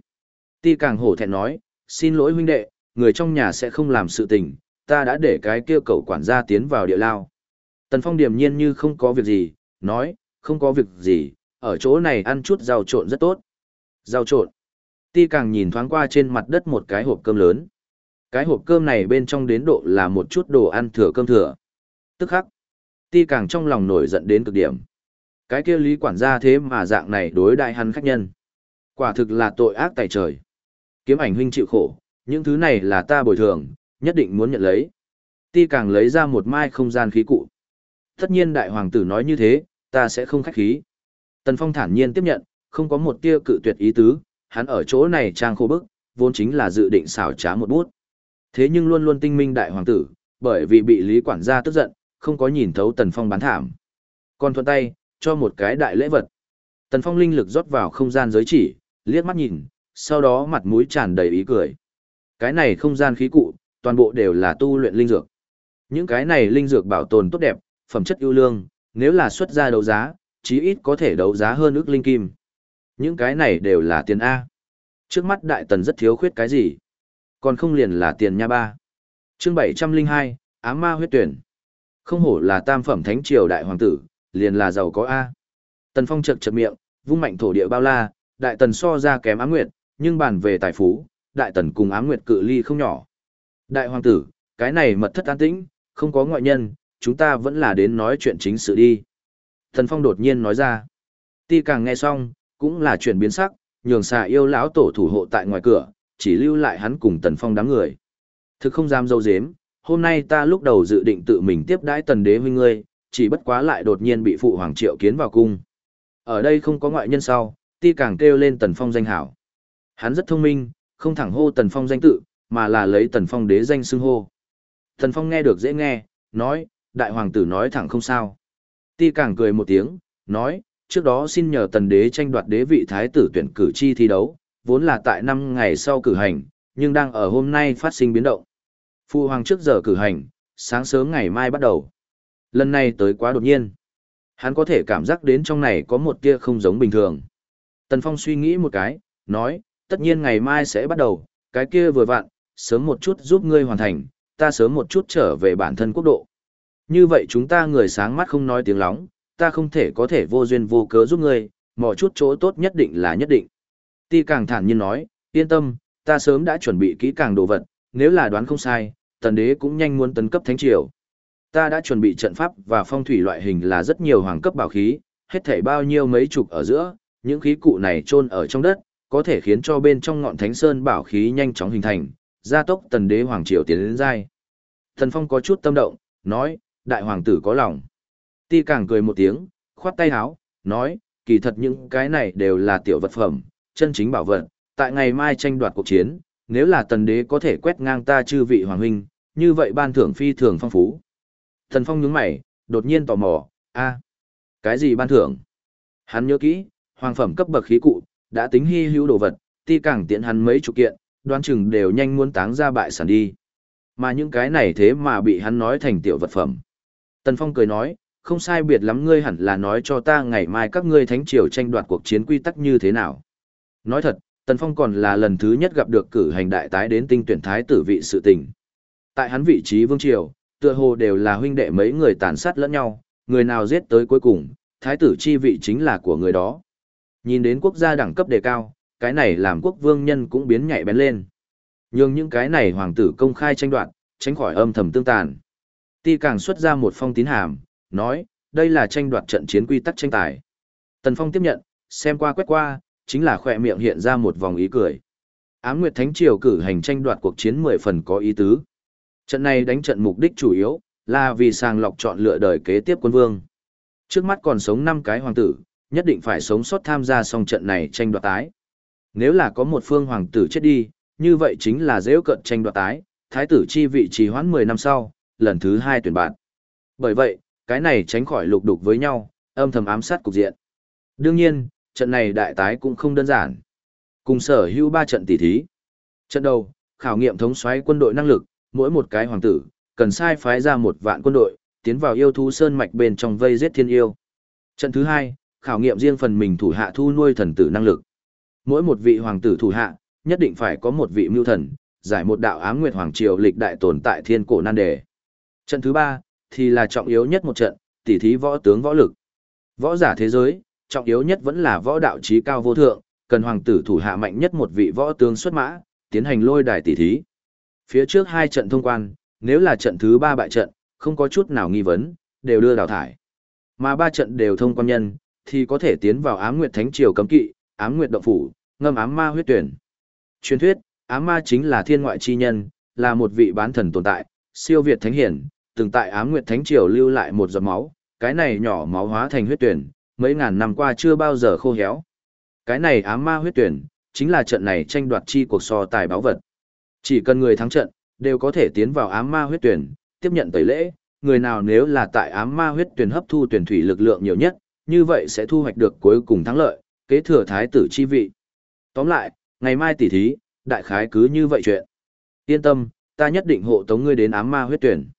Ti càng hổ thẹn nói, xin lỗi huynh đệ, người trong nhà sẽ không làm sự tình, ta đã để cái kia cậu quản gia tiến vào địa lao. Tần Phong điềm nhiên như không có việc gì, nói, không có việc gì, ở chỗ này ăn chút rau trộn rất tốt. Rau trộn. Ti càng nhìn thoáng qua trên mặt đất một cái hộp cơm lớn. Cái hộp cơm này bên trong đến độ là một chút đồ ăn thừa cơm thừa. Tức khắc. Ti càng trong lòng nổi giận đến cực điểm. Cái kia lý quản gia thế mà dạng này đối đại hắn khách nhân. Quả thực là tội ác tại trời. Kiếm ảnh huynh chịu khổ, những thứ này là ta bồi thường, nhất định muốn nhận lấy. Ti càng lấy ra một mai không gian khí cụ. Tất nhiên đại hoàng tử nói như thế, ta sẽ không khách khí. Tần Phong thản nhiên tiếp nhận, không có một tia cự tuyệt ý tứ, hắn ở chỗ này trang khô bức, vốn chính là dự định xảo trá một bút. Thế nhưng luôn luôn tinh minh đại hoàng tử, bởi vì bị lý quản gia tức giận, không có nhìn thấu Tần Phong bán thảm. Còn thuận tay, cho một cái đại lễ vật. Tần Phong linh lực rót vào không gian giới chỉ, liếc mắt nhìn, sau đó mặt mũi tràn đầy ý cười. Cái này không gian khí cụ, toàn bộ đều là tu luyện linh dược. Những cái này linh dược bảo tồn tốt đẹp, phẩm chất ưu lương, nếu là xuất ra đấu giá, chí ít có thể đấu giá hơn ước linh kim. Những cái này đều là tiền A. Trước mắt đại tần rất thiếu khuyết cái gì? Còn không liền là tiền nha ba. chương 702, ám ma huyết tuyển. Không hổ là tam phẩm thánh triều đại hoàng tử, liền là giàu có A. Tần Phong chật chật miệng, vung mạnh thổ địa bao la, đại tần so ra kém ám nguyệt, nhưng bàn về tài phú, đại tần cùng ám nguyệt cự ly không nhỏ. Đại hoàng tử, cái này mật thất an tĩnh, không có ngoại nhân, chúng ta vẫn là đến nói chuyện chính sự đi. Tần Phong đột nhiên nói ra. Ti càng nghe xong, cũng là chuyện biến sắc, nhường xà yêu lão tổ thủ hộ tại ngoài cửa, chỉ lưu lại hắn cùng Tần Phong đám người. Thực không dám dâu dếm, hôm nay ta lúc đầu dự định tự mình tiếp đãi tần đế huynh ngươi, chỉ bất quá lại đột nhiên bị phụ hoàng triệu kiến vào cung. Ở đây không có ngoại nhân sau, ti càng kêu lên tần phong danh hảo. Hắn rất thông minh, không thẳng hô tần phong danh tự, mà là lấy tần phong đế danh xưng hô. Tần phong nghe được dễ nghe, nói, đại hoàng tử nói thẳng không sao. Ti càng cười một tiếng, nói, trước đó xin nhờ tần đế tranh đoạt đế vị thái tử tuyển cử chi thi đấu, vốn là tại năm ngày sau cử hành, nhưng đang ở hôm nay phát sinh biến động. Phu hoàng trước giờ cử hành, sáng sớm ngày mai bắt đầu. Lần này tới quá đột nhiên. Hắn có thể cảm giác đến trong này có một tia không giống bình thường. Tần Phong suy nghĩ một cái, nói, tất nhiên ngày mai sẽ bắt đầu, cái kia vừa vặn, sớm một chút giúp ngươi hoàn thành, ta sớm một chút trở về bản thân quốc độ. Như vậy chúng ta người sáng mắt không nói tiếng lóng, ta không thể có thể vô duyên vô cớ giúp ngươi, mò chút chỗ tốt nhất định là nhất định. Ti càng thản nhiên nói, yên tâm, ta sớm đã chuẩn bị kỹ càng đồ vật, nếu là đoán không sai, tần đế cũng nhanh muốn tấn cấp thánh triều. Ta đã chuẩn bị trận pháp và phong thủy loại hình là rất nhiều hoàng cấp bảo khí, hết thảy bao nhiêu mấy chục ở giữa, những khí cụ này chôn ở trong đất, có thể khiến cho bên trong ngọn thánh sơn bảo khí nhanh chóng hình thành, gia tốc tần đế hoàng triều tiến đến giai. Thần Phong có chút tâm động, nói, đại hoàng tử có lòng. Ti càng cười một tiếng, khoát tay áo, nói, kỳ thật những cái này đều là tiểu vật phẩm, chân chính bảo vật, tại ngày mai tranh đoạt cuộc chiến, nếu là tần đế có thể quét ngang ta chư vị hoàng huynh, như vậy ban thưởng phi thường phong phú. Thần Phong nhướng mày, đột nhiên tò mò, a, cái gì ban thưởng? Hắn nhớ kỹ, hoàng phẩm cấp bậc khí cụ, đã tính hy hữu đồ vật, ti càng tiện hắn mấy chục kiện, đoán chừng đều nhanh muốn táng ra bại sản đi. Mà những cái này thế mà bị hắn nói thành tiểu vật phẩm. Tần Phong cười nói, không sai biệt lắm ngươi hẳn là nói cho ta ngày mai các ngươi thánh triều tranh đoạt cuộc chiến quy tắc như thế nào. Nói thật, Tần Phong còn là lần thứ nhất gặp được cử hành đại tái đến tinh tuyển thái tử vị sự tình. Tại hắn vị trí vương triều, tựa hồ đều là huynh đệ mấy người tàn sát lẫn nhau, người nào giết tới cuối cùng, thái tử chi vị chính là của người đó. Nhìn đến quốc gia đẳng cấp đề cao, cái này làm quốc vương nhân cũng biến nhạy bén lên. Nhưng những cái này hoàng tử công khai tranh đoạt, tránh khỏi âm thầm tương tàn. Ti càng xuất ra một phong tín hàm, nói, đây là tranh đoạt trận chiến quy tắc tranh tài. Tần Phong tiếp nhận, xem qua quét qua, chính là khỏe miệng hiện ra một vòng ý cười. Ám Nguyệt Thánh Triều cử hành tranh đoạt cuộc chiến 10 phần có ý tứ. Trận này đánh trận mục đích chủ yếu là vì sàng lọc chọn lựa đời kế tiếp quân vương. Trước mắt còn sống 5 cái hoàng tử, nhất định phải sống sót tham gia xong trận này tranh đoạt tái. Nếu là có một phương hoàng tử chết đi, như vậy chính là dễ cận tranh đoạt tái, thái tử chi vị trì hoãn 10 năm sau, lần thứ 2 tuyển bạn. Bởi vậy, cái này tránh khỏi lục đục với nhau, âm thầm ám sát cục diện. Đương nhiên, trận này đại tái cũng không đơn giản. Cùng sở hữu 3 trận tỷ thí. Trận đầu, khảo nghiệm thống soái quân đội năng lực, mỗi một cái hoàng tử, cần sai phái ra một vạn quân đội, tiến vào yêu thú sơn mạch bên trong vây giết thiên yêu. Trận thứ hai, khảo nghiệm riêng phần mình thủ hạ thu nuôi thần tử năng lực. Mỗi một vị hoàng tử thủ hạ, nhất định phải có một vị mưu thần, giải một đạo ám nguyệt hoàng triều lịch đại tồn tại thiên cổ nan đề. Trận thứ ba, thì là trọng yếu nhất một trận, tỉ thí võ tướng võ lực. Võ giả thế giới, trọng yếu nhất vẫn là võ đạo trí cao vô thượng, cần hoàng tử thủ hạ mạnh nhất một vị võ tướng xuất mã, tiến hành lôi đài tỷ thí. Phía trước hai trận thông quan, nếu là trận thứ ba bại trận, không có chút nào nghi vấn, đều đưa đào thải. Mà ba trận đều thông quan nhân, thì có thể tiến vào ám nguyệt thánh triều cấm kỵ, ám nguyệt động phủ, ngâm ám ma huyết tuyển. Truyền thuyết, Ám ma chính là thiên ngoại chi nhân, là một vị bán thần tồn tại, siêu việt thánh hiển, từng tại ám nguyệt thánh triều lưu lại một giọt máu, cái này nhỏ máu hóa thành huyết tuyển, mấy ngàn năm qua chưa bao giờ khô héo. Cái này ám ma huyết tuyển, chính là trận này tranh đoạt chi cuộc so tài báo vật. Chỉ cần người thắng trận, đều có thể tiến vào ám ma huyết tuyển, tiếp nhận tẩy lễ, người nào nếu là tại ám ma huyết tuyển hấp thu tuyển thủy lực lượng nhiều nhất, như vậy sẽ thu hoạch được cuối cùng thắng lợi, kế thừa thái tử chi vị. Tóm lại, ngày mai tỉ thí, đại khái cứ như vậy chuyện. Yên tâm, ta nhất định hộ tống ngươi đến ám ma huyết tuyển.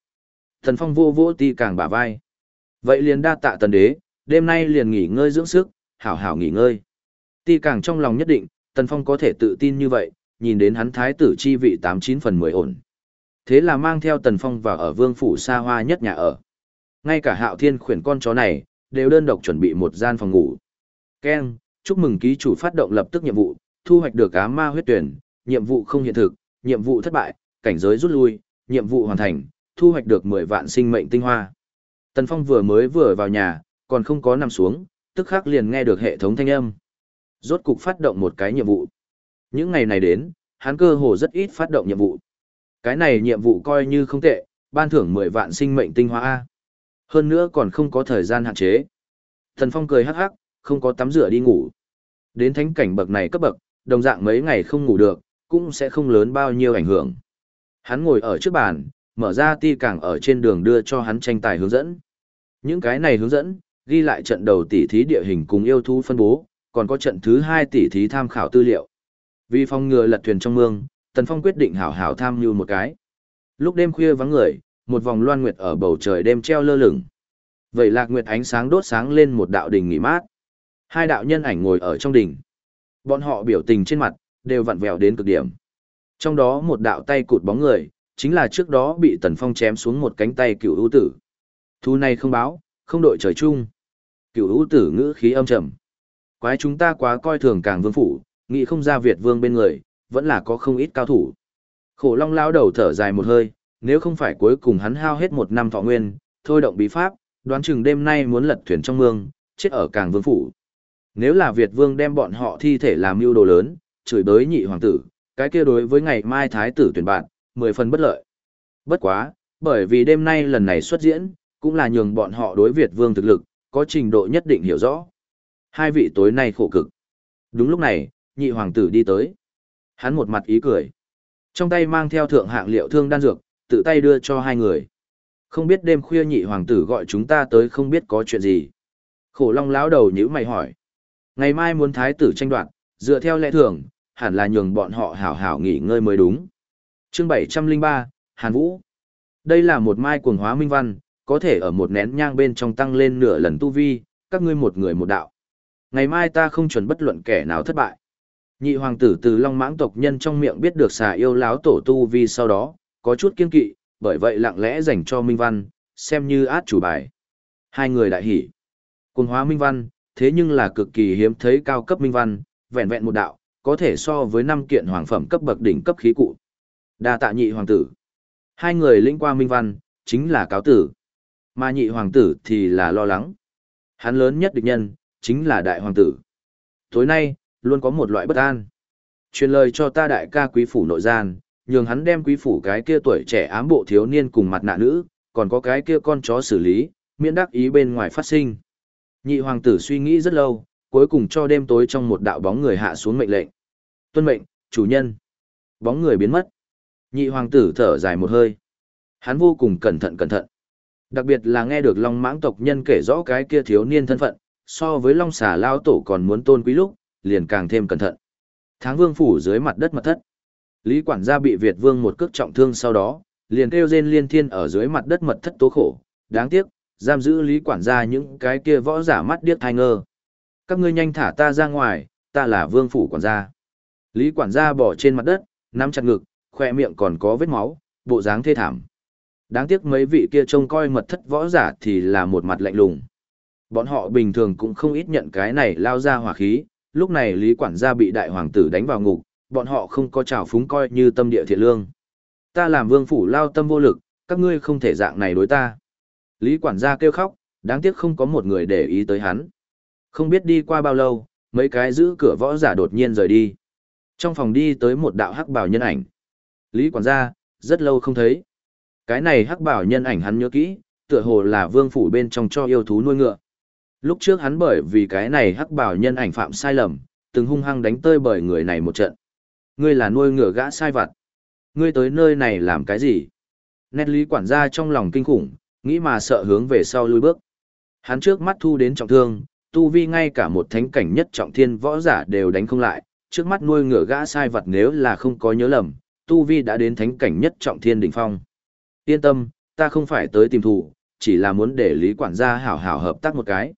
Thần Phong vô vô ti càng bả vai. Vậy liền đa tạ tần đế, đêm nay liền nghỉ ngơi dưỡng sức, hảo hảo nghỉ ngơi. Ti càng trong lòng nhất định, Tần Phong có thể tự tin như vậy, nhìn đến hắn thái tử chi vị 89 phần 10 ổn. Thế là mang theo Tần Phong vào ở vương phủ xa hoa nhất nhà ở. Ngay cả hạo thiên khuyển con chó này, đều đơn độc chuẩn bị một gian phòng ngủ. Ken, chúc mừng ký chủ phát động lập tức nhiệm vụ, thu hoạch được ám ma huyết tuyển, nhiệm vụ không hiện thực, nhiệm vụ thất bại, cảnh giới rút lui, nhiệm vụ hoàn thành, thu hoạch được 10 vạn sinh mệnh tinh hoa. Tần Phong vừa mới vừa vào nhà, còn không có nằm xuống, tức khắc liền nghe được hệ thống thanh âm. Rốt cục phát động một cái nhiệm vụ. Những ngày này đến, hắn cơ hồ rất ít phát động nhiệm vụ. Cái này nhiệm vụ coi như không tệ, ban thưởng 10 vạn sinh mệnh tinh hoa A. Hơn nữa còn không có thời gian hạn chế. Thần Phong cười hắc hắc, không có tắm rửa đi ngủ. Đến thánh cảnh bậc này cấp bậc, đồng dạng mấy ngày không ngủ được, cũng sẽ không lớn bao nhiêu ảnh hưởng. Hắn ngồi ở trước bàn, mở ra ti càng ở trên đường đưa cho hắn tranh tài hướng dẫn. Những cái này hướng dẫn, ghi lại trận đầu tỉ thí địa hình cùng yêu thú phân bố, còn có trận thứ hai tỉ thí tham khảo tư liệu. Vì phòng ngừa lật thuyền trong mương, Tần Phong quyết định hảo hảo tham như một cái. Lúc đêm khuya vắng người, một vòng loan nguyệt ở bầu trời đêm treo lơ lửng. Vậy lạc nguyệt ánh sáng đốt sáng lên một đạo đình nghỉ mát. Hai đạo nhân ảnh ngồi ở trong đỉnh. Bọn họ biểu tình trên mặt, đều vặn vẹo đến cực điểm. Trong đó một đạo tay cụt bóng người, chính là trước đó bị Tần Phong chém xuống một cánh tay cựu ưu tử. Thu này không báo, không đội trời chung. cửu ưu tử ngữ khí âm trầm. Quái chúng ta quá coi thường càng vương phủ, nghĩ không ra Việt vương bên người, vẫn là có không ít cao thủ. Khổ long lao đầu thở dài một hơi, nếu không phải cuối cùng hắn hao hết một năm thọ nguyên, thôi động bí pháp, đoán chừng đêm nay muốn lật thuyền trong mương, chết ở càng vương phủ. Nếu là Việt vương đem bọn họ thi thể làm mưu đồ lớn, chửi bới nhị hoàng tử, cái kia đối với ngày mai thái tử tuyển bạn, mười phần bất lợi. Bất quá, bởi vì đêm nay lần này xuất diễn, cũng là nhường bọn họ đối Việt vương thực lực, có trình độ nhất định hiểu rõ. Hai vị tối nay khổ cực. Đúng lúc này, nhị hoàng tử đi tới. Hắn một mặt ý cười. Trong tay mang theo thượng hạng liệu thương đan dược, tự tay đưa cho hai người. Không biết đêm khuya nhị hoàng tử gọi chúng ta tới không biết có chuyện gì. Khổ long lão đầu nhữ mày hỏi. Ngày mai muốn thái tử tranh đoạt, dựa theo lẽ thường, hẳn là nhường bọn họ hảo hảo nghỉ ngơi mới đúng. Chương 703, Hàn Vũ. Đây là một mai cuồng hóa minh văn, có thể ở một nén nhang bên trong tăng lên nửa lần tu vi, các ngươi một người một đạo. Ngày mai ta không chuẩn bất luận kẻ nào thất bại. Nhị hoàng tử từ Long Mãng tộc nhân trong miệng biết được xà yêu láo tổ tu vi sau đó, có chút kiên kỵ, bởi vậy lặng lẽ dành cho Minh Văn, xem như át chủ bài. Hai người đại hỉ. Cùng hóa Minh Văn, thế nhưng là cực kỳ hiếm thấy cao cấp Minh Văn, vẹn vẹn một đạo, có thể so với năm kiện hoàng phẩm cấp bậc đỉnh cấp khí cụ. Đa tạ nhị hoàng tử. Hai người lĩnh qua minh văn, chính là cáo tử. Mà nhị hoàng tử thì là lo lắng. Hắn lớn nhất địch nhân, chính là đại hoàng tử. Tối nay, luôn có một loại bất an. Truyền lời cho ta đại ca quý phủ nội gian, nhường hắn đem quý phủ cái kia tuổi trẻ ám bộ thiếu niên cùng mặt nạ nữ, còn có cái kia con chó xử lý, miễn đắc ý bên ngoài phát sinh. Nhị hoàng tử suy nghĩ rất lâu, cuối cùng cho đêm tối trong một đạo bóng người hạ xuống mệnh lệnh. Tuân mệnh, chủ nhân. Bóng người biến mất. Nhị hoàng tử thở dài một hơi. Hắn vô cùng cẩn thận cẩn thận. Đặc biệt là nghe được Long Mãng tộc nhân kể rõ cái kia thiếu niên thân phận, so với Long xà lao tổ còn muốn tôn quý lúc, liền càng thêm cẩn thận. Tháng vương phủ dưới mặt đất mật thất. Lý quản gia bị Việt vương một cước trọng thương sau đó, liền kêu rên liên thiên ở dưới mặt đất mật thất tố khổ. Đáng tiếc, giam giữ Lý quản gia những cái kia võ giả mắt điếc thai ngơ. Các ngươi nhanh thả ta ra ngoài, ta là vương phủ quản gia. Lý quản gia bỏ trên mặt đất, nắm chặt ngực, khoe miệng còn có vết máu, bộ dáng thê thảm. Đáng tiếc mấy vị kia trông coi mật thất võ giả thì là một mặt lạnh lùng. Bọn họ bình thường cũng không ít nhận cái này lao ra hỏa khí, lúc này Lý quản gia bị đại hoàng tử đánh vào ngục, bọn họ không có trào phúng coi như tâm địa thiện lương. Ta làm vương phủ lao tâm vô lực, các ngươi không thể dạng này đối ta. Lý quản gia kêu khóc, đáng tiếc không có một người để ý tới hắn. Không biết đi qua bao lâu, mấy cái giữ cửa võ giả đột nhiên rời đi. Trong phòng đi tới một đạo hắc bào nhân ảnh. Lý quản gia, rất lâu không thấy. Cái này hắc bảo nhân ảnh hắn nhớ kỹ, tựa hồ là vương phủ bên trong cho yêu thú nuôi ngựa. Lúc trước hắn bởi vì cái này hắc bảo nhân ảnh phạm sai lầm, từng hung hăng đánh tơi bởi người này một trận. Ngươi là nuôi ngựa gã sai vặt. Ngươi tới nơi này làm cái gì? Nét lý quản gia trong lòng kinh khủng, nghĩ mà sợ hướng về sau lui bước. Hắn trước mắt thu đến trọng thương, tu vi ngay cả một thánh cảnh nhất trọng thiên võ giả đều đánh không lại, trước mắt nuôi ngựa gã sai vật nếu là không có nhớ lầm, tu vi đã đến thánh cảnh nhất trọng thiên đỉnh phong. Yên tâm, ta không phải tới tìm thủ, chỉ là muốn để lý quản gia hảo hảo hợp tác một cái.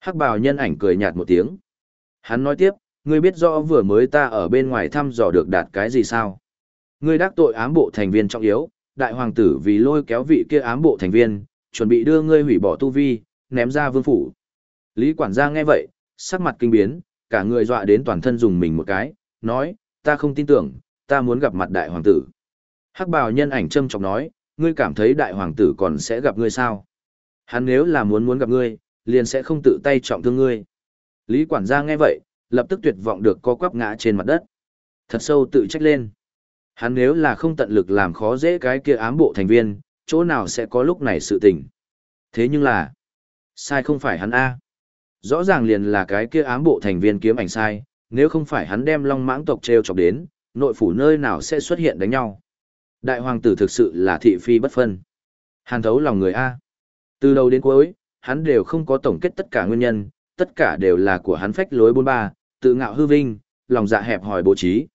Hắc bào nhân ảnh cười nhạt một tiếng. Hắn nói tiếp, ngươi biết rõ vừa mới ta ở bên ngoài thăm dò được đạt cái gì sao? Ngươi đắc tội ám bộ thành viên trọng yếu, đại hoàng tử vì lôi kéo vị kia ám bộ thành viên, chuẩn bị đưa ngươi hủy bỏ tu vi, ném ra vương phủ. Lý quản gia nghe vậy, sắc mặt kinh biến, cả người dọa đến toàn thân dùng mình một cái, nói, ta không tin tưởng, ta muốn gặp mặt đại hoàng tử. Hắc bào nhân ảnh châm trọng nói, ngươi cảm thấy đại hoàng tử còn sẽ gặp ngươi sao? Hắn nếu là muốn muốn gặp ngươi, liền sẽ không tự tay trọng thương ngươi. Lý quản gia nghe vậy, lập tức tuyệt vọng được co quắp ngã trên mặt đất. Thật sâu tự trách lên. Hắn nếu là không tận lực làm khó dễ cái kia ám bộ thành viên, chỗ nào sẽ có lúc này sự tình. Thế nhưng là, sai không phải hắn A. Rõ ràng liền là cái kia ám bộ thành viên kiếm ảnh sai, nếu không phải hắn đem long mãng tộc treo chọc đến, nội phủ nơi nào sẽ xuất hiện đánh nhau. Đại hoàng tử thực sự là thị phi bất phân. Hàn thấu lòng người A. Từ đầu đến cuối, hắn đều không có tổng kết tất cả nguyên nhân, tất cả đều là của hắn phách lối bôn ba, tự ngạo hư vinh, lòng dạ hẹp hòi bố trí.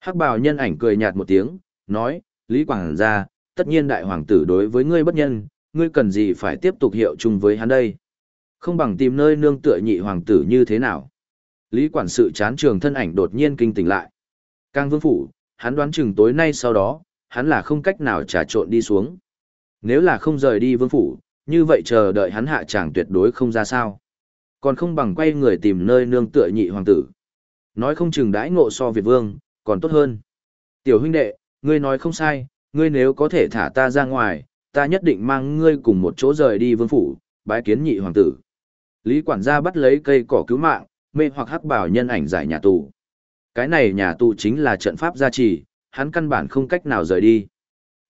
Hắc bào nhân ảnh cười nhạt một tiếng, nói, Lý Quảng gia, tất nhiên đại hoàng tử đối với ngươi bất nhân, ngươi cần gì phải tiếp tục hiệu chung với hắn đây. Không bằng tìm nơi nương tựa nhị hoàng tử như thế nào. Lý quản sự chán trường thân ảnh đột nhiên kinh tỉnh lại. Càng vương phủ, hắn đoán chừng tối nay sau đó, hắn là không cách nào trà trộn đi xuống. Nếu là không rời đi vương phủ, như vậy chờ đợi hắn hạ chẳng tuyệt đối không ra sao. Còn không bằng quay người tìm nơi nương tựa nhị hoàng tử. Nói không chừng đãi ngộ so Việt vương, còn tốt hơn. Tiểu huynh đệ, ngươi nói không sai, ngươi nếu có thể thả ta ra ngoài, ta nhất định mang ngươi cùng một chỗ rời đi vương phủ, bái kiến nhị hoàng tử. Lý quản gia bắt lấy cây cỏ cứu mạng, mê hoặc hắc bảo nhân ảnh giải nhà tù. Cái này nhà tù chính là trận pháp gia trì, hắn căn bản không cách nào rời đi.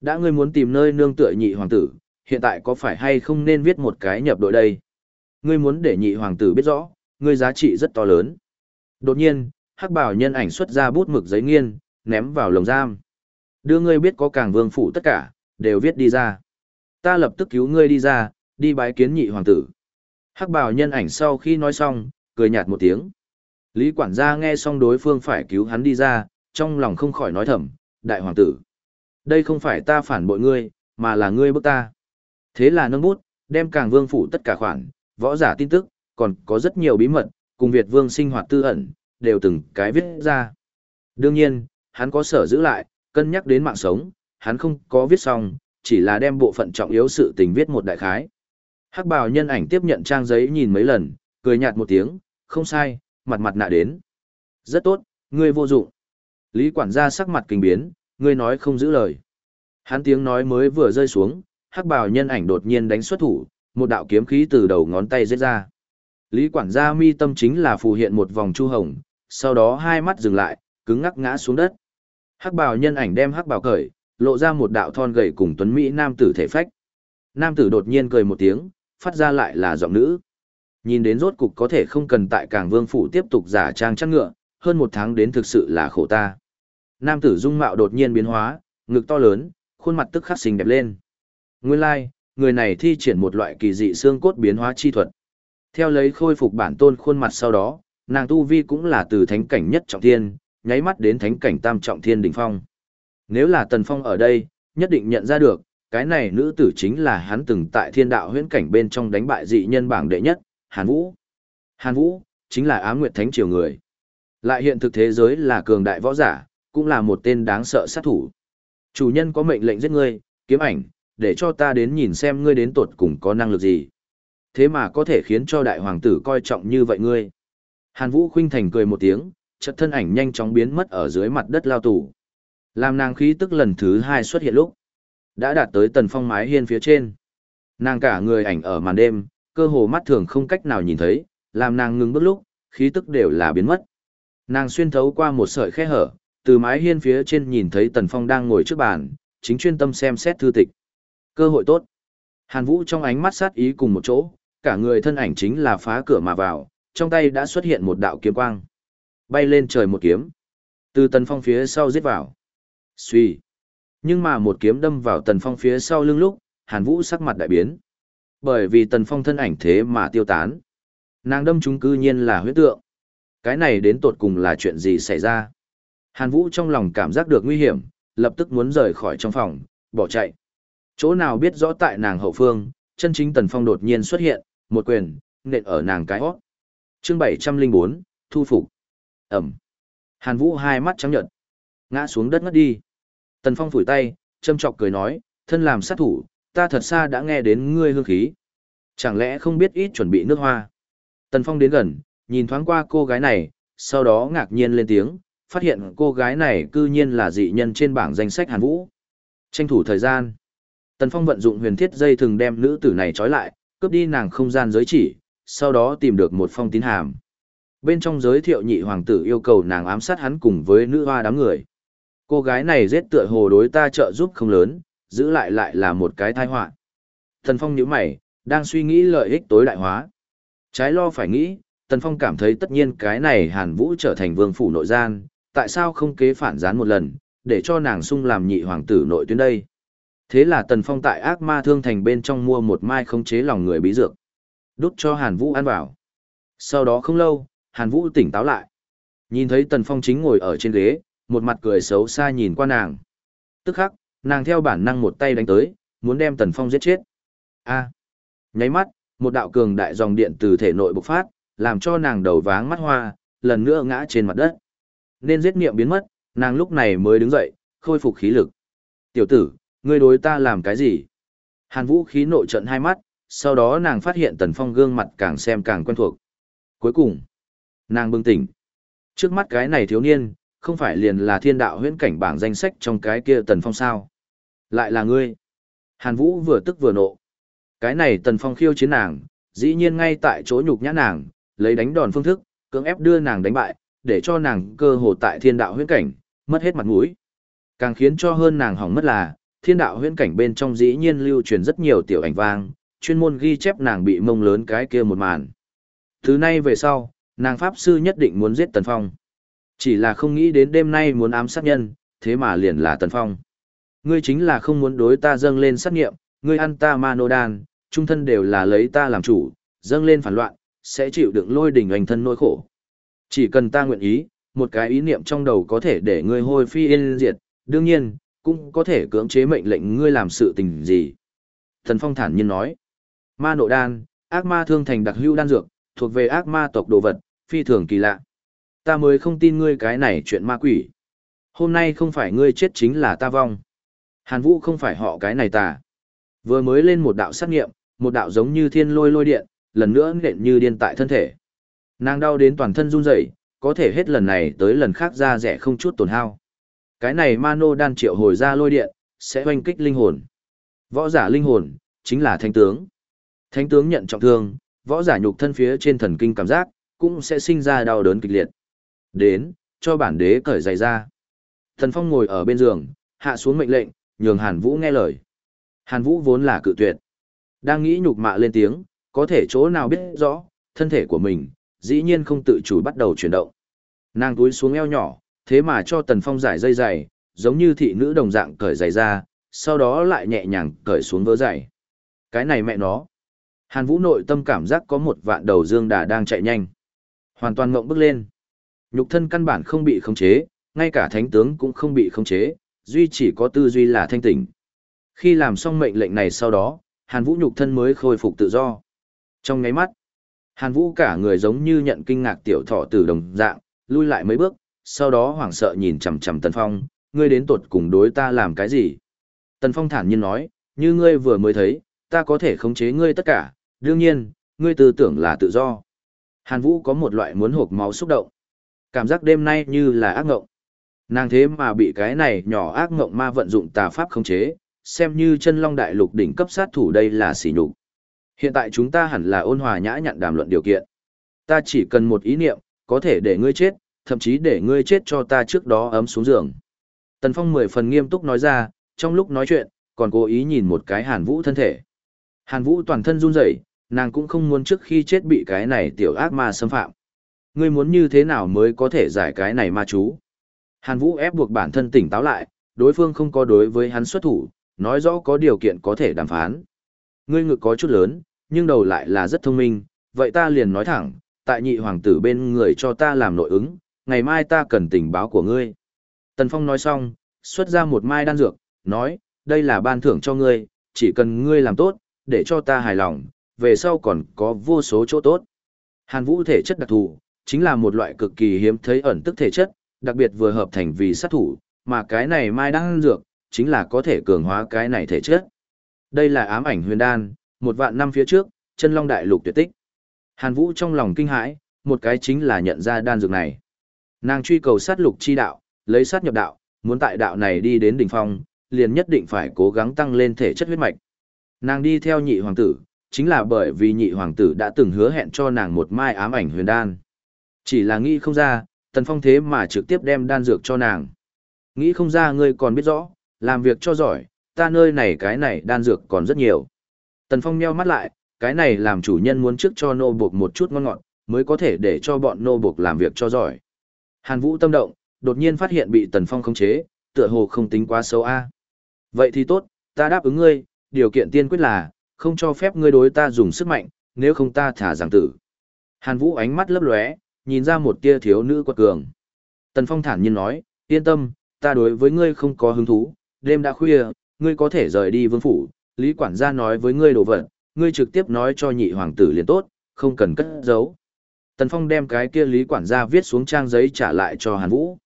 Đã ngươi muốn tìm nơi nương tựa nhị hoàng tử, hiện tại có phải hay không nên viết một cái nhập đội đây? Ngươi muốn để nhị hoàng tử biết rõ, ngươi giá trị rất to lớn. Đột nhiên, hắc bảo nhân ảnh xuất ra bút mực giấy nghiên, ném vào lồng giam. Đưa ngươi biết có càng vương phủ tất cả, đều viết đi ra. Ta lập tức cứu ngươi đi ra, đi bái kiến nhị hoàng tử. Hắc bảo nhân ảnh sau khi nói xong, cười nhạt một tiếng. Lý quản gia nghe xong đối phương phải cứu hắn đi ra, trong lòng không khỏi nói thầm, đại hoàng tử. Đây không phải ta phản bội ngươi, mà là ngươi bức ta. Thế là nâng bút, đem càng vương phủ tất cả khoản, võ giả tin tức, còn có rất nhiều bí mật, cùng Việt vương sinh hoạt tư ẩn, đều từng cái viết ra. Đương nhiên, hắn có sở giữ lại, cân nhắc đến mạng sống, hắn không có viết xong, chỉ là đem bộ phận trọng yếu sự tình viết một đại khái. Hắc bào nhân ảnh tiếp nhận trang giấy nhìn mấy lần, cười nhạt một tiếng, không sai, mặt mặt nạ đến. Rất tốt, ngươi vô dụng. Lý quản gia sắc mặt kinh biến, ngươi nói không giữ lời. Hắn tiếng nói mới vừa rơi xuống, hắc bào nhân ảnh đột nhiên đánh xuất thủ, một đạo kiếm khí từ đầu ngón tay giết ra. Lý quản gia mi tâm chính là phù hiện một vòng chu hồng, sau đó hai mắt dừng lại, cứng ngắc ngã xuống đất. Hắc bào nhân ảnh đem hắc bào cởi, lộ ra một đạo thon gầy cùng tuấn mỹ nam tử thể phách. Nam tử đột nhiên cười một tiếng, phát ra lại là giọng nữ. Nhìn đến rốt cục có thể không cần tại Cảng Vương phủ tiếp tục giả trang chắc ngựa, hơn một tháng đến thực sự là khổ ta. Nam tử dung mạo đột nhiên biến hóa, ngực to lớn, khuôn mặt tức khắc xinh đẹp lên. Nguyên lai, like, người này thi triển một loại kỳ dị xương cốt biến hóa chi thuật. Theo lấy khôi phục bản tôn khuôn mặt sau đó, nàng tu vi cũng là từ thánh cảnh nhất trọng thiên, nháy mắt đến thánh cảnh tam trọng thiên đỉnh phong. Nếu là Tần Phong ở đây, nhất định nhận ra được, cái này nữ tử chính là hắn từng tại thiên đạo huyễn cảnh bên trong đánh bại dị nhân bảng đệ nhất, Hàn Vũ. Hàn Vũ, chính là Á nguyệt thánh triều người. Lại hiện thực thế giới là cường đại võ giả, cũng là một tên đáng sợ sát thủ. Chủ nhân có mệnh lệnh giết ngươi, kiếm ảnh, để cho ta đến nhìn xem ngươi đến tột cùng có năng lực gì. Thế mà có thể khiến cho đại hoàng tử coi trọng như vậy ngươi. Hàn Vũ khinh thành cười một tiếng, chợt thân ảnh nhanh chóng biến mất ở dưới mặt đất lao tù. Làm nàng khí tức lần thứ hai xuất hiện lúc. Đã đạt tới tần phong mái hiên phía trên. Nàng cả người ảnh ở màn đêm, cơ hồ mắt thường không cách nào nhìn thấy, làm nàng ngừng bước lúc, khí tức đều là biến mất. Nàng xuyên thấu qua một sợi khe hở, từ mái hiên phía trên nhìn thấy Tần Phong đang ngồi trước bàn, chính chuyên tâm xem xét thư tịch. Cơ hội tốt. Hàn Vũ trong ánh mắt sát ý cùng một chỗ, cả người thân ảnh chính là phá cửa mà vào, trong tay đã xuất hiện một đạo kiếm quang. Bay lên trời một kiếm. Từ Tần Phong phía sau giết vào. Xuy. Nhưng mà một kiếm đâm vào Tần Phong phía sau lưng lúc, Hàn Vũ sắc mặt đại biến. Bởi vì Tần Phong thân ảnh thế mà tiêu tán. Nàng đâm chúng cư nhiên là huyết tượng. Cái này đến tột cùng là chuyện gì xảy ra? Hàn Vũ trong lòng cảm giác được nguy hiểm, lập tức muốn rời khỏi trong phòng, bỏ chạy. Chỗ nào biết rõ tại nàng hậu phương, chân chính Tần Phong đột nhiên xuất hiện, một quyền, nện ở nàng cái hót. Chương 704, thu phục. Ẩm. Hàn Vũ hai mắt trắng nhợt, ngã xuống đất ngất đi. Tần Phong phủi tay, châm chọc cười nói, thân làm sát thủ, ta thật xa đã nghe đến ngươi hương khí. Chẳng lẽ không biết ít chuẩn bị nước hoa? Tần Phong đến gần, nhìn thoáng qua cô gái này, sau đó ngạc nhiên lên tiếng, phát hiện cô gái này cư nhiên là dị nhân trên bảng danh sách Hàn Vũ. Tranh thủ thời gian. Tần Phong vận dụng huyền thiết dây thường đem nữ tử này trói lại, cướp đi nàng không gian giới chỉ, sau đó tìm được một phong tín hàm. Bên trong giới thiệu nhị hoàng tử yêu cầu nàng ám sát hắn cùng với nữ hoa đám người. Cô gái này giết tựa hồ đối ta trợ giúp không lớn, giữ lại lại là một cái tai họa. Tần Phong nhíu mày, đang suy nghĩ lợi ích tối đại hóa. Trái lo phải nghĩ, Tần Phong cảm thấy tất nhiên cái này Hàn Vũ trở thành vương phủ nội gian, tại sao không kế phản gián một lần, để cho nàng sung làm nhị hoàng tử nội tuyến đây. Thế là Tần Phong tại ác ma thương thành bên trong mua một mai không chế lòng người bí dược. Đút cho Hàn Vũ ăn vào. Sau đó không lâu, Hàn Vũ tỉnh táo lại. Nhìn thấy Tần Phong chính ngồi ở trên ghế, một mặt cười xấu xa nhìn qua nàng. Tức khắc, nàng theo bản năng một tay đánh tới, muốn đem Tần Phong giết chết. A. Nháy mắt, một đạo cường đại dòng điện từ thể nội bộc phát, làm cho nàng đầu váng mắt hoa, lần nữa ngã trên mặt đất. Nên giết niệm biến mất, nàng lúc này mới đứng dậy, khôi phục khí lực. Tiểu tử, ngươi đối ta làm cái gì? Hàn Vũ khí nội trận hai mắt, sau đó nàng phát hiện Tần Phong gương mặt càng xem càng quen thuộc. Cuối cùng, nàng bừng tỉnh. Trước mắt cái này thiếu niên, không phải liền là thiên đạo huyễn cảnh bảng danh sách trong cái kia Tần Phong sao? Lại là ngươi. Hàn Vũ vừa tức vừa nộ. Cái này Tần Phong khiêu chiến nàng, dĩ nhiên ngay tại chỗ nhục nhã nàng, lấy đánh đòn phương thức, cưỡng ép đưa nàng đánh bại, để cho nàng cơ hồ tại thiên đạo huyễn cảnh, mất hết mặt mũi. Càng khiến cho hơn nàng hỏng mất là, thiên đạo huyễn cảnh bên trong dĩ nhiên lưu truyền rất nhiều tiểu ảnh vang, chuyên môn ghi chép nàng bị mông lớn cái kia một màn. Thứ nay về sau, nàng pháp sư nhất định muốn giết Tần Phong. Chỉ là không nghĩ đến đêm nay muốn ám sát nhân, thế mà liền là Tần Phong. Ngươi chính là không muốn đối ta dâng lên sát nghiệm, ngươi ăn ta ma nô đan, trung thân đều là lấy ta làm chủ, dâng lên phản loạn, sẽ chịu đựng lôi đỉnh ảnh thân nỗi khổ. Chỉ cần ta nguyện ý, một cái ý niệm trong đầu có thể để ngươi hôi phi yên diệt, đương nhiên, cũng có thể cưỡng chế mệnh lệnh ngươi làm sự tình gì. Thần Phong thản nhiên nói, ma nộ đan, ác ma thương thành đặc hữu đan dược, thuộc về ác ma tộc đồ vật, phi thường kỳ lạ. Ta mới không tin ngươi cái này chuyện ma quỷ. Hôm nay không phải ngươi chết chính là ta vong. Hàn Vũ không phải họ cái này ta. Vừa mới lên một đạo sát nghiệm, một đạo giống như thiên lôi lôi điện, lần nữa nện như điên tại thân thể. Nàng đau đến toàn thân run rẩy, có thể hết lần này tới lần khác ra rẻ không chút tổn hao. Cái này Mano đan triệu hồi ra lôi điện, sẽ hoanh kích linh hồn. Võ giả linh hồn, chính là thánh tướng. Thánh tướng nhận trọng thương, võ giả nhục thân phía trên thần kinh cảm giác, cũng sẽ sinh ra đau đớn kịch liệt. Đến, cho bản đế cởi giày ra. Thần Phong ngồi ở bên giường, hạ xuống mệnh lệnh, nhường Hàn Vũ nghe lời. Hàn Vũ vốn là cự tuyệt. Đang nghĩ nhục mạ lên tiếng, có thể chỗ nào biết rõ, thân thể của mình, dĩ nhiên không tự chủ bắt đầu chuyển động. Nàng túi xuống eo nhỏ, thế mà cho Tần Phong giải dây dày, giống như thị nữ đồng dạng cởi giày ra, sau đó lại nhẹ nhàng cởi xuống vớ giày. Cái này mẹ nó. Hàn Vũ nội tâm cảm giác có một vạn đầu dương đà đang chạy nhanh. Hoàn toàn ngộng bước lên. Nhục thân căn bản không bị khống chế, ngay cả thánh tướng cũng không bị khống chế, duy chỉ có tư duy là thanh tỉnh. Khi làm xong mệnh lệnh này sau đó, Hàn Vũ nhục thân mới khôi phục tự do. Trong ngáy mắt, Hàn Vũ cả người giống như nhận kinh ngạc tiểu thọ từ đồng dạng, lui lại mấy bước, sau đó hoảng sợ nhìn chằm chằm Tần Phong, ngươi đến tột cùng đối ta làm cái gì? Tần Phong thản nhiên nói, như ngươi vừa mới thấy, ta có thể khống chế ngươi tất cả, đương nhiên, ngươi tư tưởng là tự do. Hàn Vũ có một loại muốn hộp máu xúc động. Cảm giác đêm nay như là ác ngộng. Nàng thế mà bị cái này nhỏ ác ngộng ma vận dụng tà pháp khống chế, xem như chân long đại lục đỉnh cấp sát thủ đây là sỉ nhục. Hiện tại chúng ta hẳn là ôn hòa nhã nhặn đàm luận điều kiện. Ta chỉ cần một ý niệm, có thể để ngươi chết, thậm chí để ngươi chết cho ta trước đó ấm xuống giường. Tần Phong mười phần nghiêm túc nói ra, trong lúc nói chuyện, còn cố ý nhìn một cái Hàn Vũ thân thể. Hàn Vũ toàn thân run rẩy, nàng cũng không muốn trước khi chết bị cái này tiểu ác ma xâm phạm. Ngươi muốn như thế nào mới có thể giải cái này ma chú? Hàn Vũ ép buộc bản thân tỉnh táo lại, đối phương không có đối với hắn xuất thủ, nói rõ có điều kiện có thể đàm phán. Ngươi ngực có chút lớn, nhưng đầu lại là rất thông minh, vậy ta liền nói thẳng, tại nhị hoàng tử bên người cho ta làm nội ứng, ngày mai ta cần tình báo của ngươi. Tần Phong nói xong, xuất ra một mai đan dược, nói, đây là ban thưởng cho ngươi, chỉ cần ngươi làm tốt, để cho ta hài lòng, về sau còn có vô số chỗ tốt. Hàn Vũ thể chất đặc thù, chính là một loại cực kỳ hiếm thấy ẩn tức thể chất, đặc biệt vừa hợp thành vì sát thủ, mà cái này mai đan dược, chính là có thể cường hóa cái này thể chất. Đây là ám ảnh huyền đan, một vạn năm phía trước, chân long đại lục tuyệt tích. Hàn Vũ trong lòng kinh hãi, một cái chính là nhận ra đan dược này. Nàng truy cầu sát lục chi đạo, lấy sát nhập đạo, muốn tại đạo này đi đến đỉnh phong, liền nhất định phải cố gắng tăng lên thể chất huyết mạch. Nàng đi theo nhị hoàng tử, chính là bởi vì nhị hoàng tử đã từng hứa hẹn cho nàng một mai ám ảnh huyền đan. Chỉ là nghĩ không ra, tần phong thế mà trực tiếp đem đan dược cho nàng. Nghĩ không ra ngươi còn biết rõ, làm việc cho giỏi, ta nơi này cái này đan dược còn rất nhiều. Tần phong nheo mắt lại, cái này làm chủ nhân muốn trước cho nô buộc một chút ngon ngọt, mới có thể để cho bọn nô buộc làm việc cho giỏi. Hàn Vũ tâm động, đột nhiên phát hiện bị Tần Phong khống chế, tựa hồ không tính quá xấu a. Vậy thì tốt, ta đáp ứng ngươi, điều kiện tiên quyết là, không cho phép ngươi đối ta dùng sức mạnh, nếu không ta thả giảng tử. Hàn Vũ ánh mắt lấp lóe, nhìn ra một tia thiếu nữ quật cường. Tần Phong thản nhiên nói, yên tâm, ta đối với ngươi không có hứng thú, đêm đã khuya, ngươi có thể rời đi vương phủ, Lý quản gia nói với ngươi đồ vật, ngươi trực tiếp nói cho nhị hoàng tử liền tốt, không cần cất giấu. Tần Phong đem cái kia Lý quản gia viết xuống trang giấy trả lại cho Hàn Vũ.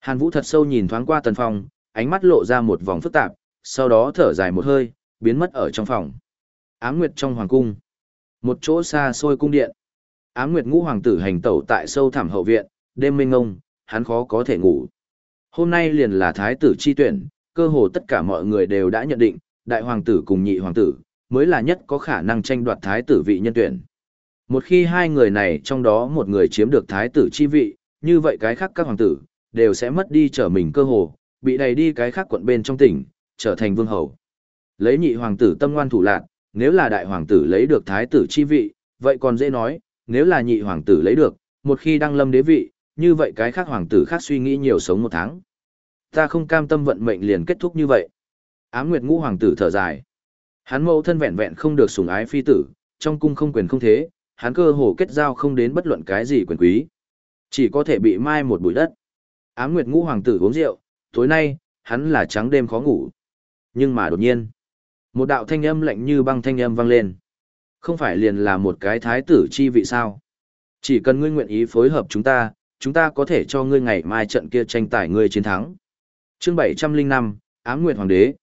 Hàn Vũ thật sâu nhìn thoáng qua Tần Phong, ánh mắt lộ ra một vòng phức tạp, sau đó thở dài một hơi, biến mất ở trong phòng. Ám Nguyệt trong hoàng cung. Một chỗ xa xôi cung điện. Ám Nguyệt ngũ hoàng tử hành tẩu tại sâu thẳm hậu viện, đêm mênh ngông, hắn khó có thể ngủ. Hôm nay liền là thái tử chi tuyển, cơ hồ tất cả mọi người đều đã nhận định, đại hoàng tử cùng nhị hoàng tử, mới là nhất có khả năng tranh đoạt thái tử vị nhân tuyển. Một khi hai người này trong đó một người chiếm được thái tử chi vị, như vậy cái khác các hoàng tử, đều sẽ mất đi trở mình cơ hồ, bị đầy đi cái khác quận bên trong tỉnh, trở thành vương hầu. Lấy nhị hoàng tử tâm ngoan thủ lạc, nếu là đại hoàng tử lấy được thái tử chi vị, vậy còn dễ nói, nếu là nhị hoàng tử lấy được, một khi đăng lâm đế vị, như vậy cái khác hoàng tử khác suy nghĩ nhiều sống một tháng. Ta không cam tâm vận mệnh liền kết thúc như vậy. Ám Nguyệt Ngũ hoàng tử thở dài. Hắn mẫu thân vẹn vẹn không được sủng ái phi tử, trong cung không quyền không thế, hắn cơ hồ kết giao không đến bất luận cái gì quyền quý. Chỉ có thể bị mai một bụi đất. Ám Nguyệt Ngũ hoàng tử uống rượu, tối nay, hắn là trắng đêm khó ngủ. Nhưng mà đột nhiên, một đạo thanh âm lạnh như băng thanh âm vang lên. Không phải liền là một cái thái tử chi vị sao? Chỉ cần ngươi nguyện ý phối hợp chúng ta, chúng ta có thể cho ngươi ngày mai trận kia tranh tài ngươi chiến thắng. Chương 705, Ám Nguyệt Hoàng đế.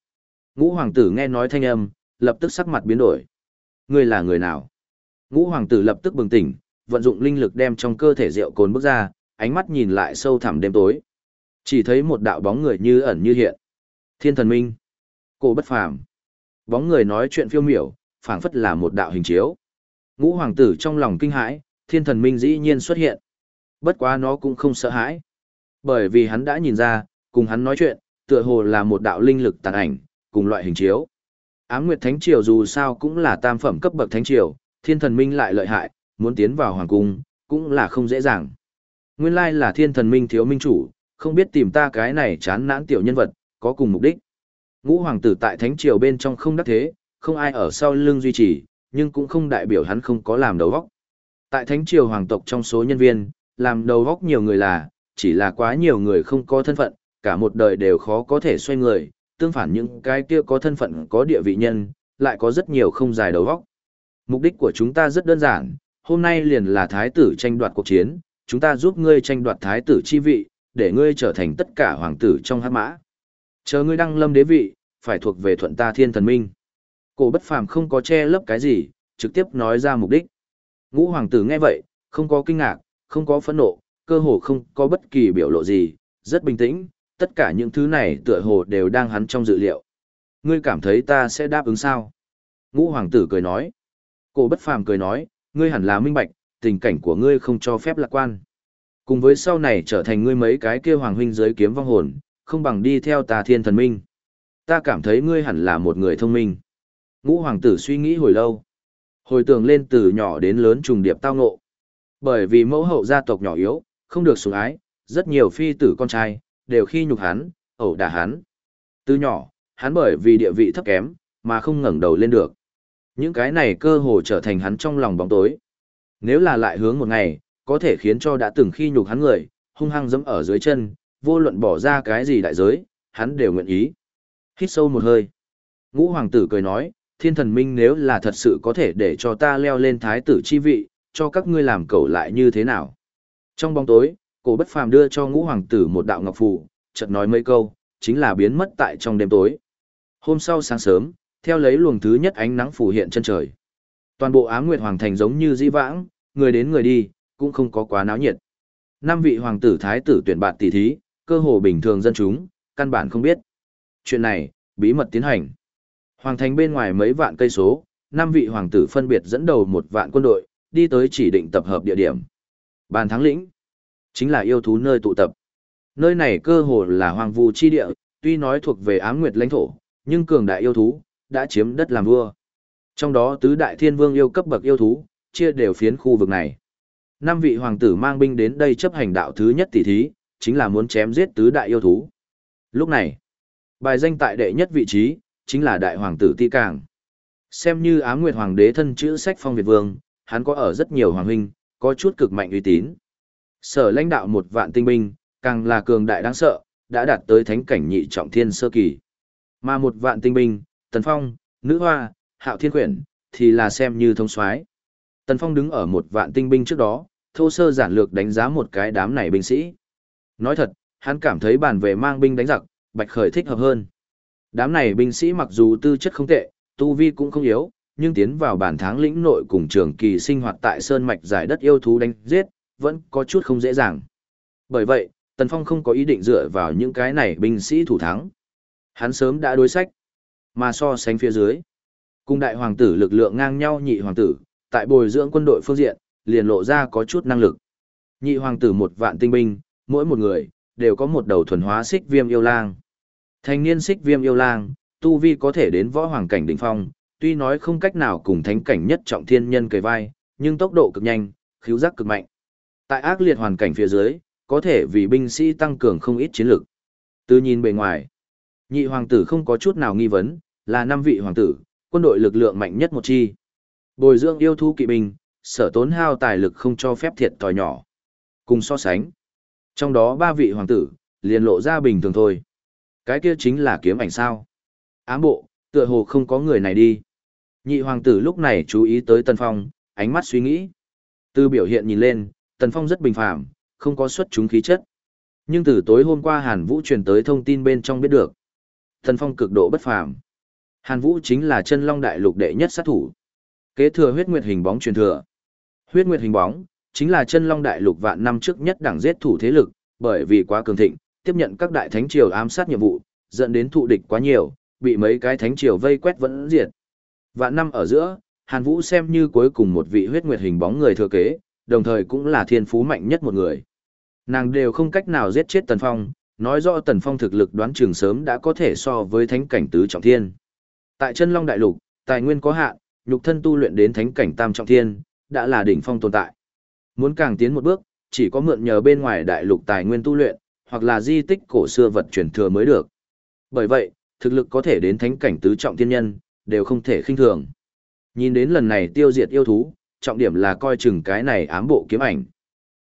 Ngũ hoàng tử nghe nói thanh âm, lập tức sắc mặt biến đổi. Ngươi là người nào? Ngũ hoàng tử lập tức bừng tỉnh, vận dụng linh lực đem trong cơ thể rượu cồn bước ra, ánh mắt nhìn lại sâu thẳm đêm tối. Chỉ thấy một đạo bóng người như ẩn như hiện. Thiên thần minh. Cổ bất phàm. Bóng người nói chuyện phiêu miểu, phảng phất là một đạo hình chiếu. Ngũ hoàng tử trong lòng kinh hãi, thiên thần minh dĩ nhiên xuất hiện. Bất quá nó cũng không sợ hãi. Bởi vì hắn đã nhìn ra, cùng hắn nói chuyện, tựa hồ là một đạo linh lực tàn ảnh, cùng loại hình chiếu. Ám Nguyệt Thánh Triều dù sao cũng là tam phẩm cấp bậc Thánh Triều, thiên thần minh lại lợi hại, muốn tiến vào hoàng cung, cũng là không dễ dàng. Nguyên lai là thiên thần minh thiếu minh chủ, không biết tìm ta cái này chán nản tiểu nhân vật, có cùng mục đích. Ngũ hoàng tử tại Thánh Triều bên trong không đắc thế, không ai ở sau lưng duy trì, nhưng cũng không đại biểu hắn không có làm đầu vóc. Tại Thánh Triều hoàng tộc trong số nhân viên, làm đầu vóc nhiều người là, chỉ là quá nhiều người không có thân phận, cả một đời đều khó có thể xoay người, tương phản những cái kia có thân phận có địa vị nhân, lại có rất nhiều không dài đầu vóc. Mục đích của chúng ta rất đơn giản, hôm nay liền là thái tử tranh đoạt cuộc chiến, chúng ta giúp ngươi tranh đoạt thái tử chi vị, để ngươi trở thành tất cả hoàng tử trong hát mã. Chờ ngươi đăng lâm đế vị, phải thuộc về thuận ta thiên thần minh. Cổ bất phàm không có che lấp cái gì, trực tiếp nói ra mục đích. Ngũ hoàng tử nghe vậy, không có kinh ngạc, không có phẫn nộ, cơ hồ không có bất kỳ biểu lộ gì, rất bình tĩnh, tất cả những thứ này tựa hồ đều đang hắn trong dự liệu. Ngươi cảm thấy ta sẽ đáp ứng sao? Ngũ hoàng tử cười nói. Cổ bất phàm cười nói, ngươi hẳn là minh bạch, tình cảnh của ngươi không cho phép lạc quan. Cùng với sau này trở thành ngươi mấy cái kia hoàng huynh giới kiếm vong hồn, không bằng đi theo ta thiên thần minh. Ta cảm thấy ngươi hẳn là một người thông minh. Ngũ hoàng tử suy nghĩ hồi lâu. Hồi tưởng lên từ nhỏ đến lớn trùng điệp tao ngộ. Bởi vì mẫu hậu gia tộc nhỏ yếu, không được sủng ái, rất nhiều phi tử con trai, đều khi nhục hắn, ẩu đả hắn. Từ nhỏ, hắn bởi vì địa vị thấp kém, mà không ngẩng đầu lên được. Những cái này cơ hồ trở thành hắn trong lòng bóng tối. Nếu là lại hướng một ngày, có thể khiến cho đã từng khi nhục hắn người, hung hăng dẫm ở dưới chân, vô luận bỏ ra cái gì đại giới, hắn đều nguyện ý. Hít sâu một hơi. Ngũ hoàng tử cười nói, thiên thần minh nếu là thật sự có thể để cho ta leo lên thái tử chi vị, cho các ngươi làm cầu lại như thế nào. Trong bóng tối, cổ bất phàm đưa cho ngũ hoàng tử một đạo ngọc phù, chợt nói mấy câu, chính là biến mất tại trong đêm tối. Hôm sau sáng sớm, theo lấy luồng thứ nhất ánh nắng phủ hiện chân trời. Toàn bộ Á Nguyệt Hoàng thành giống như di vãng, người đến người đi, cũng không có quá náo nhiệt. Năm vị hoàng tử thái tử tuyển bạt tỷ thí, cơ hồ bình thường dân chúng, căn bản không biết. Chuyện này, bí mật tiến hành. Hoàng thành bên ngoài mấy vạn cây số, năm vị hoàng tử phân biệt dẫn đầu một vạn quân đội, đi tới chỉ định tập hợp địa điểm. Bàn thắng lĩnh, chính là yêu thú nơi tụ tập. Nơi này cơ hồ là hoàng vu chi địa, tuy nói thuộc về ám nguyệt lãnh thổ, nhưng cường đại yêu thú, đã chiếm đất làm vua. Trong đó tứ đại thiên vương yêu cấp bậc yêu thú, chia đều phiến khu vực này. Năm vị hoàng tử mang binh đến đây chấp hành đạo thứ nhất tỷ thí, chính là muốn chém giết tứ đại yêu thú. Lúc này, bài danh tại đệ nhất vị trí, chính là đại hoàng tử Ti Càng. Xem như ám nguyệt hoàng đế thân chữ sách phong Việt Vương, hắn có ở rất nhiều hoàng huynh, có chút cực mạnh uy tín. Sở lãnh đạo một vạn tinh binh, càng là cường đại đáng sợ, đã đạt tới thánh cảnh nhị trọng thiên sơ kỳ. Mà một vạn tinh binh, Tần Phong, Nữ Hoa, Hạo Thiên Quyển, thì là xem như thông soái. Tần Phong đứng ở một vạn tinh binh trước đó, thô sơ giản lược đánh giá một cái đám này binh sĩ. Nói thật, hắn cảm thấy bản về mang binh đánh giặc, Bạch Khởi thích hợp hơn. Đám này binh sĩ mặc dù tư chất không tệ, tu vi cũng không yếu, nhưng tiến vào bản tháng lĩnh nội cùng trường kỳ sinh hoạt tại sơn mạch giải đất yêu thú đánh giết, vẫn có chút không dễ dàng. Bởi vậy, Tần Phong không có ý định dựa vào những cái này binh sĩ thủ thắng. Hắn sớm đã đối sách, mà so sánh phía dưới. Cùng đại hoàng tử lực lượng ngang nhau nhị hoàng tử, tại bồi dưỡng quân đội phương diện, liền lộ ra có chút năng lực. Nhị hoàng tử một vạn tinh binh, mỗi một người, đều có một đầu thuần hóa xích viêm yêu lang. Thành niên xích viêm yêu lang, tu vi có thể đến võ hoàng cảnh đỉnh phong, tuy nói không cách nào cùng thánh cảnh nhất trọng thiên nhân kề vai, nhưng tốc độ cực nhanh, khiếu giác cực mạnh. Tại ác liệt hoàn cảnh phía dưới, có thể vì binh sĩ tăng cường không ít chiến lực. Từ nhìn bề ngoài, nhị hoàng tử không có chút nào nghi vấn, là năm vị hoàng tử, quân đội lực lượng mạnh nhất một chi. Bồi dưỡng yêu thú kỵ binh, sở tốn hao tài lực không cho phép thiệt tòi nhỏ. Cùng so sánh, trong đó ba vị hoàng tử, liền lộ ra bình thường thôi. Cái kia chính là kiếm ảnh sao. Ám bộ, tựa hồ không có người này đi. Nhị hoàng tử lúc này chú ý tới tân Phong, ánh mắt suy nghĩ. Từ biểu hiện nhìn lên, Tần Phong rất bình phàm, không có xuất chúng khí chất. Nhưng từ tối hôm qua Hàn Vũ truyền tới thông tin bên trong biết được. Tần Phong cực độ bất phàm. Hàn Vũ chính là chân long đại lục đệ nhất sát thủ. Kế thừa huyết nguyệt hình bóng truyền thừa. Huyết nguyệt hình bóng, chính là chân long đại lục vạn năm trước nhất đẳng giết thủ thế lực, bởi vì quá cường thịnh, tiếp nhận các đại thánh triều ám sát nhiệm vụ, dẫn đến thụ địch quá nhiều, bị mấy cái thánh triều vây quét vẫn diệt. Vạn năm ở giữa, Hàn Vũ xem như cuối cùng một vị huyết nguyệt hình bóng người thừa kế, đồng thời cũng là thiên phú mạnh nhất một người. Nàng đều không cách nào giết chết Tần Phong, nói rõ Tần Phong thực lực đoán trường sớm đã có thể so với thánh cảnh tứ trọng thiên. Tại chân Long Đại Lục, tài nguyên có hạn, nhục thân tu luyện đến thánh cảnh tam trọng thiên, đã là đỉnh phong tồn tại. Muốn càng tiến một bước, chỉ có mượn nhờ bên ngoài đại lục tài nguyên tu luyện, hoặc là di tích cổ xưa vật truyền thừa mới được. Bởi vậy, thực lực có thể đến thánh cảnh tứ trọng thiên nhân, đều không thể khinh thường. Nhìn đến lần này tiêu diệt yêu thú, trọng điểm là coi chừng cái này ám bộ kiếm ảnh.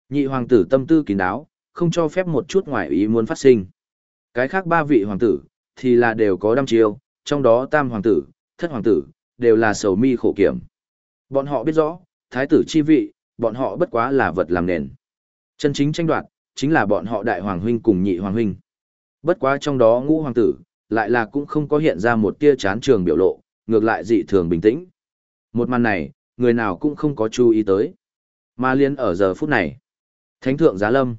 Nhị hoàng tử tâm tư kín đáo, không cho phép một chút ngoại ý muốn phát sinh. Cái khác ba vị hoàng tử, thì là đều có đăm chiêu, trong đó tam hoàng tử, thất hoàng tử, đều là sầu mi khổ kiểm. Bọn họ biết rõ, thái tử chi vị, bọn họ bất quá là vật làm nền. Chân chính tranh đoạt, chính là bọn họ đại hoàng huynh cùng nhị hoàng huynh. Bất quá trong đó ngũ hoàng tử, lại là cũng không có hiện ra một tia chán trường biểu lộ, ngược lại dị thường bình tĩnh. Một màn này, người nào cũng không có chú ý tới. Mà liên ở giờ phút này, thánh thượng giá lâm,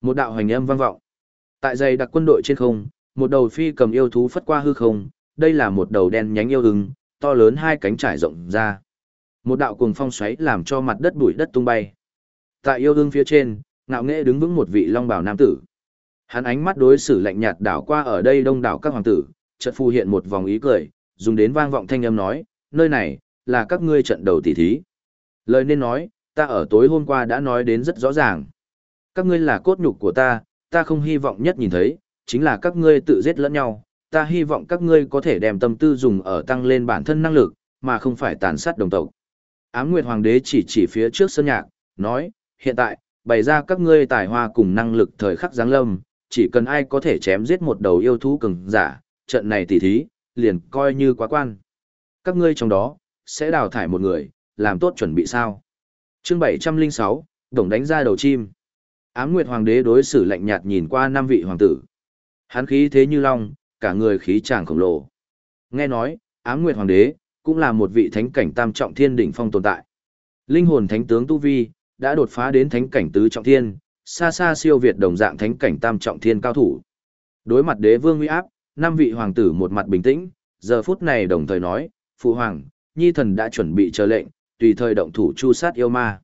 một đạo hoành âm vang vọng. Tại dày đặc quân đội trên không, một đầu phi cầm yêu thú phất qua hư không, đây là một đầu đen nhánh yêu hưng, to lớn hai cánh trải rộng ra. Một đạo cuồng phong xoáy làm cho mặt đất bụi đất tung bay. Tại yêu hưng phía trên, Ngạo nghệ đứng vững một vị long bào nam tử. Hắn ánh mắt đối xử lạnh nhạt đảo qua ở đây đông đảo các hoàng tử, chợt phù hiện một vòng ý cười, dùng đến vang vọng thanh âm nói, nơi này, là các ngươi trận đầu tỷ thí. Lời nên nói, ta ở tối hôm qua đã nói đến rất rõ ràng. Các ngươi là cốt nhục của ta, ta không hy vọng nhất nhìn thấy, chính là các ngươi tự giết lẫn nhau, ta hy vọng các ngươi có thể đem tâm tư dùng ở tăng lên bản thân năng lực, mà không phải tàn sát đồng tộc. Ám Nguyệt Hoàng đế chỉ chỉ phía trước sân nhạc, nói, hiện tại, bày ra các ngươi tài hoa cùng năng lực thời khắc giáng lâm, chỉ cần ai có thể chém giết một đầu yêu thú cường giả, trận này tỉ thí, liền coi như quá quan. Các ngươi trong đó, sẽ đào thải một người, làm tốt chuẩn bị sao. chương 706, Đồng đánh ra đầu chim. Ám Nguyệt Hoàng đế đối xử lạnh nhạt nhìn qua năm vị hoàng tử. Hắn khí thế như long, cả người khí tràng khổng lồ. Nghe nói, Ám Nguyệt Hoàng đế, cũng là một vị thánh cảnh tam trọng thiên đỉnh phong tồn tại. Linh hồn thánh tướng Tu Vi, đã đột phá đến thánh cảnh tứ trọng thiên, xa xa siêu việt đồng dạng thánh cảnh tam trọng thiên cao thủ. Đối mặt đế vương uy áp, năm vị hoàng tử một mặt bình tĩnh, giờ phút này đồng thời nói, phụ hoàng, nhi thần đã chuẩn bị chờ lệnh, tùy thời động thủ chu sát yêu ma.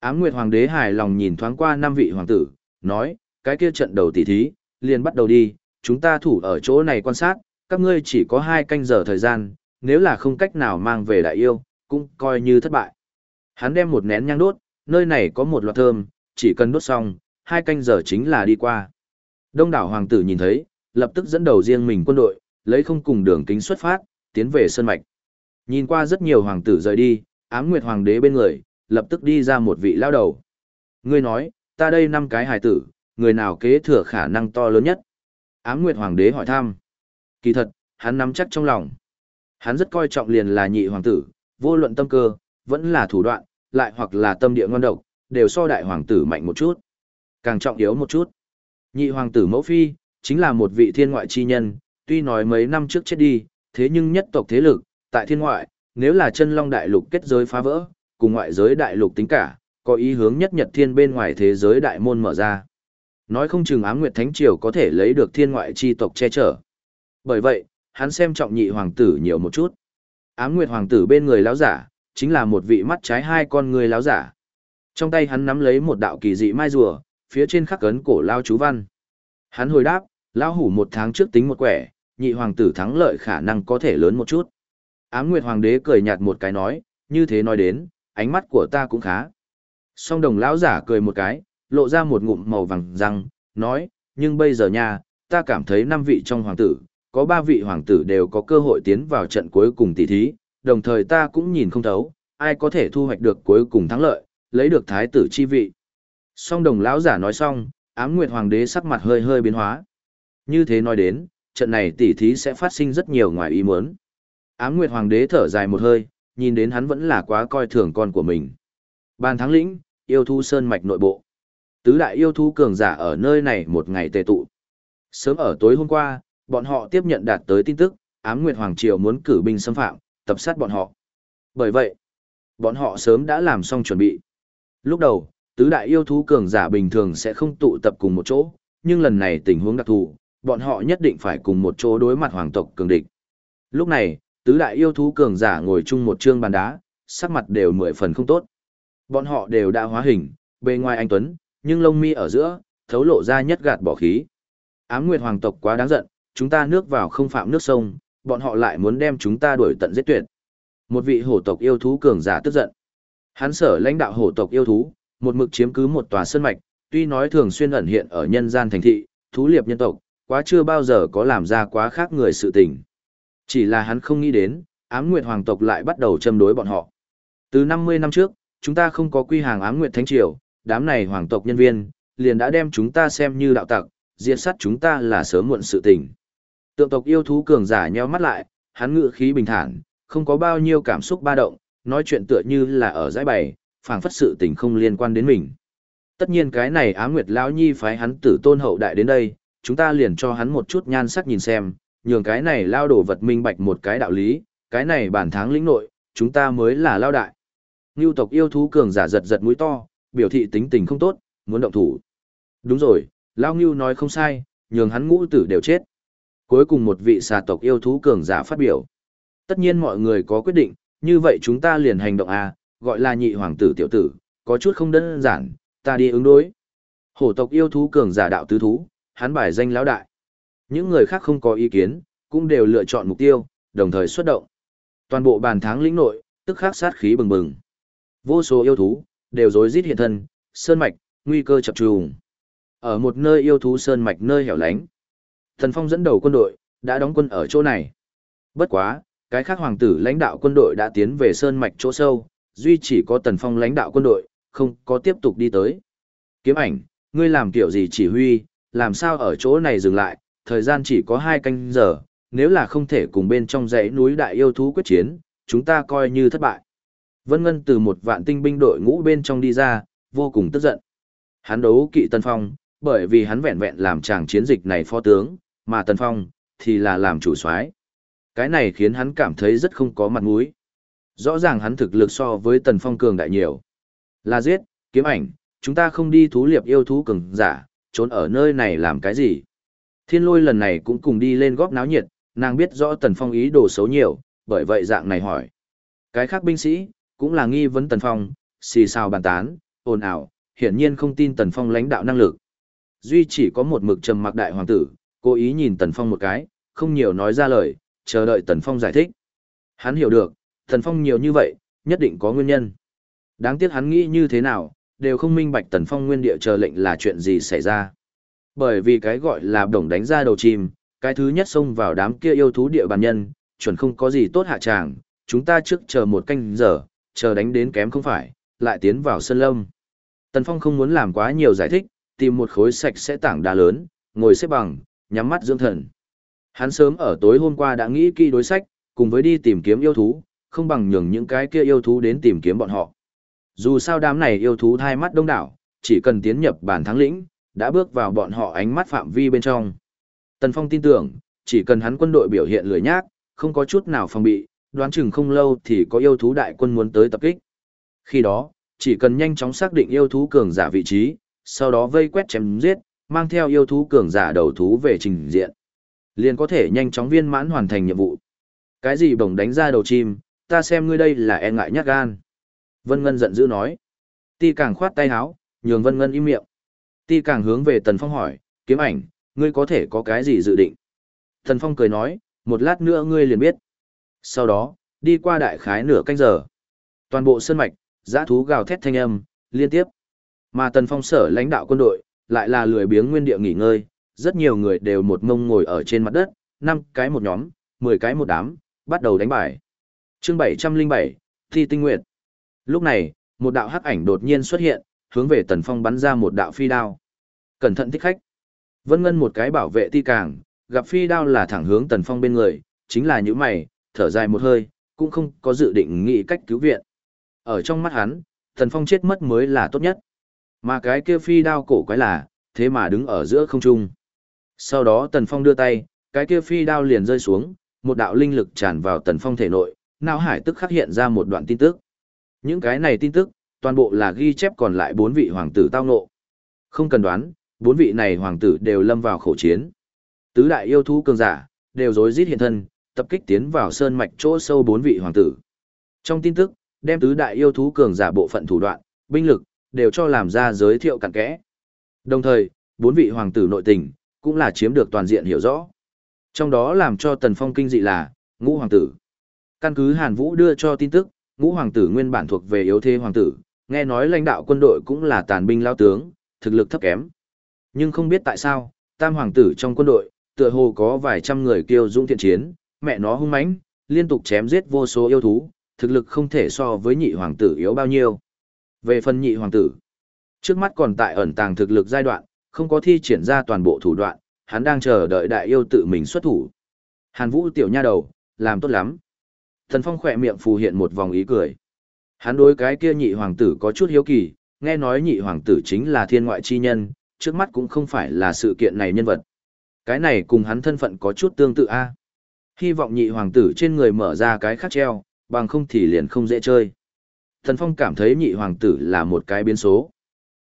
Ám Nguyệt Hoàng đế hài lòng nhìn thoáng qua năm vị hoàng tử, nói, cái kia trận đầu tỷ thí, liền bắt đầu đi, chúng ta thủ ở chỗ này quan sát, các ngươi chỉ có hai canh giờ thời gian, nếu là không cách nào mang về đại yêu, cũng coi như thất bại. Hắn đem một nén nhang đốt, nơi này có một loạt thơm, chỉ cần đốt xong, hai canh giờ chính là đi qua. Đông đảo hoàng tử nhìn thấy, lập tức dẫn đầu riêng mình quân đội, lấy không cùng đường kính xuất phát, tiến về sơn mạch. Nhìn qua rất nhiều hoàng tử rời đi, ám nguyệt hoàng đế bên người, lập tức đi ra một vị lao đầu. Ngươi nói, ta đây năm cái hài tử, người nào kế thừa khả năng to lớn nhất? Ám nguyệt hoàng đế hỏi thăm. Kỳ thật, hắn nắm chắc trong lòng. Hắn rất coi trọng liền là nhị hoàng tử, vô luận tâm cơ, vẫn là thủ đoạn, lại hoặc là tâm địa ngon độc, đều so đại hoàng tử mạnh một chút. Càng trọng yếu một chút. Nhị hoàng tử mẫu phi, chính là một vị thiên ngoại chi nhân, tuy nói mấy năm trước chết đi, thế nhưng nhất tộc thế lực, tại thiên ngoại, nếu là chân long đại lục kết giới phá vỡ, cùng ngoại giới đại lục tính cả, có ý hướng nhất nhật thiên bên ngoài thế giới đại môn mở ra. Nói không chừng ám nguyệt thánh triều có thể lấy được thiên ngoại chi tộc che chở. Bởi vậy, hắn xem trọng nhị hoàng tử nhiều một chút. Ám nguyệt hoàng tử bên người lão giả, chính là một vị mắt trái hai con người lão giả. Trong tay hắn nắm lấy một đạo kỳ dị mai rùa, phía trên khắc cấn cổ lao chú văn. Hắn hồi đáp, lão hủ một tháng trước tính một quẻ, nhị hoàng tử thắng lợi khả năng có thể lớn một chút. Ám Nguyệt Hoàng đế cười nhạt một cái nói, như thế nói đến, ánh mắt của ta cũng khá. Song đồng lão giả cười một cái, lộ ra một ngụm màu vàng răng, nói, nhưng bây giờ nha, ta cảm thấy năm vị trong hoàng tử, có ba vị hoàng tử đều có cơ hội tiến vào trận cuối cùng tỷ thí, đồng thời ta cũng nhìn không thấu, ai có thể thu hoạch được cuối cùng thắng lợi, lấy được thái tử chi vị. Song đồng lão giả nói xong, ám nguyệt hoàng đế sắc mặt hơi hơi biến hóa. Như thế nói đến, trận này tỷ thí sẽ phát sinh rất nhiều ngoài ý muốn. Ám nguyệt hoàng đế thở dài một hơi, nhìn đến hắn vẫn là quá coi thường con của mình. Ban thắng lĩnh, yêu thú sơn mạch nội bộ. Tứ đại yêu thú cường giả ở nơi này một ngày tề tụ. Sớm ở tối hôm qua, bọn họ tiếp nhận đạt tới tin tức, ám nguyệt hoàng triều muốn cử binh xâm phạm, tập sát bọn họ. Bởi vậy, bọn họ sớm đã làm xong chuẩn bị. Lúc đầu, tứ đại yêu thú cường giả bình thường sẽ không tụ tập cùng một chỗ, nhưng lần này tình huống đặc thù, bọn họ nhất định phải cùng một chỗ đối mặt hoàng tộc cường địch. Lúc này, tứ đại yêu thú cường giả ngồi chung một trương bàn đá, sắc mặt đều mười phần không tốt. Bọn họ đều đã hóa hình, bề ngoài anh Tuấn, nhưng lông mi ở giữa, thấu lộ ra nhất gạt bỏ khí. Ám Nguyệt hoàng tộc quá đáng giận, chúng ta nước vào không phạm nước sông, bọn họ lại muốn đem chúng ta đuổi tận giết tuyệt. Một vị hổ tộc yêu thú cường giả tức giận. Hắn sở lãnh đạo hổ tộc yêu thú, một mực chiếm cứ một tòa sơn mạch, tuy nói thường xuyên ẩn hiện ở nhân gian thành thị, thú liệp nhân tộc, quá chưa bao giờ có làm ra quá khác người sự tình. Chỉ là hắn không nghĩ đến, ám nguyệt hoàng tộc lại bắt đầu châm đối bọn họ. Từ 50 năm trước, chúng ta không có quy hàng ám nguyệt thánh triều, đám này hoàng tộc nhân viên, liền đã đem chúng ta xem như đạo tặc, diệt sát chúng ta là sớm muộn sự tình. Tượng tộc yêu thú cường giả nheo mắt lại, hắn ngự khí bình thản, không có bao nhiêu cảm xúc ba động, nói chuyện tựa như là ở giải bày, phảng phất sự tình không liên quan đến mình. Tất nhiên cái này Ám Nguyệt lão nhi phái hắn tử tôn hậu đại đến đây, chúng ta liền cho hắn một chút nhan sắc nhìn xem, nhường cái này lao đổ vật minh bạch một cái đạo lý, cái này bản tháng lĩnh nội, chúng ta mới là lao đại. Ngưu tộc yêu thú cường giả giật giật mũi to, biểu thị tính tình không tốt, muốn động thủ. Đúng rồi, lao ngưu nói không sai, nhường hắn ngũ tử đều chết. Cuối cùng một vị xà tộc yêu thú cường giả phát biểu. Tất nhiên mọi người có quyết định, như vậy chúng ta liền hành động à, gọi là nhị hoàng tử tiểu tử, có chút không đơn giản, ta đi ứng đối. Hổ tộc yêu thú cường giả đạo tứ thú, hắn bài danh lão đại. Những người khác không có ý kiến, cũng đều lựa chọn mục tiêu, đồng thời xuất động. Toàn bộ bàn tháng lĩnh nội, tức khắc sát khí bừng bừng. Vô số yêu thú, đều rối rít hiện thân, sơn mạch, nguy cơ chập trùng. Ở một nơi yêu thú sơn mạch nơi hẻo lánh, Thần Phong dẫn đầu quân đội, đã đóng quân ở chỗ này. Bất quá, cái khác hoàng tử lãnh đạo quân đội đã tiến về sơn mạch chỗ sâu, duy chỉ có Tần Phong lãnh đạo quân đội, không có tiếp tục đi tới. Kiếm ảnh, ngươi làm kiểu gì chỉ huy, làm sao ở chỗ này dừng lại, thời gian chỉ có hai canh giờ, nếu là không thể cùng bên trong dãy núi đại yêu thú quyết chiến, chúng ta coi như thất bại. Vân Ngân từ một vạn tinh binh đội ngũ bên trong đi ra, vô cùng tức giận. Hắn đấu kỵ Tân Phong, bởi vì hắn vẹn vẹn làm chàng chiến dịch này phó tướng, mà Tân Phong, thì là làm chủ soái. Cái này khiến hắn cảm thấy rất không có mặt mũi. Rõ ràng hắn thực lực so với Tần Phong cường đại nhiều. Là giết, kiếm ảnh, chúng ta không đi thú liệp yêu thú cường giả, trốn ở nơi này làm cái gì. Thiên lôi lần này cũng cùng đi lên góp náo nhiệt, nàng biết rõ Tần Phong ý đồ xấu nhiều, bởi vậy dạng này hỏi. Cái khác binh sĩ, cũng là nghi vấn Tần Phong, xì xào bàn tán, ồn ào, hiển nhiên không tin Tần Phong lãnh đạo năng lực. Duy chỉ có một mực trầm mặc đại hoàng tử, cố ý nhìn Tần Phong một cái, không nhiều nói ra lời, chờ đợi Tần Phong giải thích. Hắn hiểu được, Tần Phong nhiều như vậy, nhất định có nguyên nhân. Đáng tiếc hắn nghĩ như thế nào, đều không minh bạch Tần Phong nguyên địa chờ lệnh là chuyện gì xảy ra. Bởi vì cái gọi là đồng đánh ra đầu chim, cái thứ nhất xông vào đám kia yêu thú địa bàn nhân, chuẩn không có gì tốt hạ tràng, chúng ta trước chờ một canh giờ, chờ đánh đến kém không phải, lại tiến vào sân lâm. Tần Phong không muốn làm quá nhiều giải thích, tìm một khối sạch sẽ tảng đá lớn, ngồi xếp bằng, nhắm mắt dưỡng thần. Hắn sớm ở tối hôm qua đã nghĩ kỹ đối sách, cùng với đi tìm kiếm yêu thú, không bằng nhường những cái kia yêu thú đến tìm kiếm bọn họ. Dù sao đám này yêu thú thai mắt đông đảo, chỉ cần tiến nhập bản thắng lĩnh, đã bước vào bọn họ ánh mắt phạm vi bên trong. Tần Phong tin tưởng, chỉ cần hắn quân đội biểu hiện lười nhác, không có chút nào phòng bị, đoán chừng không lâu thì có yêu thú đại quân muốn tới tập kích. Khi đó, chỉ cần nhanh chóng xác định yêu thú cường giả vị trí, sau đó vây quét chém giết, mang theo yêu thú cường giả đầu thú về trình diện. Liền có thể nhanh chóng viên mãn hoàn thành nhiệm vụ. Cái gì bổng đánh ra đầu chim, ta xem ngươi đây là e ngại nhát gan. Vân Ngân giận dữ nói. Ti càng khoát tay háo, nhường Vân Ngân im miệng. Ti càng hướng về Tần Phong hỏi, kiếm ảnh, ngươi có thể có cái gì dự định? Tần Phong cười nói, một lát nữa ngươi liền biết. Sau đó, đi qua đại khái nửa canh giờ. Toàn bộ sân mạch, giã thú gào thét thanh âm, liên tiếp. Mà Tần Phong sở lãnh đạo quân đội, lại là lười biếng nguyên địa nghỉ ngơi, rất nhiều người đều một mông ngồi ở trên mặt đất, năm cái một nhóm, mười cái một đám, bắt đầu đánh bài. Chương bảy trăm linh bảy, Thi Tinh Nguyệt. Lúc này, một đạo hắc ảnh đột nhiên xuất hiện, hướng về Tần Phong bắn ra một đạo phi đao. Cẩn thận thích khách. Vân Ngân một cái bảo vệ ti càng, gặp phi đao là thẳng hướng Tần Phong bên người, chính là những mày, thở dài một hơi, cũng không có dự định nghĩ cách cứu viện. Ở trong mắt hắn, Tần Phong chết mất mới là tốt nhất. Mà cái kia phi đao cổ quái là, thế mà đứng ở giữa không trung. Sau đó Tần Phong đưa tay, cái kia phi đao liền rơi xuống, một đạo linh lực tràn vào Tần Phong thể nội, não hải tức khắc hiện ra một đoạn tin tức. Những cái này tin tức, toàn bộ là ghi chép còn lại bốn vị hoàng tử tao ngộ. Không cần đoán, bốn vị này hoàng tử đều lâm vào khổ chiến. Tứ đại yêu thú cường giả, đều rối rít hiện thân, tập kích tiến vào sơn mạch chỗ sâu bốn vị hoàng tử. Trong tin tức, đem tứ đại yêu thú cường giả bộ phận thủ đoạn, binh lực, đều cho làm ra giới thiệu cặn kẽ. Đồng thời, bốn vị hoàng tử nội tình, cũng là chiếm được toàn diện hiểu rõ. Trong đó làm cho Tần Phong kinh dị là, ngũ hoàng tử. Căn cứ Hàn Vũ đưa cho tin tức, ngũ hoàng tử nguyên bản thuộc về yếu thế hoàng tử, nghe nói lãnh đạo quân đội cũng là tàn binh lao tướng, thực lực thấp kém. Nhưng không biết tại sao, tam hoàng tử trong quân đội, tựa hồ có vài trăm người kiêu dũng thiện chiến, mẹ nó hung mãnh, liên tục chém giết vô số yêu thú, thực lực không thể so với nhị hoàng tử yếu bao nhiêu. Về phần nhị hoàng tử, trước mắt còn tại ẩn tàng thực lực giai đoạn, không có thi triển ra toàn bộ thủ đoạn, hắn đang chờ đợi đại yêu tự mình xuất thủ. Hàn Vũ tiểu nha đầu, làm tốt lắm. Thần Phong khỏe miệng phù hiện một vòng ý cười. Hắn đối cái kia nhị hoàng tử có chút hiếu kỳ, nghe nói nhị hoàng tử chính là thiên ngoại chi nhân, trước mắt cũng không phải là sự kiện này nhân vật. Cái này cùng hắn thân phận có chút tương tự a. Hy vọng nhị hoàng tử trên người mở ra cái khắc treo, bằng không thì liền không dễ chơi. Tần Phong cảm thấy nhị hoàng tử là một cái biến số.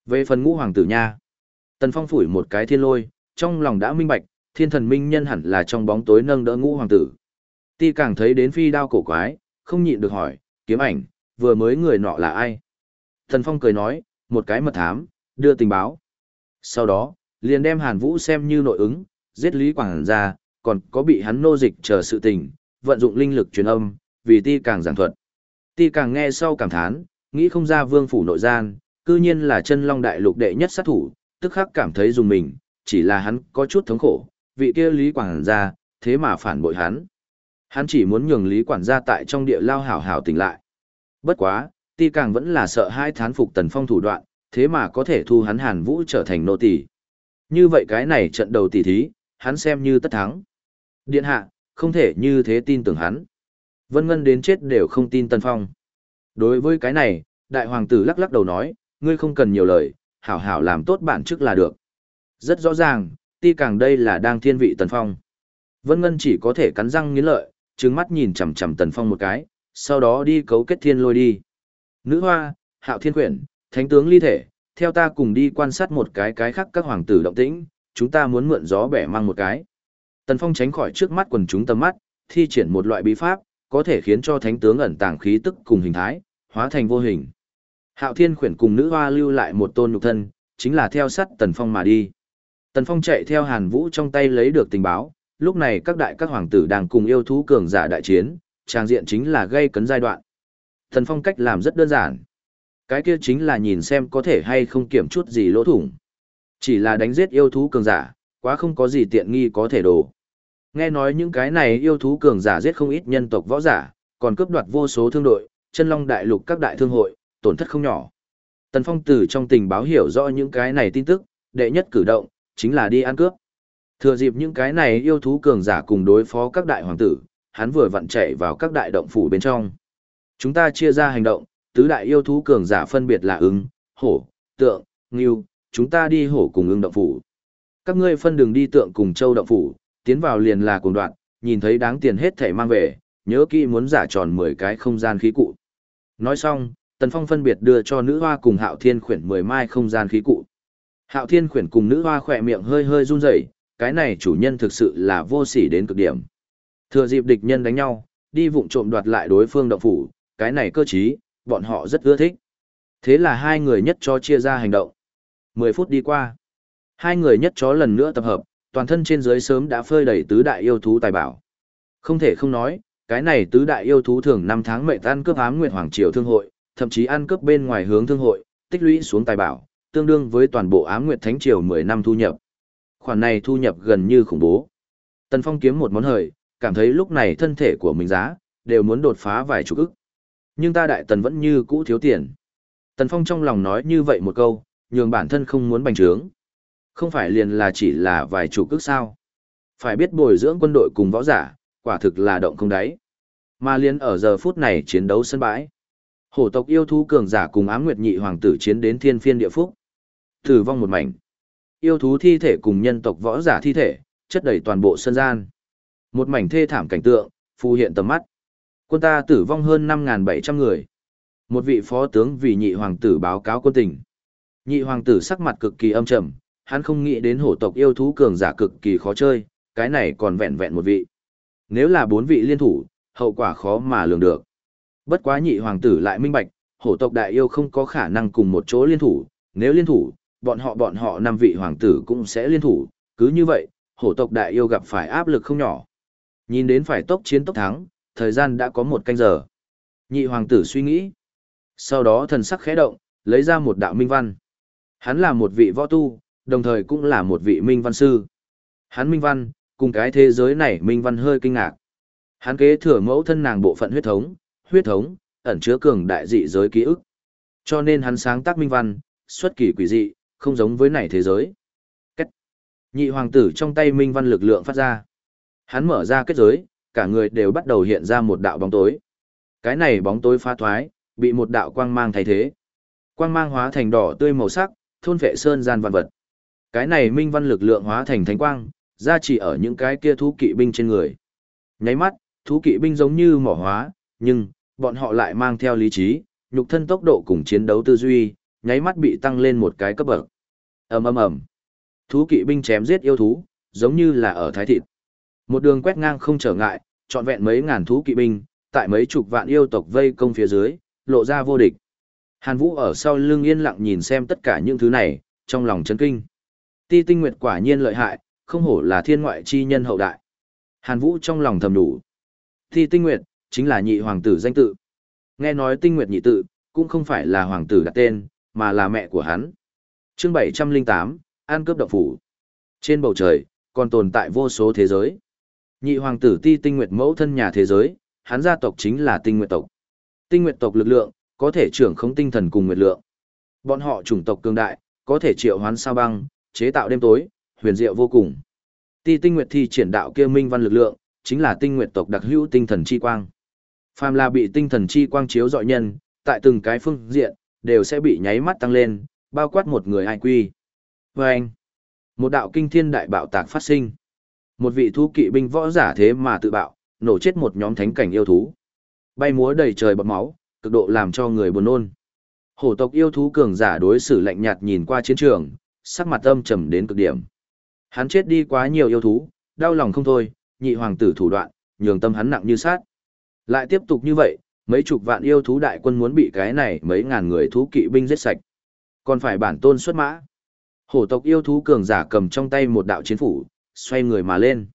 Về phần ngũ hoàng tử nha. Tần Phong phủi một cái thiên lôi, trong lòng đã minh bạch, thiên thần minh nhân hẳn là trong bóng tối nâng đỡ ngũ hoàng tử. Ti càng thấy đến phi đao cổ quái, không nhịn được hỏi, kiếm ảnh, vừa mới người nọ là ai? Thần Phong cười nói, một cái mật thám, đưa tình báo. Sau đó, liền đem Hàn Vũ xem như nội ứng, giết Lý Quảng ra, còn có bị hắn nô dịch chờ sự tình, vận dụng linh lực truyền âm, vì ti càng giảng thuật. Ti càng nghe sau cảm thán, nghĩ không ra vương phủ nội gian, cư nhiên là chân long đại lục đệ nhất sát thủ, tức khắc cảm thấy dùng mình, chỉ là hắn có chút thống khổ, vị kia Lý Quảng ra, thế mà phản bội hắn. Hắn chỉ muốn nhường Lý Quản gia tại trong địa lao hảo hảo tỉnh lại. Bất quá, ti càng vẫn là sợ hai thán phục tần phong thủ đoạn, thế mà có thể thu hắn Hàn Vũ trở thành nô tỳ. Như vậy cái này trận đầu tỷ thí, hắn xem như tất thắng. Điện hạ, không thể như thế tin tưởng hắn. Vân Ngân đến chết đều không tin Tần Phong. Đối với cái này, đại hoàng tử lắc lắc đầu nói, ngươi không cần nhiều lời, hảo hảo làm tốt bản chức là được. Rất rõ ràng, ti càng đây là đang thiên vị Tần Phong. Vân Ngân chỉ có thể cắn răng nghiến lợi, trừng mắt nhìn chằm chằm Tần Phong một cái, sau đó đi cấu kết thiên lôi đi. Nữ hoa, hạo thiên quyển, thánh tướng ly thể, theo ta cùng đi quan sát một cái cái khác các hoàng tử động tĩnh, chúng ta muốn mượn gió bẻ mang một cái. Tần Phong tránh khỏi trước mắt quần chúng tầm mắt, thi triển một loại bí pháp, có thể khiến cho thánh tướng ẩn tàng khí tức cùng hình thái, hóa thành vô hình. Hạo Thiên khuyển cùng nữ hoa lưu lại một tôn nhục thân, chính là theo sát Tần Phong mà đi. Tần Phong chạy theo Hàn Vũ trong tay lấy được tình báo, lúc này các đại các hoàng tử đang cùng yêu thú cường giả đại chiến, trang diện chính là gây cấn giai đoạn. Thần Phong cách làm rất đơn giản. Cái kia chính là nhìn xem có thể hay không kiểm chút gì lỗ thủng. Chỉ là đánh giết yêu thú cường giả, quá không có gì tiện nghi có thể đổ. Nghe nói những cái này yêu thú cường giả giết không ít nhân tộc võ giả, còn cướp đoạt vô số thương đội, chân long đại lục các đại thương hội, tổn thất không nhỏ. Tần Phong từ trong tình báo hiểu rõ những cái này tin tức, đệ nhất cử động, chính là đi ăn cướp. Thừa dịp những cái này yêu thú cường giả cùng đối phó các đại hoàng tử, hắn vừa vặn chạy vào các đại động phủ bên trong. Chúng ta chia ra hành động, tứ đại yêu thú cường giả phân biệt là ứng, hổ, tượng, ngưu, chúng ta đi hổ cùng ưng động phủ. Các ngươi phân đường đi tượng cùng châu động phủ, tiến vào liền là cùng đoạn, nhìn thấy đáng tiền hết thể mang về, nhớ kỹ muốn giả tròn 10 cái không gian khí cụ. Nói xong, Tần Phong phân biệt đưa cho nữ hoa cùng Hạo Thiên khuyển 10 mai không gian khí cụ. Hạo Thiên khuyển cùng nữ hoa khỏe miệng hơi hơi run rẩy, cái này chủ nhân thực sự là vô sỉ đến cực điểm. Thừa dịp địch nhân đánh nhau, đi vụng trộm đoạt lại đối phương động phủ, cái này cơ trí, bọn họ rất ưa thích. Thế là hai người nhất cho chia ra hành động. 10 phút đi qua. Hai người nhất chó lần nữa tập hợp, toàn thân trên dưới sớm đã phơi đầy tứ đại yêu thú tài bảo. Không thể không nói, cái này tứ đại yêu thú thường năm tháng mệnh ăn cướp ám nguyệt hoàng triều thương hội, thậm chí ăn cướp bên ngoài hướng thương hội, tích lũy xuống tài bảo, tương đương với toàn bộ ám nguyệt thánh triều 10 năm thu nhập. Khoản này thu nhập gần như khủng bố. Tần Phong kiếm một món hời, cảm thấy lúc này thân thể của mình giá, đều muốn đột phá vài chục ức. Nhưng ta đại tần vẫn như cũ thiếu tiền. Tần Phong trong lòng nói như vậy một câu, nhường bản thân không muốn bành trướng. Không phải liền là chỉ là vài chủ cước sao. Phải biết bồi dưỡng quân đội cùng võ giả, quả thực là động không đáy. Mà liền ở giờ phút này chiến đấu sân bãi. Hổ tộc yêu thú cường giả cùng ám nguyệt nhị hoàng tử chiến đến thiên phiên địa phúc. Tử vong một mảnh. Yêu thú thi thể cùng nhân tộc võ giả thi thể, chất đầy toàn bộ sân gian. Một mảnh thê thảm cảnh tượng, phù hiện tầm mắt. Quân ta tử vong hơn 5.700 người. Một vị phó tướng vì nhị hoàng tử báo cáo quân tình. Nhị hoàng tử sắc mặt cực kỳ âm trầm, hắn không nghĩ đến hổ tộc yêu thú cường giả cực kỳ khó chơi, cái này còn vẹn vẹn một vị. Nếu là bốn vị liên thủ, hậu quả khó mà lường được. Bất quá nhị hoàng tử lại minh bạch, hổ tộc đại yêu không có khả năng cùng một chỗ liên thủ, nếu liên thủ, bọn họ bọn họ năm vị hoàng tử cũng sẽ liên thủ, cứ như vậy, hổ tộc đại yêu gặp phải áp lực không nhỏ. Nhìn đến phải tốc chiến tốc thắng, thời gian đã có một canh giờ. Nhị hoàng tử suy nghĩ. Sau đó thần sắc khẽ động, lấy ra một đạo minh văn. Hắn là một vị võ tu, đồng thời cũng là một vị minh văn sư. Hắn minh văn, cùng cái thế giới này minh văn hơi kinh ngạc. Hắn kế thừa mẫu thân nàng bộ phận huyết thống, huyết thống, ẩn chứa cường đại dị giới ký ức. Cho nên hắn sáng tác minh văn, xuất kỳ quỷ dị, không giống với này thế giới. Cách. Nhị hoàng tử trong tay minh văn lực lượng phát ra. Hắn mở ra kết giới, cả người đều bắt đầu hiện ra một đạo bóng tối. Cái này bóng tối phá thoái, bị một đạo quang mang thay thế. Quang mang hóa thành đỏ tươi màu sắc, thôn vệ sơn gian vạn vật. Cái này minh văn lực lượng hóa thành thánh quang, ra chỉ ở những cái kia thú kỵ binh trên người. Nháy mắt, thú kỵ binh giống như mỏ hóa, nhưng, bọn họ lại mang theo lý trí, nhục thân tốc độ cùng chiến đấu tư duy, nháy mắt bị tăng lên một cái cấp bậc. ầm ầm ầm, thú kỵ binh chém giết yêu thú, giống như là ở thái thịt. Một đường quét ngang không trở ngại, trọn vẹn mấy ngàn thú kỵ binh, tại mấy chục vạn yêu tộc vây công phía dưới, lộ ra vô địch. Hàn Vũ ở sau lưng yên lặng nhìn xem tất cả những thứ này, trong lòng chấn kinh. Ti tinh nguyệt quả nhiên lợi hại, không hổ là thiên ngoại chi nhân hậu đại. Hàn Vũ trong lòng thầm đủ. Ti tinh nguyệt, chính là nhị hoàng tử danh tự. Nghe nói tinh nguyệt nhị tự, cũng không phải là hoàng tử đặt tên, mà là mẹ của hắn. chương 708, An cướp động phủ. Trên bầu trời, còn tồn tại vô số thế giới. Nhị hoàng tử ti tinh nguyệt mẫu thân nhà thế giới, hắn gia tộc chính là tinh nguyệt tộc. Tinh nguyệt tộc lực lượng, có thể trưởng không tinh thần cùng nguyệt lượng. Bọn họ chủng tộc cường đại, có thể triệu hoán sao băng, chế tạo đêm tối, huyền diệu vô cùng. Ti tinh nguyệt thi triển đạo kia minh văn lực lượng, chính là tinh nguyệt tộc đặc hữu tinh thần chi quang. Phàm là bị tinh thần chi quang chiếu dọi nhân, tại từng cái phương diện, đều sẽ bị nháy mắt tăng lên, bao quát một người ai quy. Và anh, một đạo kinh thiên đại bạo tạc phát sinh. Một vị thú kỵ binh võ giả thế mà tự bạo, nổ chết một nhóm thánh cảnh yêu thú. Bay múa đầy trời bọt máu, cực độ làm cho người buồn nôn. Hổ tộc yêu thú cường giả đối xử lạnh nhạt nhìn qua chiến trường, sắc mặt âm trầm đến cực điểm. Hắn chết đi quá nhiều yêu thú, đau lòng không thôi, nhị hoàng tử thủ đoạn, nhường tâm hắn nặng như sát. Lại tiếp tục như vậy, mấy chục vạn yêu thú đại quân muốn bị cái này mấy ngàn người thú kỵ binh giết sạch. Còn phải bản tôn xuất mã. Hổ tộc yêu thú cường giả cầm trong tay một đạo chiến phủ, xoay người mà lên.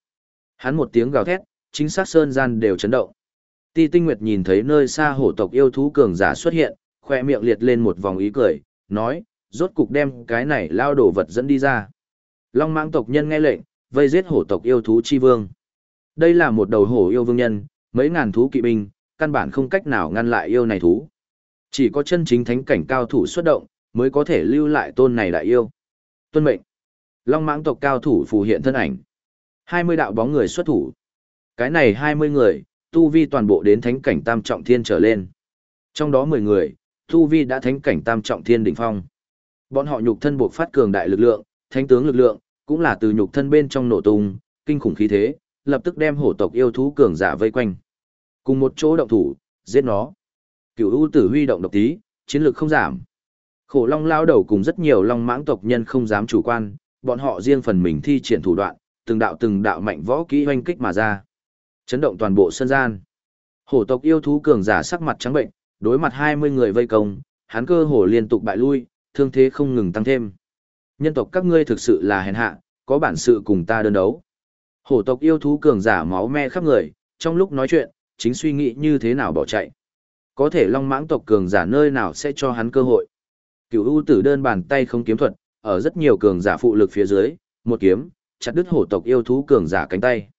Hắn một tiếng gào thét, chính xác sơn gian đều chấn động. Ti Tinh Nguyệt nhìn thấy nơi xa hổ tộc yêu thú cường giả xuất hiện, khoe miệng liệt lên một vòng ý cười, nói, rốt cục đem cái này lao đổ vật dẫn đi ra. Long mãng tộc nhân nghe lệnh, vây giết hổ tộc yêu thú chi vương. Đây là một đầu hổ yêu vương nhân, mấy ngàn thú kỵ binh, căn bản không cách nào ngăn lại yêu này thú. Chỉ có chân chính thánh cảnh cao thủ xuất động, mới có thể lưu lại tôn này đại yêu. Tuân mệnh. Long mãng tộc cao thủ phù hiện thân ảnh. 20 đạo bóng người xuất thủ. Cái này 20 người, tu vi toàn bộ đến thánh cảnh tam trọng thiên trở lên. Trong đó 10 người, tu vi đã thánh cảnh tam trọng thiên đỉnh phong. Bọn họ nhục thân buộc phát cường đại lực lượng, thánh tướng lực lượng, cũng là từ nhục thân bên trong nổ tung, kinh khủng khí thế, lập tức đem hổ tộc yêu thú cường giả vây quanh. Cùng một chỗ động thủ, giết nó. Cửu U Tử huy động độc tí, chiến lược không giảm. Khổ Long lao đầu cùng rất nhiều long mãng tộc nhân không dám chủ quan, bọn họ riêng phần mình thi triển thủ đoạn, từng đạo từng đạo mạnh võ kỹ hoanh kích mà ra. Chấn động toàn bộ sân gian. Hổ tộc yêu thú cường giả sắc mặt trắng bệnh, đối mặt 20 người vây công, hắn cơ hồ liên tục bại lui, thương thế không ngừng tăng thêm. Nhân tộc các ngươi thực sự là hèn hạ, có bản sự cùng ta đơn đấu. Hổ tộc yêu thú cường giả máu me khắp người, trong lúc nói chuyện, chính suy nghĩ như thế nào bỏ chạy. Có thể long mãng tộc cường giả nơi nào sẽ cho hắn cơ hội. Cửu U tử đơn bàn tay không kiếm thuật, ở rất nhiều cường giả phụ lực phía dưới, một kiếm, chặt đứt hổ tộc yêu thú cường giả cánh tay.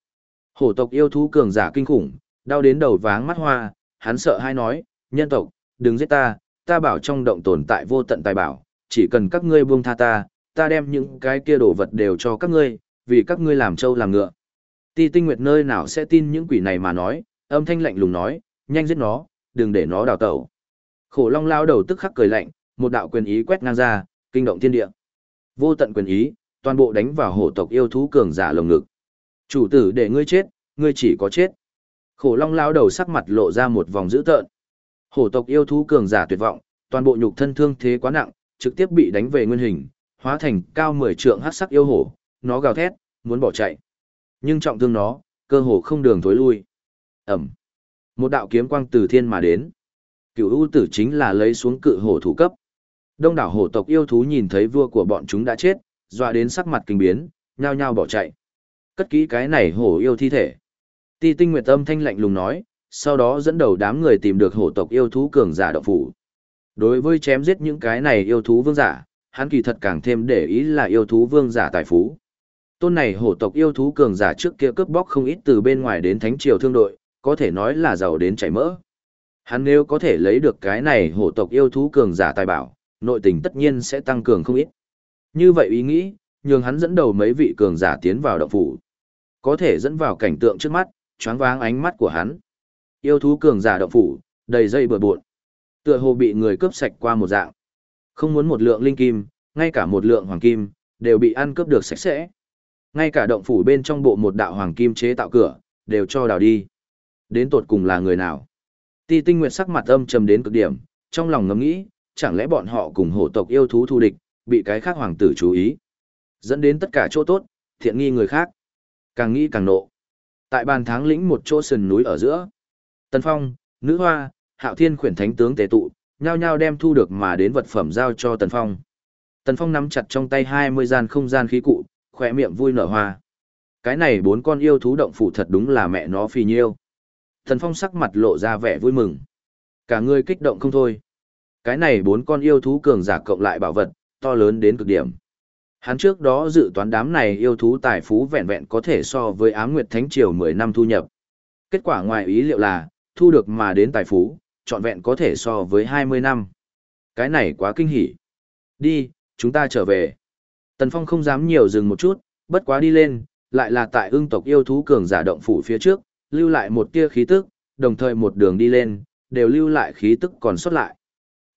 Hổ tộc yêu thú cường giả kinh khủng, đau đến đầu váng mắt hoa, hắn sợ hai nói, nhân tộc, đừng giết ta, ta bảo trong động tồn tại vô tận tài bảo, chỉ cần các ngươi buông tha ta, ta đem những cái kia đồ vật đều cho các ngươi, vì các ngươi làm trâu làm ngựa. Ti tinh nguyệt nơi nào sẽ tin những quỷ này mà nói, âm thanh lạnh lùng nói, nhanh giết nó, đừng để nó đào tẩu. Khổ long lao đầu tức khắc cười lạnh, một đạo quyền ý quét ngang ra, kinh động thiên địa. Vô tận quyền ý, toàn bộ đánh vào hổ tộc yêu thú cường giả lồng ngực. Chủ tử để ngươi chết, ngươi chỉ có chết. Khổ long lao đầu sắc mặt lộ ra một vòng dữ tợn. Hổ tộc yêu thú cường giả tuyệt vọng, toàn bộ nhục thân thương thế quá nặng, trực tiếp bị đánh về nguyên hình, hóa thành cao 10 trượng hắc sắc yêu hổ, nó gào thét, muốn bỏ chạy. Nhưng trọng thương nó, cơ hồ không đường thối lui. Ẩm. Một đạo kiếm quang từ thiên mà đến. Cửu U tử chính là lấy xuống cự hổ thủ cấp. Đông đảo hổ tộc yêu thú nhìn thấy vua của bọn chúng đã chết, dọa đến sắc mặt kinh biến, nhao nhao bỏ chạy. Cất kỹ cái này hổ yêu thi thể. Ti tinh nguyệt âm thanh lạnh lùng nói, sau đó dẫn đầu đám người tìm được hổ tộc yêu thú cường giả động phủ. Đối với chém giết những cái này yêu thú vương giả, hắn kỳ thật càng thêm để ý là yêu thú vương giả tài phú. Tôn này hổ tộc yêu thú cường giả trước kia cướp bóc không ít từ bên ngoài đến thánh triều thương đội, có thể nói là giàu đến chảy mỡ. Hắn nếu có thể lấy được cái này hổ tộc yêu thú cường giả tài bảo, nội tình tất nhiên sẽ tăng cường không ít. Như vậy ý nghĩ, nhường hắn dẫn đầu mấy vị cường giả tiến vào động phủ. Có thể dẫn vào cảnh tượng trước mắt, choáng váng ánh mắt của hắn. Yêu thú cường giả động phủ, đầy dây bừa bộn. Tựa hồ bị người cướp sạch qua một dạng. Không muốn một lượng linh kim, ngay cả một lượng hoàng kim, đều bị ăn cướp được sạch sẽ. Ngay cả động phủ bên trong bộ một đạo hoàng kim chế tạo cửa, đều cho đào đi. Đến tột cùng là người nào? Ti tinh nguyệt sắc mặt âm trầm đến cực điểm, trong lòng ngẫm nghĩ, chẳng lẽ bọn họ cùng hổ tộc yêu thú thù địch, bị cái khác hoàng tử chú ý. Dẫn đến tất cả chỗ tốt, thiện nghi người khác. Càng nghĩ càng nộ. Tại bàn tháng lĩnh một chỗ sườn núi ở giữa. Tân Phong, Nữ Hoa, Hạo Thiên khuyển thánh tướng tề tụ, nhao nhao đem thu được mà đến vật phẩm giao cho Tần Phong. Tần Phong nắm chặt trong tay 20 gian không gian khí cụ, khỏe miệng vui nở hoa. Cái này bốn con yêu thú động phủ thật đúng là mẹ nó phi nhiêu. Tần Phong sắc mặt lộ ra vẻ vui mừng. Cả người kích động không thôi. Cái này bốn con yêu thú cường giả cộng lại bảo vật, to lớn đến cực điểm. Hắn trước đó dự toán đám này yêu thú tài phú vẹn vẹn có thể so với Ám Nguyệt Thánh Triều 10 năm thu nhập. Kết quả ngoài ý liệu là, thu được mà đến tài phú, trọn vẹn có thể so với 20 năm. Cái này quá kinh hỉ. Đi, chúng ta trở về. Tần Phong không dám nhiều dừng một chút, bất quá đi lên, lại là tại ương tộc yêu thú cường giả động phủ phía trước, lưu lại một tia khí tức, đồng thời một đường đi lên, đều lưu lại khí tức còn sót lại.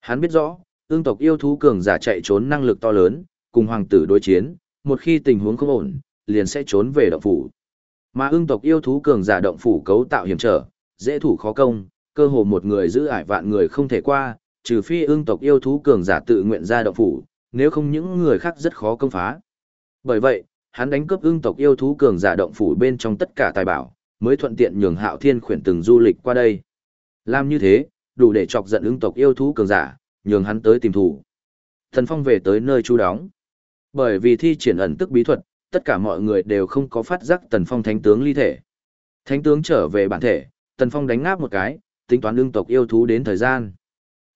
Hắn biết rõ, ương tộc yêu thú cường giả chạy trốn năng lực to lớn, cùng hoàng tử đối chiến, một khi tình huống không ổn, liền sẽ trốn về động phủ. Mà ương tộc yêu thú cường giả động phủ cấu tạo hiểm trở, dễ thủ khó công, cơ hồ một người giữ ải vạn người không thể qua, trừ phi ương tộc yêu thú cường giả tự nguyện ra động phủ, nếu không những người khác rất khó công phá. Bởi vậy, hắn đánh cướp ương tộc yêu thú cường giả động phủ bên trong tất cả tài bảo, mới thuận tiện nhường Hạo Thiên khuyển từng du lịch qua đây. Làm như thế, đủ để chọc giận ứng tộc yêu thú cường giả, nhường hắn tới tìm thủ. Thần Phong về tới nơi trú đóng. Bởi vì thi triển ẩn tức bí thuật, tất cả mọi người đều không có phát giác Tần Phong thánh tướng ly thể. Thánh tướng trở về bản thể, Tần Phong đánh ngáp một cái, tính toán ứng tộc yêu thú đến thời gian.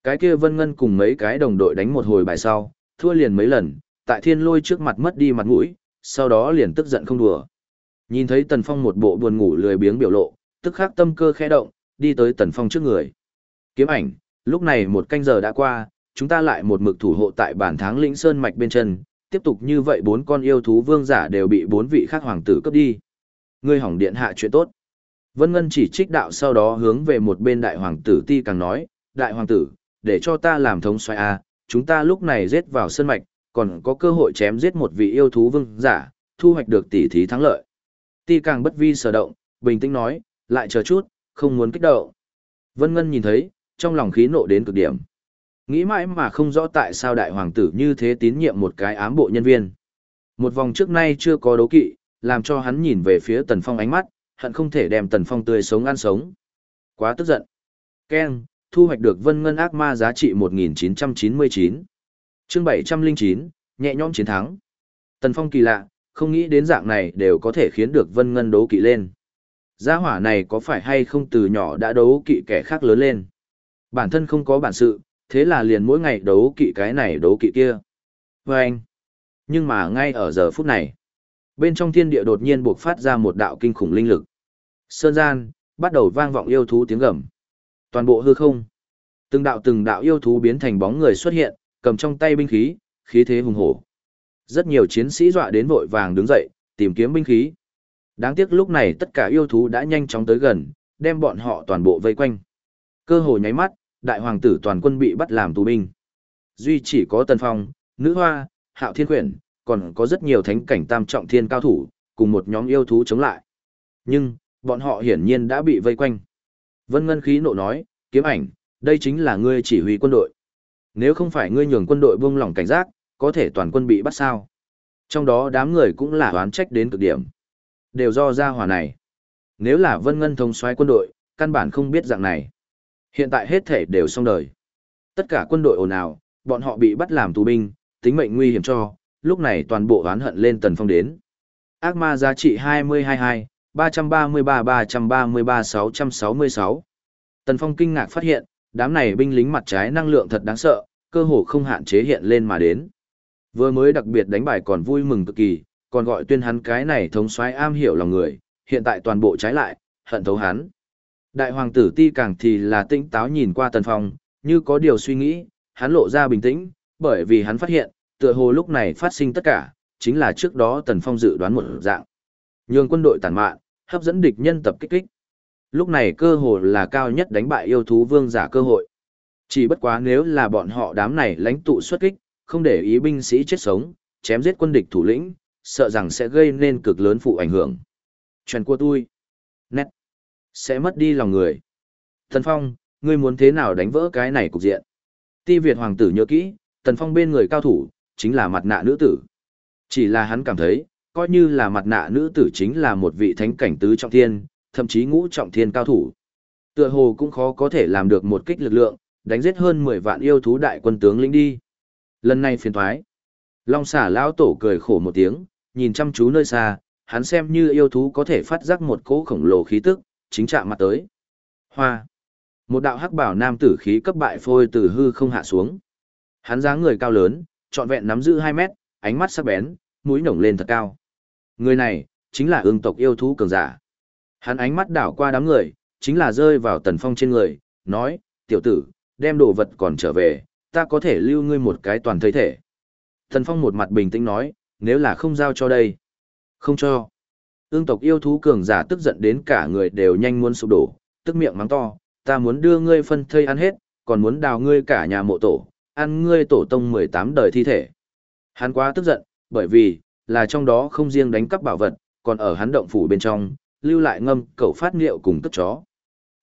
Cái kia Vân Ngân cùng mấy cái đồng đội đánh một hồi bài sau, thua liền mấy lần, tại thiên lôi trước mặt mất đi mặt mũi, sau đó liền tức giận không đùa. Nhìn thấy Tần Phong một bộ buồn ngủ lười biếng biểu lộ, tức khắc tâm cơ khẽ động, đi tới Tần Phong trước người. Kiếm ảnh, lúc này một canh giờ đã qua, chúng ta lại một mực thủ hộ tại bản tháng lĩnh sơn mạch bên chân, tiếp tục như vậy bốn con yêu thú vương giả đều bị bốn vị khác hoàng tử cướp đi. Ngươi hỏng điện hạ chuyện tốt. Vân Ngân chỉ trích đạo sau đó hướng về một bên đại hoàng tử ti càng nói, đại hoàng tử, để cho ta làm thống xoay A, chúng ta lúc này giết vào sân mạch, còn có cơ hội chém giết một vị yêu thú vương giả, thu hoạch được tỷ thí thắng lợi. Ti càng bất vi sở động, bình tĩnh nói, lại chờ chút, không muốn kích động. Vân Ngân nhìn thấy, trong lòng khí nộ đến cực điểm. Nghĩ mãi mà không rõ tại sao đại hoàng tử như thế tín nhiệm một cái ám bộ nhân viên. Một vòng trước nay chưa có đấu kỵ, làm cho hắn nhìn về phía Tần Phong ánh mắt, hận không thể đem Tần Phong tươi sống ăn sống. Quá tức giận. Ken, thu hoạch được vân ngân ác ma giá trị 1999. chương 709, nhẹ nhõm chiến thắng. Tần Phong kỳ lạ, không nghĩ đến dạng này đều có thể khiến được vân ngân đấu kỵ lên. Gia hỏa này có phải hay không từ nhỏ đã đấu kỵ kẻ khác lớn lên. Bản thân không có bản sự, thế là liền mỗi ngày đấu kỵ cái này đấu kỵ kia. Và anh. Nhưng mà ngay ở giờ phút này, bên trong thiên địa đột nhiên buộc phát ra một đạo kinh khủng linh lực. Sơn gian, bắt đầu vang vọng yêu thú tiếng gầm. Toàn bộ hư không. Từng đạo từng đạo yêu thú biến thành bóng người xuất hiện, cầm trong tay binh khí, khí thế hùng hổ. Rất nhiều chiến sĩ dọa đến vội vàng đứng dậy, tìm kiếm binh khí. Đáng tiếc lúc này tất cả yêu thú đã nhanh chóng tới gần, đem bọn họ toàn bộ vây quanh. Cơ hội nháy mắt, đại hoàng tử toàn quân bị bắt làm tù binh. Duy chỉ có Tần Phong, Nữ Hoa, Hạo Thiên Quyển, còn có rất nhiều thánh cảnh tam trọng thiên cao thủ, cùng một nhóm yêu thú chống lại. Nhưng, bọn họ hiển nhiên đã bị vây quanh. Vân Ngân khí nộ nói, kiếm ảnh, đây chính là ngươi chỉ huy quân đội. Nếu không phải ngươi nhường quân đội buông lỏng cảnh giác, có thể toàn quân bị bắt sao. Trong đó đám người cũng là oán trách đến cực điểm. Đều do ra hỏa này. Nếu là Vân Ngân thống soái quân đội, căn bản không biết dạng này. Hiện tại hết thể đều xong đời. Tất cả quân đội ồn ào, bọn họ bị bắt làm tù binh, tính mệnh nguy hiểm cho, lúc này toàn bộ oán hận lên Tần Phong đến. Ác ma giá trị 2022, 333-333-666. Tần Phong kinh ngạc phát hiện, đám này binh lính mặt trái năng lượng thật đáng sợ, cơ hồ không hạn chế hiện lên mà đến. Vừa mới đặc biệt đánh bài còn vui mừng cực kỳ, còn gọi tuyên hắn cái này thống soái am hiểu lòng người, hiện tại toàn bộ trái lại, hận thấu hắn. Đại hoàng tử ti càng thì là tinh táo nhìn qua Tần Phong, như có điều suy nghĩ, hắn lộ ra bình tĩnh, bởi vì hắn phát hiện, tựa hồ lúc này phát sinh tất cả, chính là trước đó Tần Phong dự đoán một dạng. Nhường quân đội tàn mạn, hấp dẫn địch nhân tập kích kích. Lúc này cơ hồ là cao nhất đánh bại yêu thú vương giả cơ hội. Chỉ bất quá nếu là bọn họ đám này lãnh tụ xuất kích, không để ý binh sĩ chết sống, chém giết quân địch thủ lĩnh, sợ rằng sẽ gây nên cực lớn phụ ảnh hưởng. Chuyện của tôi. Nét. Sẽ mất đi lòng người. Thần Phong, ngươi muốn thế nào đánh vỡ cái này cục diện? Ti Việt Hoàng tử nhớ kỹ, Tần Phong bên người cao thủ, chính là mặt nạ nữ tử. Chỉ là hắn cảm thấy, coi như là mặt nạ nữ tử chính là một vị thánh cảnh tứ trọng thiên, thậm chí ngũ trọng thiên cao thủ. Tựa hồ cũng khó có thể làm được một kích lực lượng, đánh giết hơn 10 vạn yêu thú đại quân tướng lĩnh đi. Lần này phiền thoái. Long xả lão tổ cười khổ một tiếng, nhìn chăm chú nơi xa, hắn xem như yêu thú có thể phát giác một cỗ khổng lồ khí tức, chính chạm mặt tới. Hoa. Một đạo hắc bảo nam tử khí cấp bại phôi từ hư không hạ xuống. Hắn dáng người cao lớn, trọn vẹn nắm giữ 2 mét, ánh mắt sắc bén, mũi nhổng lên thật cao. Người này, chính là ương tộc yêu thú cường giả. Hắn ánh mắt đảo qua đám người, chính là rơi vào tần phong trên người, nói, tiểu tử, đem đồ vật còn trở về, ta có thể lưu ngươi một cái toàn thây thể. Tần phong một mặt bình tĩnh nói, nếu là không giao cho đây. Không cho. Ương tộc yêu thú cường giả tức giận đến cả người đều nhanh muốn sụp đổ, tức miệng mắng to, ta muốn đưa ngươi phân thây ăn hết, còn muốn đào ngươi cả nhà mộ tổ, ăn ngươi tổ tông 18 đời thi thể. Hắn quá tức giận, bởi vì, là trong đó không riêng đánh cắp bảo vật, còn ở hắn động phủ bên trong, lưu lại ngâm cẩu phát liệu cùng tức chó.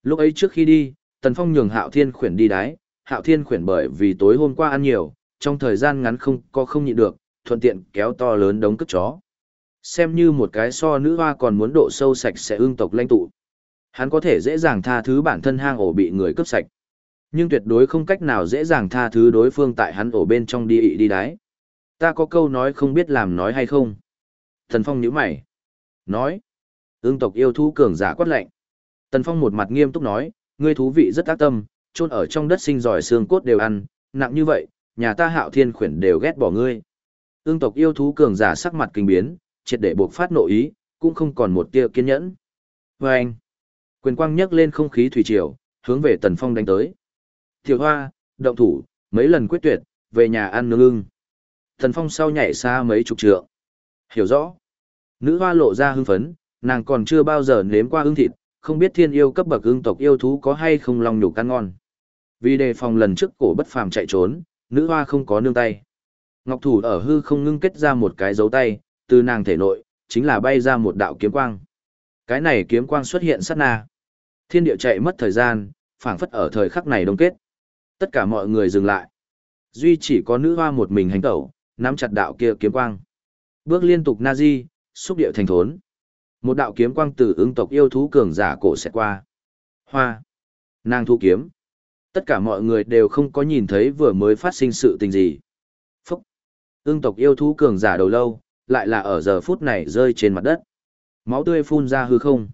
Lúc ấy trước khi đi, Tần Phong nhường Hạo Thiên khuyển đi đái, Hạo Thiên khuyển bởi vì tối hôm qua ăn nhiều, trong thời gian ngắn không có không nhịn được, thuận tiện kéo to lớn đống cất chó. Xem như một cái so nữ hoa còn muốn độ sâu sạch sẽ ương tộc lãnh tụ. Hắn có thể dễ dàng tha thứ bản thân hang ổ bị người cướp sạch. Nhưng tuyệt đối không cách nào dễ dàng tha thứ đối phương tại hắn ổ bên trong đi ị đi đái. Ta có câu nói không biết làm nói hay không. Thần Phong nhíu mày. Nói. Ương tộc yêu thú cường giả quát lạnh. Tần Phong một mặt nghiêm túc nói, ngươi thú vị rất ác tâm, chôn ở trong đất sinh giỏi xương cốt đều ăn, nặng như vậy, nhà ta hạo thiên khuyển đều ghét bỏ ngươi. Ương tộc yêu thú cường giả sắc mặt kinh biến, triệt để buộc phát nội ý, cũng không còn một tia kiên nhẫn. Và anh, quyền quang nhấc lên không khí thủy triều, hướng về Tần Phong đánh tới. Tiểu hoa, động thủ, mấy lần quyết tuyệt, về nhà ăn nướng ưng. Tần Phong sau nhảy xa mấy chục trượng. Hiểu rõ. Nữ hoa lộ ra hưng phấn, nàng còn chưa bao giờ nếm qua ưng thịt, không biết thiên yêu cấp bậc ưng tộc yêu thú có hay không lòng nhục ăn ngon. Vì đề phòng lần trước cổ bất phàm chạy trốn, nữ hoa không có nương tay. Ngọc thủ ở hư không ngưng kết ra một cái dấu tay, từ nàng thể nội, chính là bay ra một đạo kiếm quang. Cái này kiếm quang xuất hiện sát na. Thiên địa chạy mất thời gian, phảng phất ở thời khắc này đông kết. Tất cả mọi người dừng lại. Duy chỉ có nữ hoa một mình hành tẩu, nắm chặt đạo kia kiếm quang. Bước liên tục na di, xúc điệu thành thốn. Một đạo kiếm quang từ ứng tộc yêu thú cường giả cổ sẽ qua. Hoa. Nàng thu kiếm. Tất cả mọi người đều không có nhìn thấy vừa mới phát sinh sự tình gì. Phúc. Ưng tộc yêu thú cường giả đầu lâu, lại là ở giờ phút này rơi trên mặt đất. Máu tươi phun ra hư không.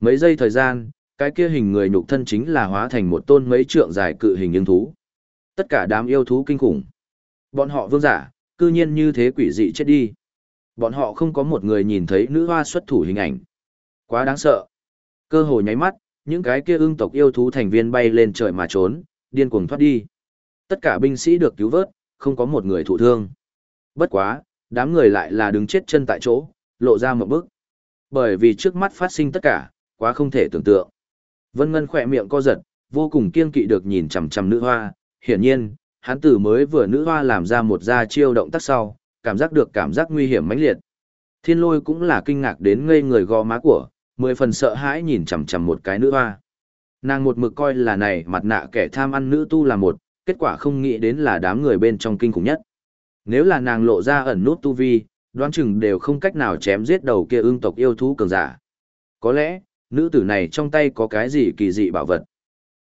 Mấy giây thời gian, cái kia hình người nhục thân chính là hóa thành một tôn mấy trượng dài cự hình yêu thú. Tất cả đám yêu thú kinh khủng. Bọn họ vương giả, cư nhiên như thế quỷ dị chết đi. Bọn họ không có một người nhìn thấy nữ hoa xuất thủ hình ảnh. Quá đáng sợ. Cơ hồ nháy mắt, những cái kia ưng tộc yêu thú thành viên bay lên trời mà trốn, điên cuồng thoát đi. Tất cả binh sĩ được cứu vớt, không có một người thụ thương. Bất quá, đám người lại là đứng chết chân tại chỗ, lộ ra một bước. Bởi vì trước mắt phát sinh tất cả, quá không thể tưởng tượng. Vân Ngân khỏe miệng co giật, vô cùng kiên kỵ được nhìn chằm chằm nữ hoa, hiển nhiên, hắn tử mới vừa nữ hoa làm ra một gia chiêu động tác sau, cảm giác được cảm giác nguy hiểm mãnh liệt. Thiên lôi cũng là kinh ngạc đến ngây người gò má của, mười phần sợ hãi nhìn chằm chằm một cái nữ hoa. Nàng một mực coi là này mặt nạ kẻ tham ăn nữ tu là một, kết quả không nghĩ đến là đám người bên trong kinh khủng nhất. Nếu là nàng lộ ra ẩn nút tu vi, đoán chừng đều không cách nào chém giết đầu kia ương tộc yêu thú cường giả. Có lẽ, nữ tử này trong tay có cái gì kỳ dị bảo vật.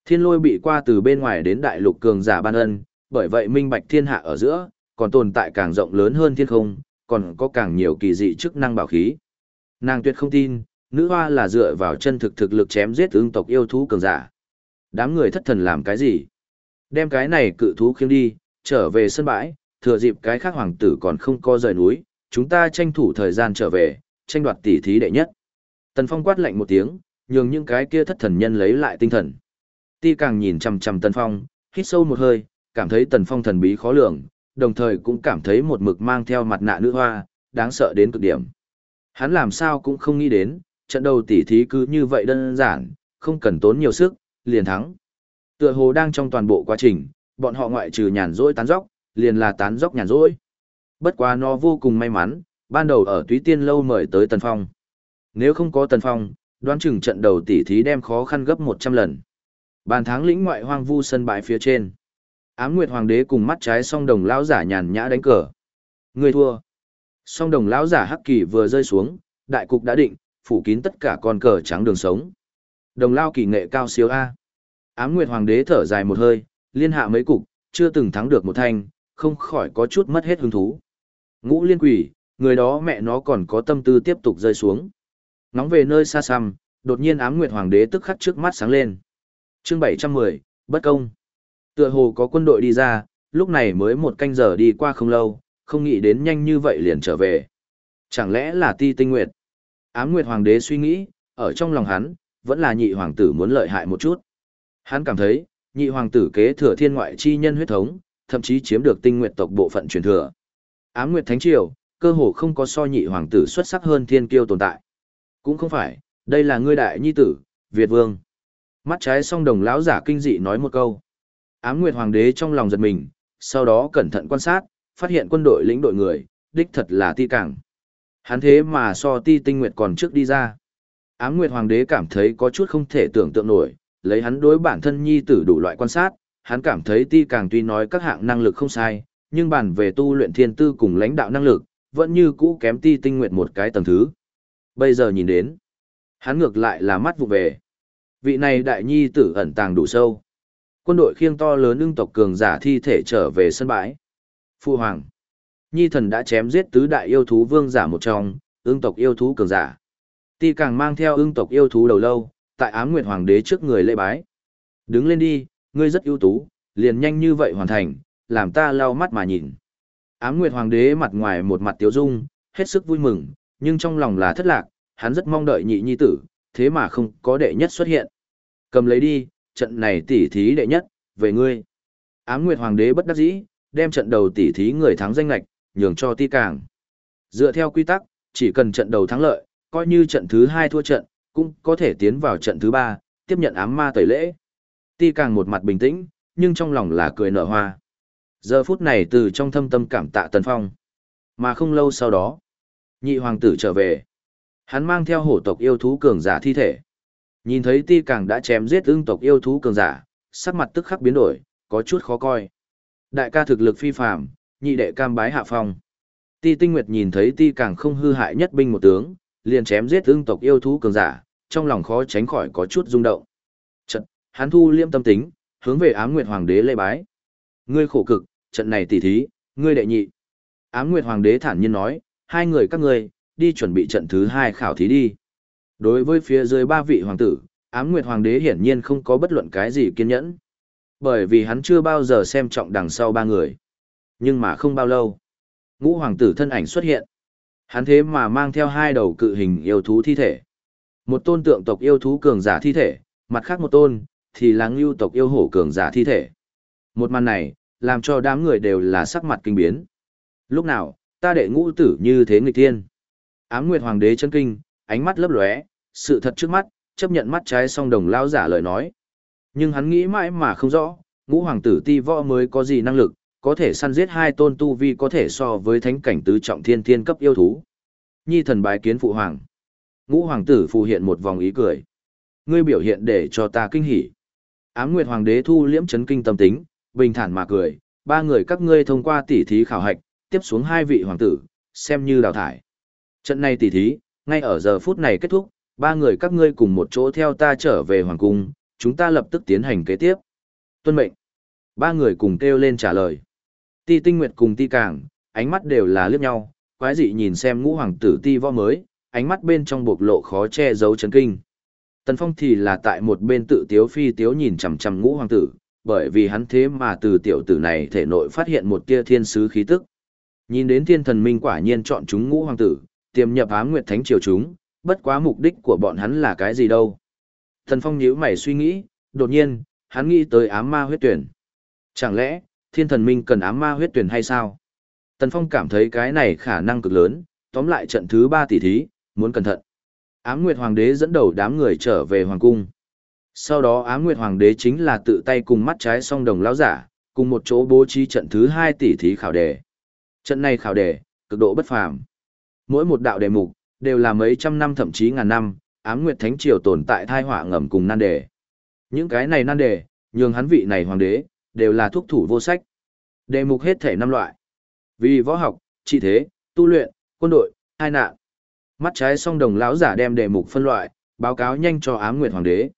Thiên lôi bị qua từ bên ngoài đến đại lục cường giả ban ân, bởi vậy minh bạch thiên hạ ở giữa, còn tồn tại càng rộng lớn hơn thiên không, còn có càng nhiều kỳ dị chức năng bảo khí. Nàng tuyệt không tin, nữ hoa là dựa vào chân thực thực lực chém giết ương tộc yêu thú cường giả. Đám người thất thần làm cái gì? Đem cái này cự thú khiêng đi, trở về sân bãi, thừa dịp cái khác hoàng tử còn không có rời núi, chúng ta tranh thủ thời gian trở về, tranh đoạt tỷ thí đệ nhất. Tần Phong quát lạnh một tiếng, nhường những cái kia thất thần nhân lấy lại tinh thần. Ti càng nhìn chằm chằm Tần Phong, hít sâu một hơi, cảm thấy Tần Phong thần bí khó lường, đồng thời cũng cảm thấy một mực mang theo mặt nạ nữ hoa, đáng sợ đến cực điểm. Hắn làm sao cũng không nghĩ đến, trận đầu tỷ thí cứ như vậy đơn giản, không cần tốn nhiều sức, liền thắng. Tựa hồ đang trong toàn bộ quá trình, bọn họ ngoại trừ nhàn rỗi tán dóc, liền là tán dốc nhàn rỗi. Bất quá nó vô cùng may mắn, ban đầu ở Túy Tiên lâu mời tới Tần Phong. Nếu không có Tần Phong, đoán chừng trận đầu tỷ thí đem khó khăn gấp 100 lần. Bàn tháng lĩnh ngoại hoang vu sân bãi phía trên. Ám Nguyệt Hoàng đế cùng mắt trái song đồng lão giả nhàn nhã đánh cờ. Người thua. Song đồng lão giả hắc kỳ vừa rơi xuống, đại cục đã định, phủ kín tất cả con cờ trắng đường sống. Đồng lao kỳ nghệ cao siêu A. Ám Nguyệt Hoàng đế thở dài một hơi, liên hạ mấy cục, chưa từng thắng được một thanh, không khỏi có chút mất hết hứng thú. Ngũ liên quỷ, người đó mẹ nó còn có tâm tư tiếp tục rơi xuống. Nóng về nơi xa xăm, đột nhiên ám nguyệt hoàng đế tức khắc trước mắt sáng lên. chương 710, bất công. Tựa hồ có quân đội đi ra, lúc này mới một canh giờ đi qua không lâu, không nghĩ đến nhanh như vậy liền trở về. Chẳng lẽ là ti tinh nguyệt? Ám nguyệt hoàng đế suy nghĩ, ở trong lòng hắn, vẫn là nhị hoàng tử muốn lợi hại một chút. Hắn cảm thấy, nhị hoàng tử kế thừa thiên ngoại chi nhân huyết thống, thậm chí chiếm được tinh nguyệt tộc bộ phận truyền thừa. Ám nguyệt thánh triều, cơ hồ không có so nhị hoàng tử xuất sắc hơn thiên kiêu tồn tại. Cũng không phải, đây là ngươi đại nhi tử, Việt vương. Mắt trái song đồng lão giả kinh dị nói một câu. Ám nguyệt hoàng đế trong lòng giật mình, sau đó cẩn thận quan sát, phát hiện quân đội lĩnh đội người, đích thật là ti cảng. Hắn thế mà so ti tinh nguyệt còn trước đi ra. Ám nguyệt hoàng đế cảm thấy có chút không thể tưởng tượng nổi, lấy hắn đối bản thân nhi tử đủ loại quan sát, hắn cảm thấy ti càng tuy nói các hạng năng lực không sai, nhưng bản về tu luyện thiên tư cùng lãnh đạo năng lực, vẫn như cũ kém ti tinh nguyện một cái tầng thứ. Bây giờ nhìn đến, hắn ngược lại là mắt vụ về. Vị này đại nhi tử ẩn tàng đủ sâu. Quân đội khiêng to lớn ưng tộc cường giả thi thể trở về sân bãi. Phu hoàng. Nhi thần đã chém giết tứ đại yêu thú vương giả một trong, ưng tộc yêu thú cường giả. Ti càng mang theo ưng tộc yêu thú đầu lâu, tại ám nguyệt hoàng đế trước người lễ bái. Đứng lên đi, ngươi rất ưu tú, liền nhanh như vậy hoàn thành, làm ta lau mắt mà nhìn. Ám nguyệt hoàng đế mặt ngoài một mặt tiếu dung, hết sức vui mừng, nhưng trong lòng là thất lạc, hắn rất mong đợi nhị nhi tử, thế mà không có đệ nhất xuất hiện. Cầm lấy đi, trận này tỉ thí đệ nhất, về ngươi. Ám Nguyệt Hoàng đế bất đắc dĩ, đem trận đầu tỉ thí người thắng danh lạch, nhường cho ti càng. Dựa theo quy tắc, chỉ cần trận đầu thắng lợi, coi như trận thứ hai thua trận, cũng có thể tiến vào trận thứ ba, tiếp nhận ám ma tẩy lễ. Ti càng một mặt bình tĩnh, nhưng trong lòng là cười nở hoa. Giờ phút này từ trong thâm tâm cảm tạ Tần Phong. Mà không lâu sau đó, nhị hoàng tử trở về. Hắn mang theo hổ tộc yêu thú cường giả thi thể. Nhìn thấy ti càng đã chém giết ưng tộc yêu thú cường giả, sắc mặt tức khắc biến đổi, có chút khó coi. Đại ca thực lực phi phàm, nhị đệ cam bái hạ phong. Ti Tinh Nguyệt nhìn thấy Ti càng không hư hại nhất binh một tướng, liền chém giết ưng tộc yêu thú cường giả, trong lòng khó tránh khỏi có chút rung động. Hắn thu liêm tâm tính, hướng về Ám Nguyệt Hoàng đế lễ bái. Ngươi khổ cực, trận này tỉ thí, ngươi đệ nhị. Ám Nguyệt Hoàng đế thản nhiên nói, hai người các ngươi, đi chuẩn bị trận thứ hai khảo thí đi. Đối với phía dưới ba vị hoàng tử, ám nguyệt hoàng đế hiển nhiên không có bất luận cái gì kiên nhẫn. Bởi vì hắn chưa bao giờ xem trọng đằng sau ba người. Nhưng mà không bao lâu, ngũ hoàng tử thân ảnh xuất hiện. Hắn thế mà mang theo hai đầu cự hình yêu thú thi thể. Một tôn tượng tộc yêu thú cường giả thi thể, mặt khác một tôn, thì là ngưu tộc yêu hổ cường giả thi thể. Một màn này, làm cho đám người đều là sắc mặt kinh biến. Lúc nào, ta đệ ngũ tử như thế nghịch thiên. Ám Nguyệt Hoàng đế chân kinh, ánh mắt lấp lóe, sự thật trước mắt, chấp nhận mắt trái song đồng lao giả lời nói. Nhưng hắn nghĩ mãi mà không rõ, ngũ hoàng tử ti võ mới có gì năng lực, có thể săn giết hai tôn tu vi có thể so với thánh cảnh tứ trọng thiên thiên cấp yêu thú. Nhi thần bái kiến phụ hoàng. Ngũ hoàng tử phù hiện một vòng ý cười. Ngươi biểu hiện để cho ta kinh hỉ. Ám Nguyệt hoàng đế thu liễm chấn kinh tâm tính, bình thản mà cười, ba người các ngươi thông qua tỉ thí khảo hạch, tiếp xuống hai vị hoàng tử, xem như đào thải. Trận này tỉ thí, ngay ở giờ phút này kết thúc, ba người các ngươi cùng một chỗ theo ta trở về hoàng cung, chúng ta lập tức tiến hành kế tiếp. Tuân mệnh. Ba người cùng kêu lên trả lời. Ti tinh nguyệt cùng ti càng, ánh mắt đều là liếc nhau, quái dị nhìn xem ngũ hoàng tử ti võ mới, ánh mắt bên trong bộc lộ khó che giấu chấn kinh. Tần Phong thì là tại một bên tự tiếu phi tiếu nhìn chằm chằm ngũ hoàng tử, bởi vì hắn thế mà từ tiểu tử này thể nội phát hiện một tia thiên sứ khí tức. Nhìn đến thiên thần minh quả nhiên chọn chúng ngũ hoàng tử, tiềm nhập ám nguyệt thánh triều chúng, bất quá mục đích của bọn hắn là cái gì đâu. Tần Phong nhíu mày suy nghĩ, đột nhiên, hắn nghĩ tới ám ma huyết tuyển. Chẳng lẽ, thiên thần minh cần ám ma huyết tuyển hay sao? Tần Phong cảm thấy cái này khả năng cực lớn, tóm lại trận thứ ba tỷ thí, muốn cẩn thận. Ám Nguyệt Hoàng đế dẫn đầu đám người trở về Hoàng cung. Sau đó Ám Nguyệt Hoàng đế chính là tự tay cùng mắt trái song đồng lão giả, cùng một chỗ bố trí trận thứ hai tỷ thí khảo đề. Trận này khảo đề, cực độ bất phàm. Mỗi một đạo đề mục, đều là mấy trăm năm thậm chí ngàn năm, ám nguyệt thánh triều tồn tại thai họa ngầm cùng nan đề. Những cái này nan đề, nhường hắn vị này hoàng đế, đều là thuốc thủ vô sách. Đề mục hết thể năm loại. Vì võ học, trị thế, tu luyện, quân đội, hai nạn. Mắt trái song đồng lão giả đem đề mục phân loại, báo cáo nhanh cho ám nguyệt hoàng đế.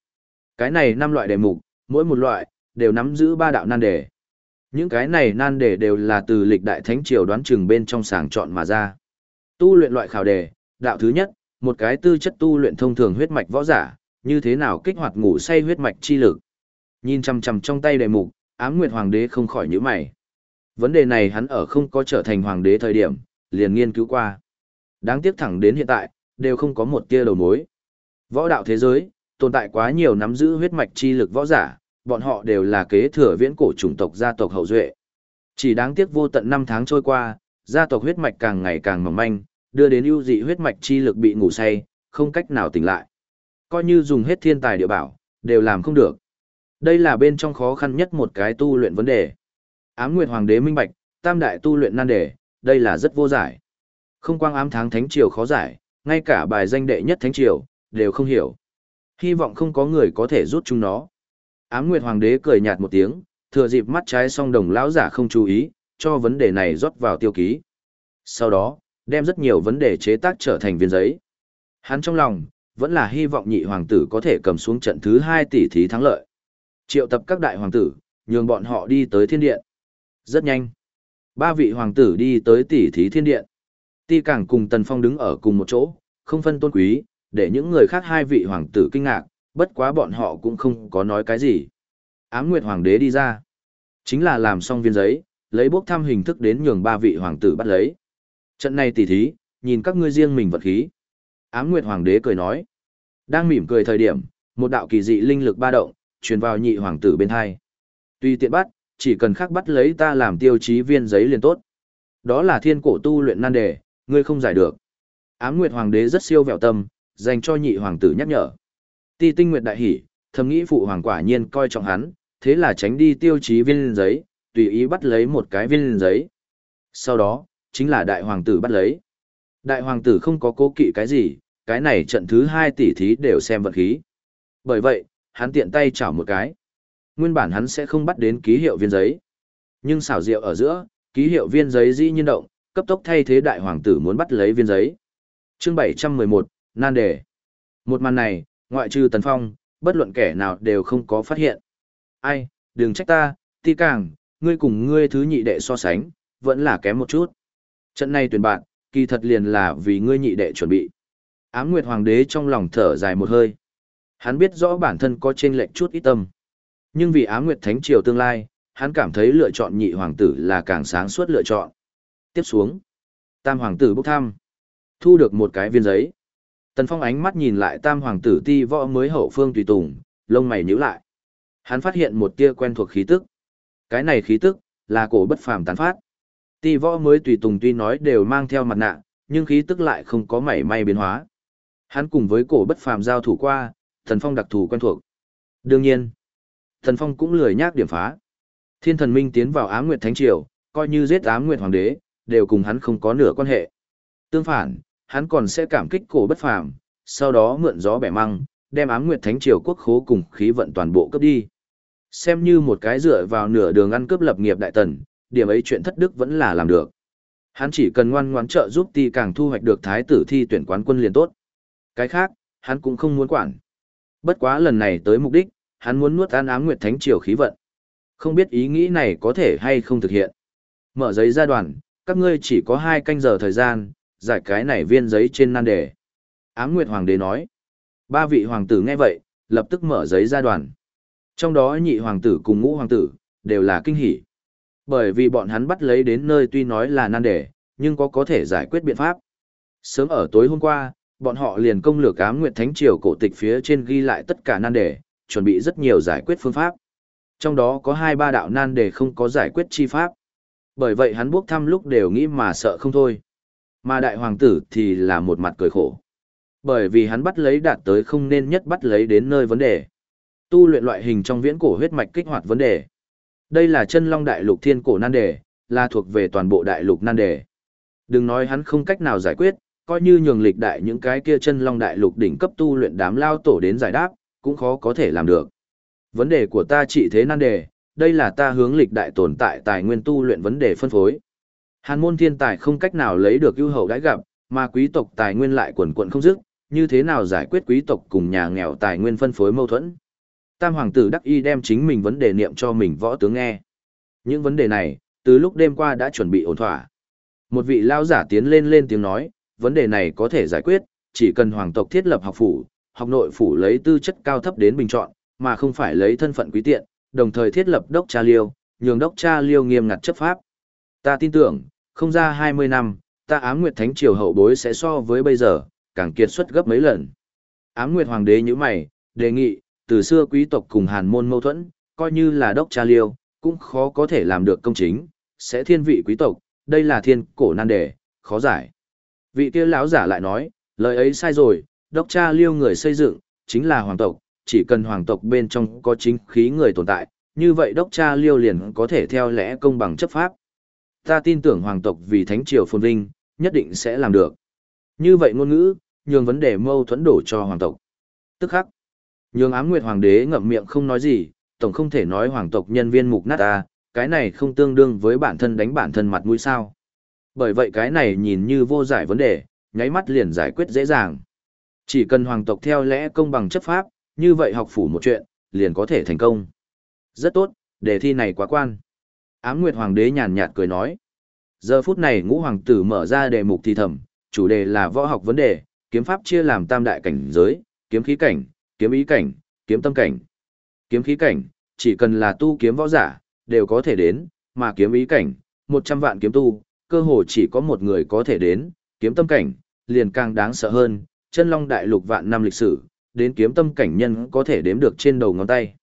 Cái này năm loại đề mục, mỗi một loại, đều nắm giữ ba đạo nan đề. Những cái này nan đề đều là từ lịch đại thánh triều đoán chừng bên trong sàng chọn mà ra. Tu luyện loại khảo đề, đạo thứ nhất, một cái tư chất tu luyện thông thường huyết mạch võ giả, như thế nào kích hoạt ngủ say huyết mạch chi lực. Nhìn chằm chằm trong tay đề mục, Ám Nguyệt Hoàng đế không khỏi nhíu mày. Vấn đề này hắn ở không có trở thành hoàng đế thời điểm, liền nghiên cứu qua. Đáng tiếc thẳng đến hiện tại, đều không có một tia đầu mối. Võ đạo thế giới, tồn tại quá nhiều nắm giữ huyết mạch chi lực võ giả, bọn họ đều là kế thừa viễn cổ chủng tộc gia tộc hậu duệ. Chỉ đáng tiếc vô tận năm tháng trôi qua, gia tộc huyết mạch càng ngày càng mỏng manh, đưa đến ưu dị huyết mạch chi lực bị ngủ say, không cách nào tỉnh lại. Coi như dùng hết thiên tài địa bảo, đều làm không được. Đây là bên trong khó khăn nhất một cái tu luyện vấn đề. Ám Nguyệt Hoàng đế minh bạch, tam đại tu luyện nan đề, đây là rất vô giải. Không quang ám tháng thánh triều khó giải, ngay cả bài danh đệ nhất thánh triều, đều không hiểu. Hy vọng không có người có thể rút chúng nó. Ám Nguyệt Hoàng đế cười nhạt một tiếng, thừa dịp mắt trái song đồng lão giả không chú ý, cho vấn đề này rót vào tiêu ký. Sau đó, đem rất nhiều vấn đề chế tác trở thành viên giấy. Hắn trong lòng, vẫn là hy vọng nhị hoàng tử có thể cầm xuống trận thứ hai tỷ thí thắng lợi. Triệu tập các đại hoàng tử, nhường bọn họ đi tới thiên điện. Rất nhanh. Ba vị hoàng tử đi tới tỷ thí thiên điện. Ti Cảng cùng Tần Phong đứng ở cùng một chỗ, không phân tôn quý, để những người khác hai vị hoàng tử kinh ngạc, bất quá bọn họ cũng không có nói cái gì. Ám Nguyệt Hoàng đế đi ra. Chính là làm xong viên giấy, lấy bốc thăm hình thức đến nhường ba vị hoàng tử bắt lấy. Trận này tỉ thí, nhìn các ngươi riêng mình vật khí. Ám Nguyệt Hoàng đế cười nói. Đang mỉm cười thời điểm, một đạo kỳ dị linh lực ba động, truyền vào nhị hoàng tử bên hai. Tuy tiện bắt, chỉ cần khắc bắt lấy ta làm tiêu chí viên giấy liền tốt. Đó là thiên cổ tu luyện nan đề, ngươi không giải được. Ám Nguyệt Hoàng đế rất siêu vẹo tâm, dành cho nhị hoàng tử nhắc nhở. Ti Tinh Nguyệt đại hỉ, thầm nghĩ phụ hoàng quả nhiên coi trọng hắn, thế là tránh đi tiêu chí viên giấy, tùy ý bắt lấy một cái viên giấy. Sau đó, chính là đại hoàng tử bắt lấy. Đại hoàng tử không có cố kỵ cái gì, cái này trận thứ hai tỷ thí đều xem vật khí. Bởi vậy, hắn tiện tay chảo một cái. Nguyên bản hắn sẽ không bắt đến ký hiệu viên giấy. Nhưng xảo diệu ở giữa, ký hiệu viên giấy dĩ nhiên động, cấp tốc thay thế đại hoàng tử muốn bắt lấy viên giấy. Chương 711, nan đề. Một màn này, ngoại trừ Tần Phong, bất luận kẻ nào đều không có phát hiện. Ai, đừng trách ta, ti càng, ngươi cùng ngươi thứ nhị đệ so sánh, vẫn là kém một chút. Trận này tuyển bạn, kỳ thật liền là vì ngươi nhị đệ chuẩn bị. Ám Nguyệt Hoàng đế trong lòng thở dài một hơi. Hắn biết rõ bản thân có trên lệnh chút ít tâm. Nhưng vì Ám Nguyệt Thánh Triều tương lai, hắn cảm thấy lựa chọn nhị hoàng tử là càng sáng suốt lựa chọn. Tiếp xuống, tam hoàng tử bốc thăm. Thu được một cái viên giấy. Tần Phong ánh mắt nhìn lại tam hoàng tử ti võ mới hậu phương tùy tùng, lông mày nhíu lại. Hắn phát hiện một tia quen thuộc khí tức. Cái này khí tức, là cổ bất phàm tán phát. Ti võ mới tùy tùng tuy nói đều mang theo mặt nạ, nhưng khí tức lại không có mảy may biến hóa. Hắn cùng với cổ bất phàm giao thủ qua, thần phong đặc thù quen thuộc. Đương nhiên, thần phong cũng lười nhác điểm phá. Thiên thần minh tiến vào ám nguyệt thánh triều, coi như giết ám nguyệt hoàng đế, đều cùng hắn không có nửa quan hệ. Tương phản, hắn còn sẽ cảm kích cổ bất phàm, sau đó mượn gió bẻ măng, đem ám nguyệt thánh triều quốc khố cùng khí vận toàn bộ cấp đi. Xem như một cái dựa vào nửa đường ăn cướp lập nghiệp đại tần, điểm ấy chuyện thất đức vẫn là làm được. Hắn chỉ cần ngoan ngoãn trợ giúp ti càng thu hoạch được thái tử thi tuyển quán quân liền tốt. Cái khác, hắn cũng không muốn quản. Bất quá lần này tới mục đích, hắn muốn nuốt ăn ám nguyệt thánh triều khí vận. Không biết ý nghĩ này có thể hay không thực hiện. Mở giấy ra đoàn, các ngươi chỉ có hai canh giờ thời gian, giải cái này viên giấy trên nan đề. Ám Nguyệt Hoàng đế nói. Ba vị hoàng tử nghe vậy, lập tức mở giấy ra đoàn. Trong đó nhị hoàng tử cùng ngũ hoàng tử, đều là kinh hỉ. Bởi vì bọn hắn bắt lấy đến nơi tuy nói là nan đề, nhưng có có thể giải quyết biện pháp. Sớm ở tối hôm qua, bọn họ liền công lược ám nguyệt thánh triều cổ tịch phía trên ghi lại tất cả nan đề, chuẩn bị rất nhiều giải quyết phương pháp. Trong đó có hai ba đạo nan đề không có giải quyết chi pháp. Bởi vậy hắn bước thăm lúc đều nghĩ mà sợ không thôi. Mà đại hoàng tử thì là một mặt cười khổ. Bởi vì hắn bắt lấy đạt tới không nên nhất bắt lấy đến nơi vấn đề. Tu luyện loại hình trong viễn cổ huyết mạch kích hoạt vấn đề. Đây là chân long đại lục thiên cổ nan đề, là thuộc về toàn bộ đại lục nan đề. Đừng nói hắn không cách nào giải quyết, coi như nhường lịch đại những cái kia chân long đại lục đỉnh cấp tu luyện đám lao tổ đến giải đáp, cũng khó có thể làm được. Vấn đề của ta chỉ thế nan đề, đây là ta hướng lịch đại tồn tại tài nguyên tu luyện vấn đề phân phối. Hàn môn thiên tài không cách nào lấy được ưu hậu đãi gặp, mà quý tộc tài nguyên lại quần quận không dứt, như thế nào giải quyết quý tộc cùng nhà nghèo tài nguyên phân phối mâu thuẫn. Tam hoàng tử đắc y đem chính mình vấn đề niệm cho mình võ tướng nghe. Những vấn đề này, từ lúc đêm qua đã chuẩn bị ổn thỏa. Một vị lao giả tiến lên lên tiếng nói, vấn đề này có thể giải quyết, chỉ cần hoàng tộc thiết lập học phủ, học nội phủ lấy tư chất cao thấp đến bình chọn, mà không phải lấy thân phận quý tiện, đồng thời thiết lập đốc cha liêu, nhường đốc cha liêu nghiêm ngặt chấp pháp. Ta tin tưởng, không ra 20 năm, ta ám nguyệt thánh triều hậu bối sẽ so với bây giờ, càng kiệt xuất gấp mấy lần. Ám nguyệt hoàng đế như mày, đề nghị, từ xưa quý tộc cùng hàn môn mâu thuẫn, coi như là đốc cha liêu, cũng khó có thể làm được công chính, sẽ thiên vị quý tộc, đây là thiên cổ nan đề, khó giải. Vị kia lão giả lại nói, lời ấy sai rồi, đốc cha liêu người xây dựng, chính là hoàng tộc, chỉ cần hoàng tộc bên trong có chính khí người tồn tại, như vậy đốc cha liêu liền có thể theo lẽ công bằng chấp pháp. Ta tin tưởng hoàng tộc vì thánh triều phồn vinh, nhất định sẽ làm được. Như vậy ngôn ngữ, nhường vấn đề mâu thuẫn đổ cho hoàng tộc. Tức khắc, nhường ám nguyệt hoàng đế ngậm miệng không nói gì, tổng không thể nói hoàng tộc nhân viên mục nát ta, cái này không tương đương với bản thân đánh bản thân mặt mũi sao. Bởi vậy cái này nhìn như vô giải vấn đề, nháy mắt liền giải quyết dễ dàng. Chỉ cần hoàng tộc theo lẽ công bằng chấp pháp, như vậy học phủ một chuyện, liền có thể thành công. Rất tốt, đề thi này quá quan. Ám Nguyệt Hoàng đế nhàn nhạt cười nói. Giờ phút này ngũ hoàng tử mở ra đề mục thi thẩm, chủ đề là võ học vấn đề, kiếm pháp chia làm tam đại cảnh giới, kiếm khí cảnh, kiếm ý cảnh, kiếm tâm cảnh. Kiếm khí cảnh, chỉ cần là tu kiếm võ giả, đều có thể đến, mà kiếm ý cảnh, 100 vạn kiếm tu, cơ hồ chỉ có một người có thể đến, kiếm tâm cảnh, liền càng đáng sợ hơn, chân long đại lục vạn năm lịch sử, đến kiếm tâm cảnh nhân có thể đếm được trên đầu ngón tay.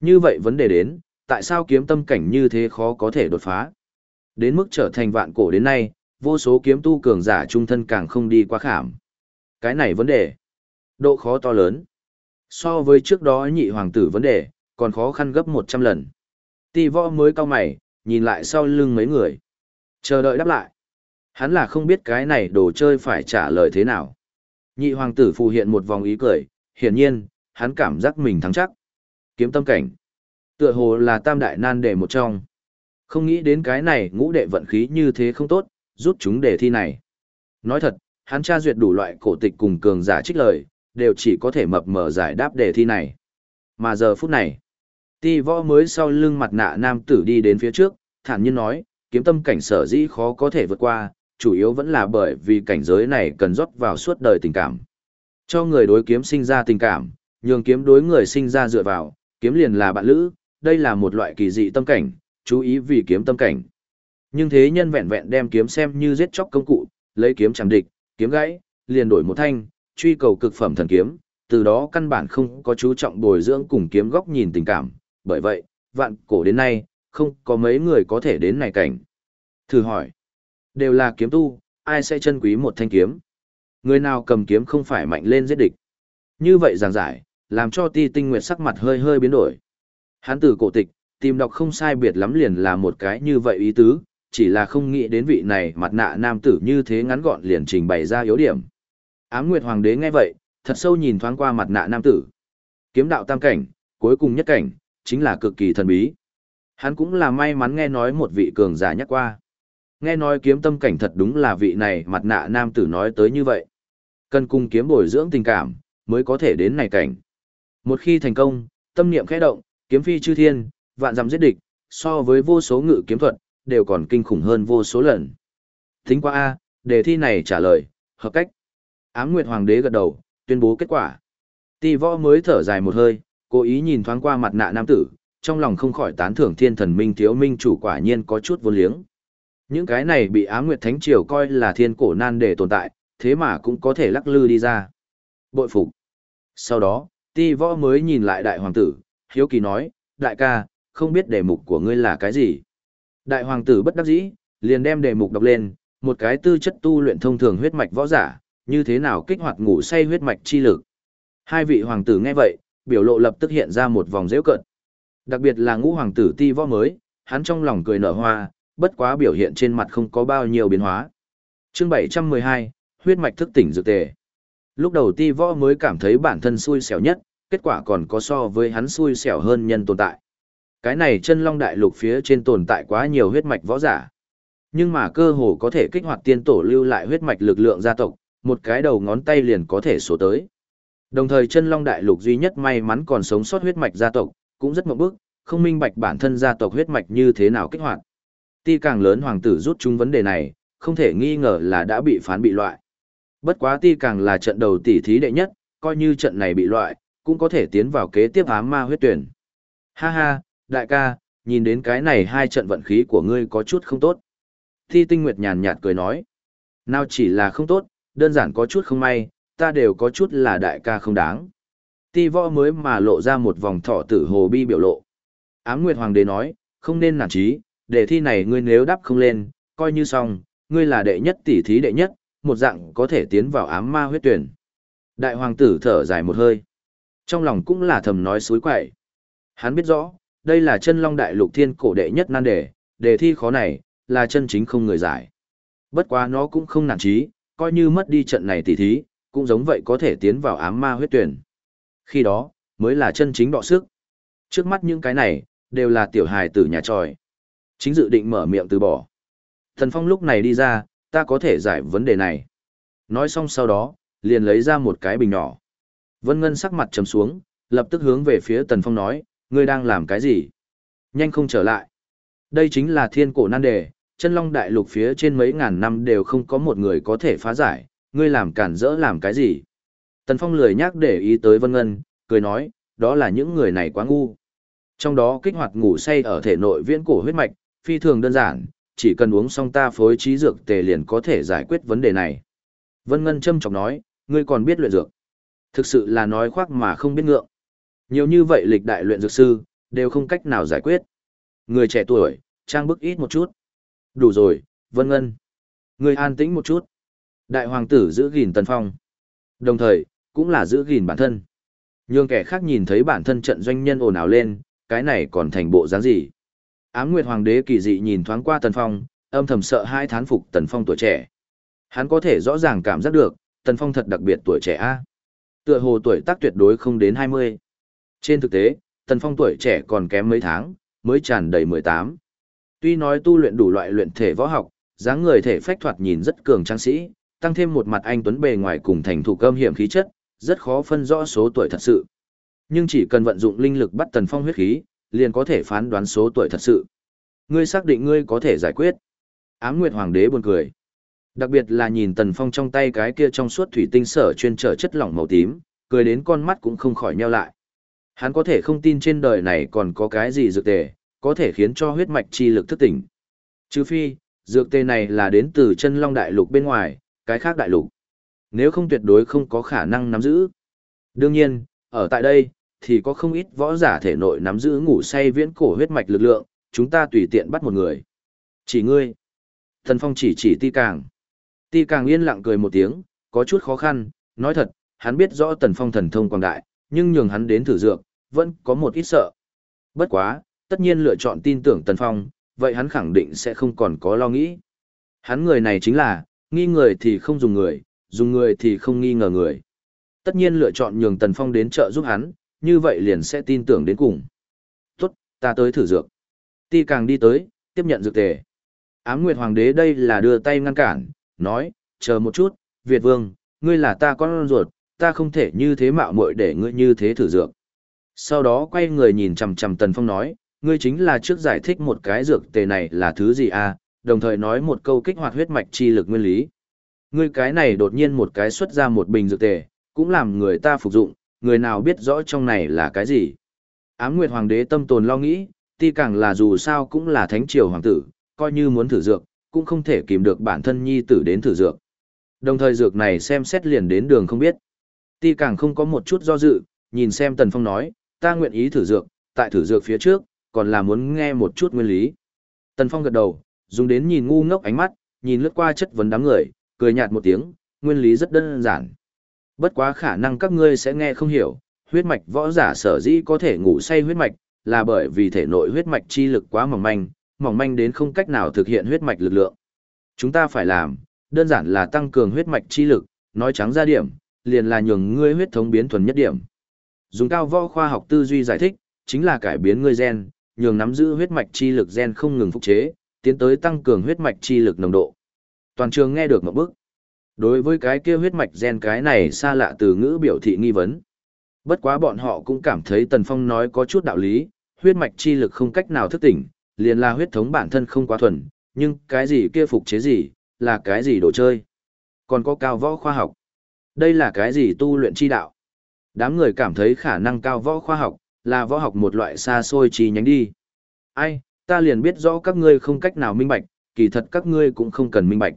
Như vậy vấn đề đến, tại sao kiếm tâm cảnh như thế khó có thể đột phá? Đến mức trở thành vạn cổ đến nay, vô số kiếm tu cường giả trung thân càng không đi qua khảm. Cái này vấn đề, độ khó to lớn. So với trước đó nhị hoàng tử vấn đề, còn khó khăn gấp 100 lần. Ti võ mới cao mày, nhìn lại sau lưng mấy người. Chờ đợi đáp lại. Hắn là không biết cái này đồ chơi phải trả lời thế nào. Nhị hoàng tử phù hiện một vòng ý cười, hiển nhiên, hắn cảm giác mình thắng chắc. Kiếm tâm cảnh. Tựa hồ là tam đại nan đề một trong. Không nghĩ đến cái này ngũ đệ vận khí như thế không tốt, rút chúng đề thi này. Nói thật, hắn tra duyệt đủ loại cổ tịch cùng cường giả trích lời, đều chỉ có thể mập mờ giải đáp đề thi này. Mà giờ phút này, ti võ mới sau lưng mặt nạ nam tử đi đến phía trước, thản nhiên nói, kiếm tâm cảnh sở dĩ khó có thể vượt qua, chủ yếu vẫn là bởi vì cảnh giới này cần rót vào suốt đời tình cảm. Cho người đối kiếm sinh ra tình cảm, nhường kiếm đối người sinh ra dựa vào, kiếm liền là bạn lữ, đây là một loại kỳ dị tâm cảnh, chú ý vì kiếm tâm cảnh. Nhưng thế nhân vẹn vẹn đem kiếm xem như giết chóc công cụ, lấy kiếm chẳng địch, kiếm gãy, liền đổi một thanh, truy cầu cực phẩm thần kiếm, từ đó căn bản không có chú trọng bồi dưỡng cùng kiếm góc nhìn tình cảm, bởi vậy, vạn cổ đến nay, không có mấy người có thể đến này cảnh. Thử hỏi, đều là kiếm tu, ai sẽ chân quý một thanh kiếm? Người nào cầm kiếm không phải mạnh lên giết địch. Như vậy giảng giải, làm cho ti tinh nguyệt sắc mặt hơi hơi biến đổi. Hán tử cổ tịch, tìm đọc không sai biệt lắm liền là một cái như vậy ý tứ, chỉ là không nghĩ đến vị này mặt nạ nam tử như thế ngắn gọn liền trình bày ra yếu điểm. Ám Nguyệt Hoàng đế nghe vậy, thật sâu nhìn thoáng qua mặt nạ nam tử. Kiếm đạo tam cảnh, cuối cùng nhất cảnh, chính là cực kỳ thần bí. Hắn cũng là may mắn nghe nói một vị cường giả nhắc qua. Nghe nói kiếm tâm cảnh thật đúng là vị này mặt nạ nam tử nói tới như vậy. Cần cùng kiếm bồi dưỡng tình cảm, mới có thể đến này cảnh. Một khi thành công, tâm niệm khẽ động, kiếm phi chư thiên, vạn dặm giết địch, so với vô số ngự kiếm thuật, đều còn kinh khủng hơn vô số lần. Thính qua A, đề thi này trả lời, hợp cách. Ám Nguyệt Hoàng đế gật đầu, tuyên bố kết quả. Ti võ mới thở dài một hơi, cố ý nhìn thoáng qua mặt nạ nam tử, trong lòng không khỏi tán thưởng thiên thần minh thiếu minh chủ quả nhiên có chút vô liếng. Những cái này bị Ám Nguyệt Thánh Triều coi là thiên cổ nan để tồn tại, thế mà cũng có thể lắc lư đi ra. Bội phục. Sau đó, ti võ mới nhìn lại đại hoàng tử, hiếu kỳ nói, đại ca, không biết đề mục của ngươi là cái gì. Đại hoàng tử bất đắc dĩ, liền đem đề mục đọc lên, một cái tư chất tu luyện thông thường huyết mạch võ giả, như thế nào kích hoạt ngủ say huyết mạch chi lực. Hai vị hoàng tử nghe vậy, biểu lộ lập tức hiện ra một vòng dễ cận. Đặc biệt là ngũ hoàng tử ti võ mới, hắn trong lòng cười nở hoa, bất quá biểu hiện trên mặt không có bao nhiêu biến hóa. Chương 712, huyết mạch thức tỉnh dược tề. Lúc đầu ti võ mới cảm thấy bản thân xui xẻo nhất, kết quả còn có so với hắn xui xẻo hơn nhân tồn tại. Cái này chân long đại lục phía trên tồn tại quá nhiều huyết mạch võ giả. Nhưng mà cơ hồ có thể kích hoạt tiên tổ lưu lại huyết mạch lực lượng gia tộc, một cái đầu ngón tay liền có thể số tới. Đồng thời chân long đại lục duy nhất may mắn còn sống sót huyết mạch gia tộc, cũng rất mộng bức, không minh bạch bản thân gia tộc huyết mạch như thế nào kích hoạt. Ti càng lớn hoàng tử rút chúng vấn đề này, không thể nghi ngờ là đã bị phán bị loại. Bất quá ti càng là trận đầu tỷ thí đệ nhất, coi như trận này bị loại, cũng có thể tiến vào kế tiếp ám ma huyết tuyển. Ha ha, đại ca, nhìn đến cái này hai trận vận khí của ngươi có chút không tốt. Thi tinh nguyệt nhàn nhạt cười nói. Nào chỉ là không tốt, đơn giản có chút không may, ta đều có chút là đại ca không đáng. Ti võ mới mà lộ ra một vòng thọ tử hồ bi biểu lộ. Ám Nguyệt Hoàng đế nói, không nên nản trí, để thi này ngươi nếu đáp không lên, coi như xong, ngươi là đệ nhất tỷ thí đệ nhất, một dạng có thể tiến vào ám ma huyết tuyển. Đại hoàng tử thở dài một hơi. Trong lòng cũng là thầm nói suối quậy. Hắn biết rõ, đây là chân long đại lục thiên cổ đệ nhất nan đề, đề thi khó này, là chân chính không người giải. Bất quá nó cũng không nản trí, coi như mất đi trận này tỷ thí, cũng giống vậy có thể tiến vào ám ma huyết tuyển. Khi đó, mới là chân chính đọ sức. Trước mắt những cái này, đều là tiểu hài tử nhà tròi. Chính dự định mở miệng từ bỏ. Thần Phong lúc này đi ra, ta có thể giải vấn đề này. Nói xong sau đó, liền lấy ra một cái bình nhỏ. Vân Ngân sắc mặt trầm xuống, lập tức hướng về phía Tần Phong nói, ngươi đang làm cái gì? Nhanh không trở lại. Đây chính là thiên cổ nan đề, chân long đại lục phía trên mấy ngàn năm đều không có một người có thể phá giải, ngươi làm cản rỡ làm cái gì? Tần Phong lười nhắc để ý tới Vân Ngân, cười nói, đó là những người này quá ngu. Trong đó kích hoạt ngủ say ở thể nội viễn cổ huyết mạch, phi thường đơn giản, chỉ cần uống xong ta phối trí dược tề liền có thể giải quyết vấn đề này. Vân Ngân châm chọc nói, ngươi còn biết luyện dược. Thực sự là nói khoác mà không biết ngượng. Nhiều như vậy lịch đại luyện dược sư, đều không cách nào giải quyết. Người trẻ tuổi, trang bức ít một chút. Đủ rồi, Vân Ngân. ngươi an tĩnh một chút. Đại hoàng tử giữ gìn Tần Phong. Đồng thời, cũng là giữ gìn bản thân. Nhưng kẻ khác nhìn thấy bản thân trận doanh nhân ồn ào lên, cái này còn thành bộ dáng gì? Ám Nguyệt Hoàng đế kỳ dị nhìn thoáng qua Tần Phong, âm thầm sợ hai thán phục Tần Phong tuổi trẻ. Hắn có thể rõ ràng cảm giác được, Tần Phong thật đặc biệt tuổi trẻ a. Tựa hồ tuổi tác tuyệt đối không đến 20. Trên thực tế, Tần Phong tuổi trẻ còn kém mấy tháng, mới tràn đầy 18. Tuy nói tu luyện đủ loại luyện thể võ học, dáng người thể phách thoạt nhìn rất cường tráng sĩ, tăng thêm một mặt anh tuấn bề ngoài cùng thành thủ cơm hiểm khí chất, rất khó phân rõ số tuổi thật sự. Nhưng chỉ cần vận dụng linh lực bắt Tần Phong huyết khí, liền có thể phán đoán số tuổi thật sự. Ngươi xác định ngươi có thể giải quyết. Ám Nguyệt Hoàng đế buồn cười. Đặc biệt là nhìn Tần Phong trong tay cái kia trong suốt thủy tinh sở chuyên trở chất lỏng màu tím, cười đến con mắt cũng không khỏi nheo lại. Hắn có thể không tin trên đời này còn có cái gì dược tề, có thể khiến cho huyết mạch chi lực thức tỉnh. Trừ phi, dược tề này là đến từ chân long đại lục bên ngoài, cái khác đại lục. Nếu không tuyệt đối không có khả năng nắm giữ. Đương nhiên, ở tại đây, thì có không ít võ giả thể nội nắm giữ ngủ say viễn cổ huyết mạch lực lượng, chúng ta tùy tiện bắt một người. Chỉ ngươi. Thần Phong chỉ chỉ ti càng. Ti càng yên lặng cười một tiếng, có chút khó khăn, nói thật, hắn biết rõ Tần Phong thần thông quang đại, nhưng nhường hắn đến thử dược, vẫn có một ít sợ. Bất quá, tất nhiên lựa chọn tin tưởng Tần Phong, vậy hắn khẳng định sẽ không còn có lo nghĩ. Hắn người này chính là, nghi người thì không dùng người, dùng người thì không nghi ngờ người. Tất nhiên lựa chọn nhường Tần Phong đến trợ giúp hắn, như vậy liền sẽ tin tưởng đến cùng. Tốt, ta tới thử dược. Ti càng đi tới, tiếp nhận dược tề. Ám Nguyệt Hoàng đế đây là đưa tay ngăn cản, nói, chờ một chút, Việt Vương, ngươi là ta con ruột, ta không thể như thế mạo muội để ngươi như thế thử dược. Sau đó quay người nhìn chằm chằm Tần Phong nói, ngươi chính là trước giải thích một cái dược tề này là thứ gì à, đồng thời nói một câu kích hoạt huyết mạch chi lực nguyên lý. Ngươi cái này đột nhiên một cái xuất ra một bình dược tề, cũng làm người ta phục dụng, người nào biết rõ trong này là cái gì. Ám Nguyệt Hoàng đế tâm tồn lo nghĩ, ti càng là dù sao cũng là thánh triều hoàng tử, coi như muốn thử dược, cũng không thể kìm được bản thân nhi tử đến thử dược. Đồng thời dược này xem xét liền đến đường không biết. Ti càng không có một chút do dự, nhìn xem Tần Phong nói, ta nguyện ý thử dược, tại thử dược phía trước, còn là muốn nghe một chút nguyên lý. Tần Phong gật đầu, dùng đến nhìn ngu ngốc ánh mắt, nhìn lướt qua chất vấn đám người, cười nhạt một tiếng, nguyên lý rất đơn giản. Bất quá khả năng các ngươi sẽ nghe không hiểu, huyết mạch võ giả sở dĩ có thể ngủ say huyết mạch, là bởi vì thể nội huyết mạch chi lực quá mỏng manh, mỏng manh đến không cách nào thực hiện huyết mạch lực lượng. Chúng ta phải làm, đơn giản là tăng cường huyết mạch chi lực, nói trắng ra điểm, liền là nhường ngươi huyết thống biến thuần nhất điểm. Dùng cao võ khoa học tư duy giải thích, chính là cải biến ngươi gen, nhường nắm giữ huyết mạch chi lực gen không ngừng phục chế, tiến tới tăng cường huyết mạch chi lực nồng độ. Toàn trường nghe được một bước. Đối với cái kia huyết mạch gen cái này xa lạ từ ngữ biểu thị nghi vấn. Bất quá bọn họ cũng cảm thấy Tần Phong nói có chút đạo lý, huyết mạch chi lực không cách nào thức tỉnh, liền là huyết thống bản thân không quá thuần, nhưng cái gì kia phục chế gì, là cái gì đồ chơi. Còn có cao võ khoa học. Đây là cái gì tu luyện chi đạo. Đám người cảm thấy khả năng cao võ khoa học, là võ học một loại xa xôi chi nhánh đi. Ai, ta liền biết rõ các ngươi không cách nào minh bạch, kỳ thật các ngươi cũng không cần minh bạch.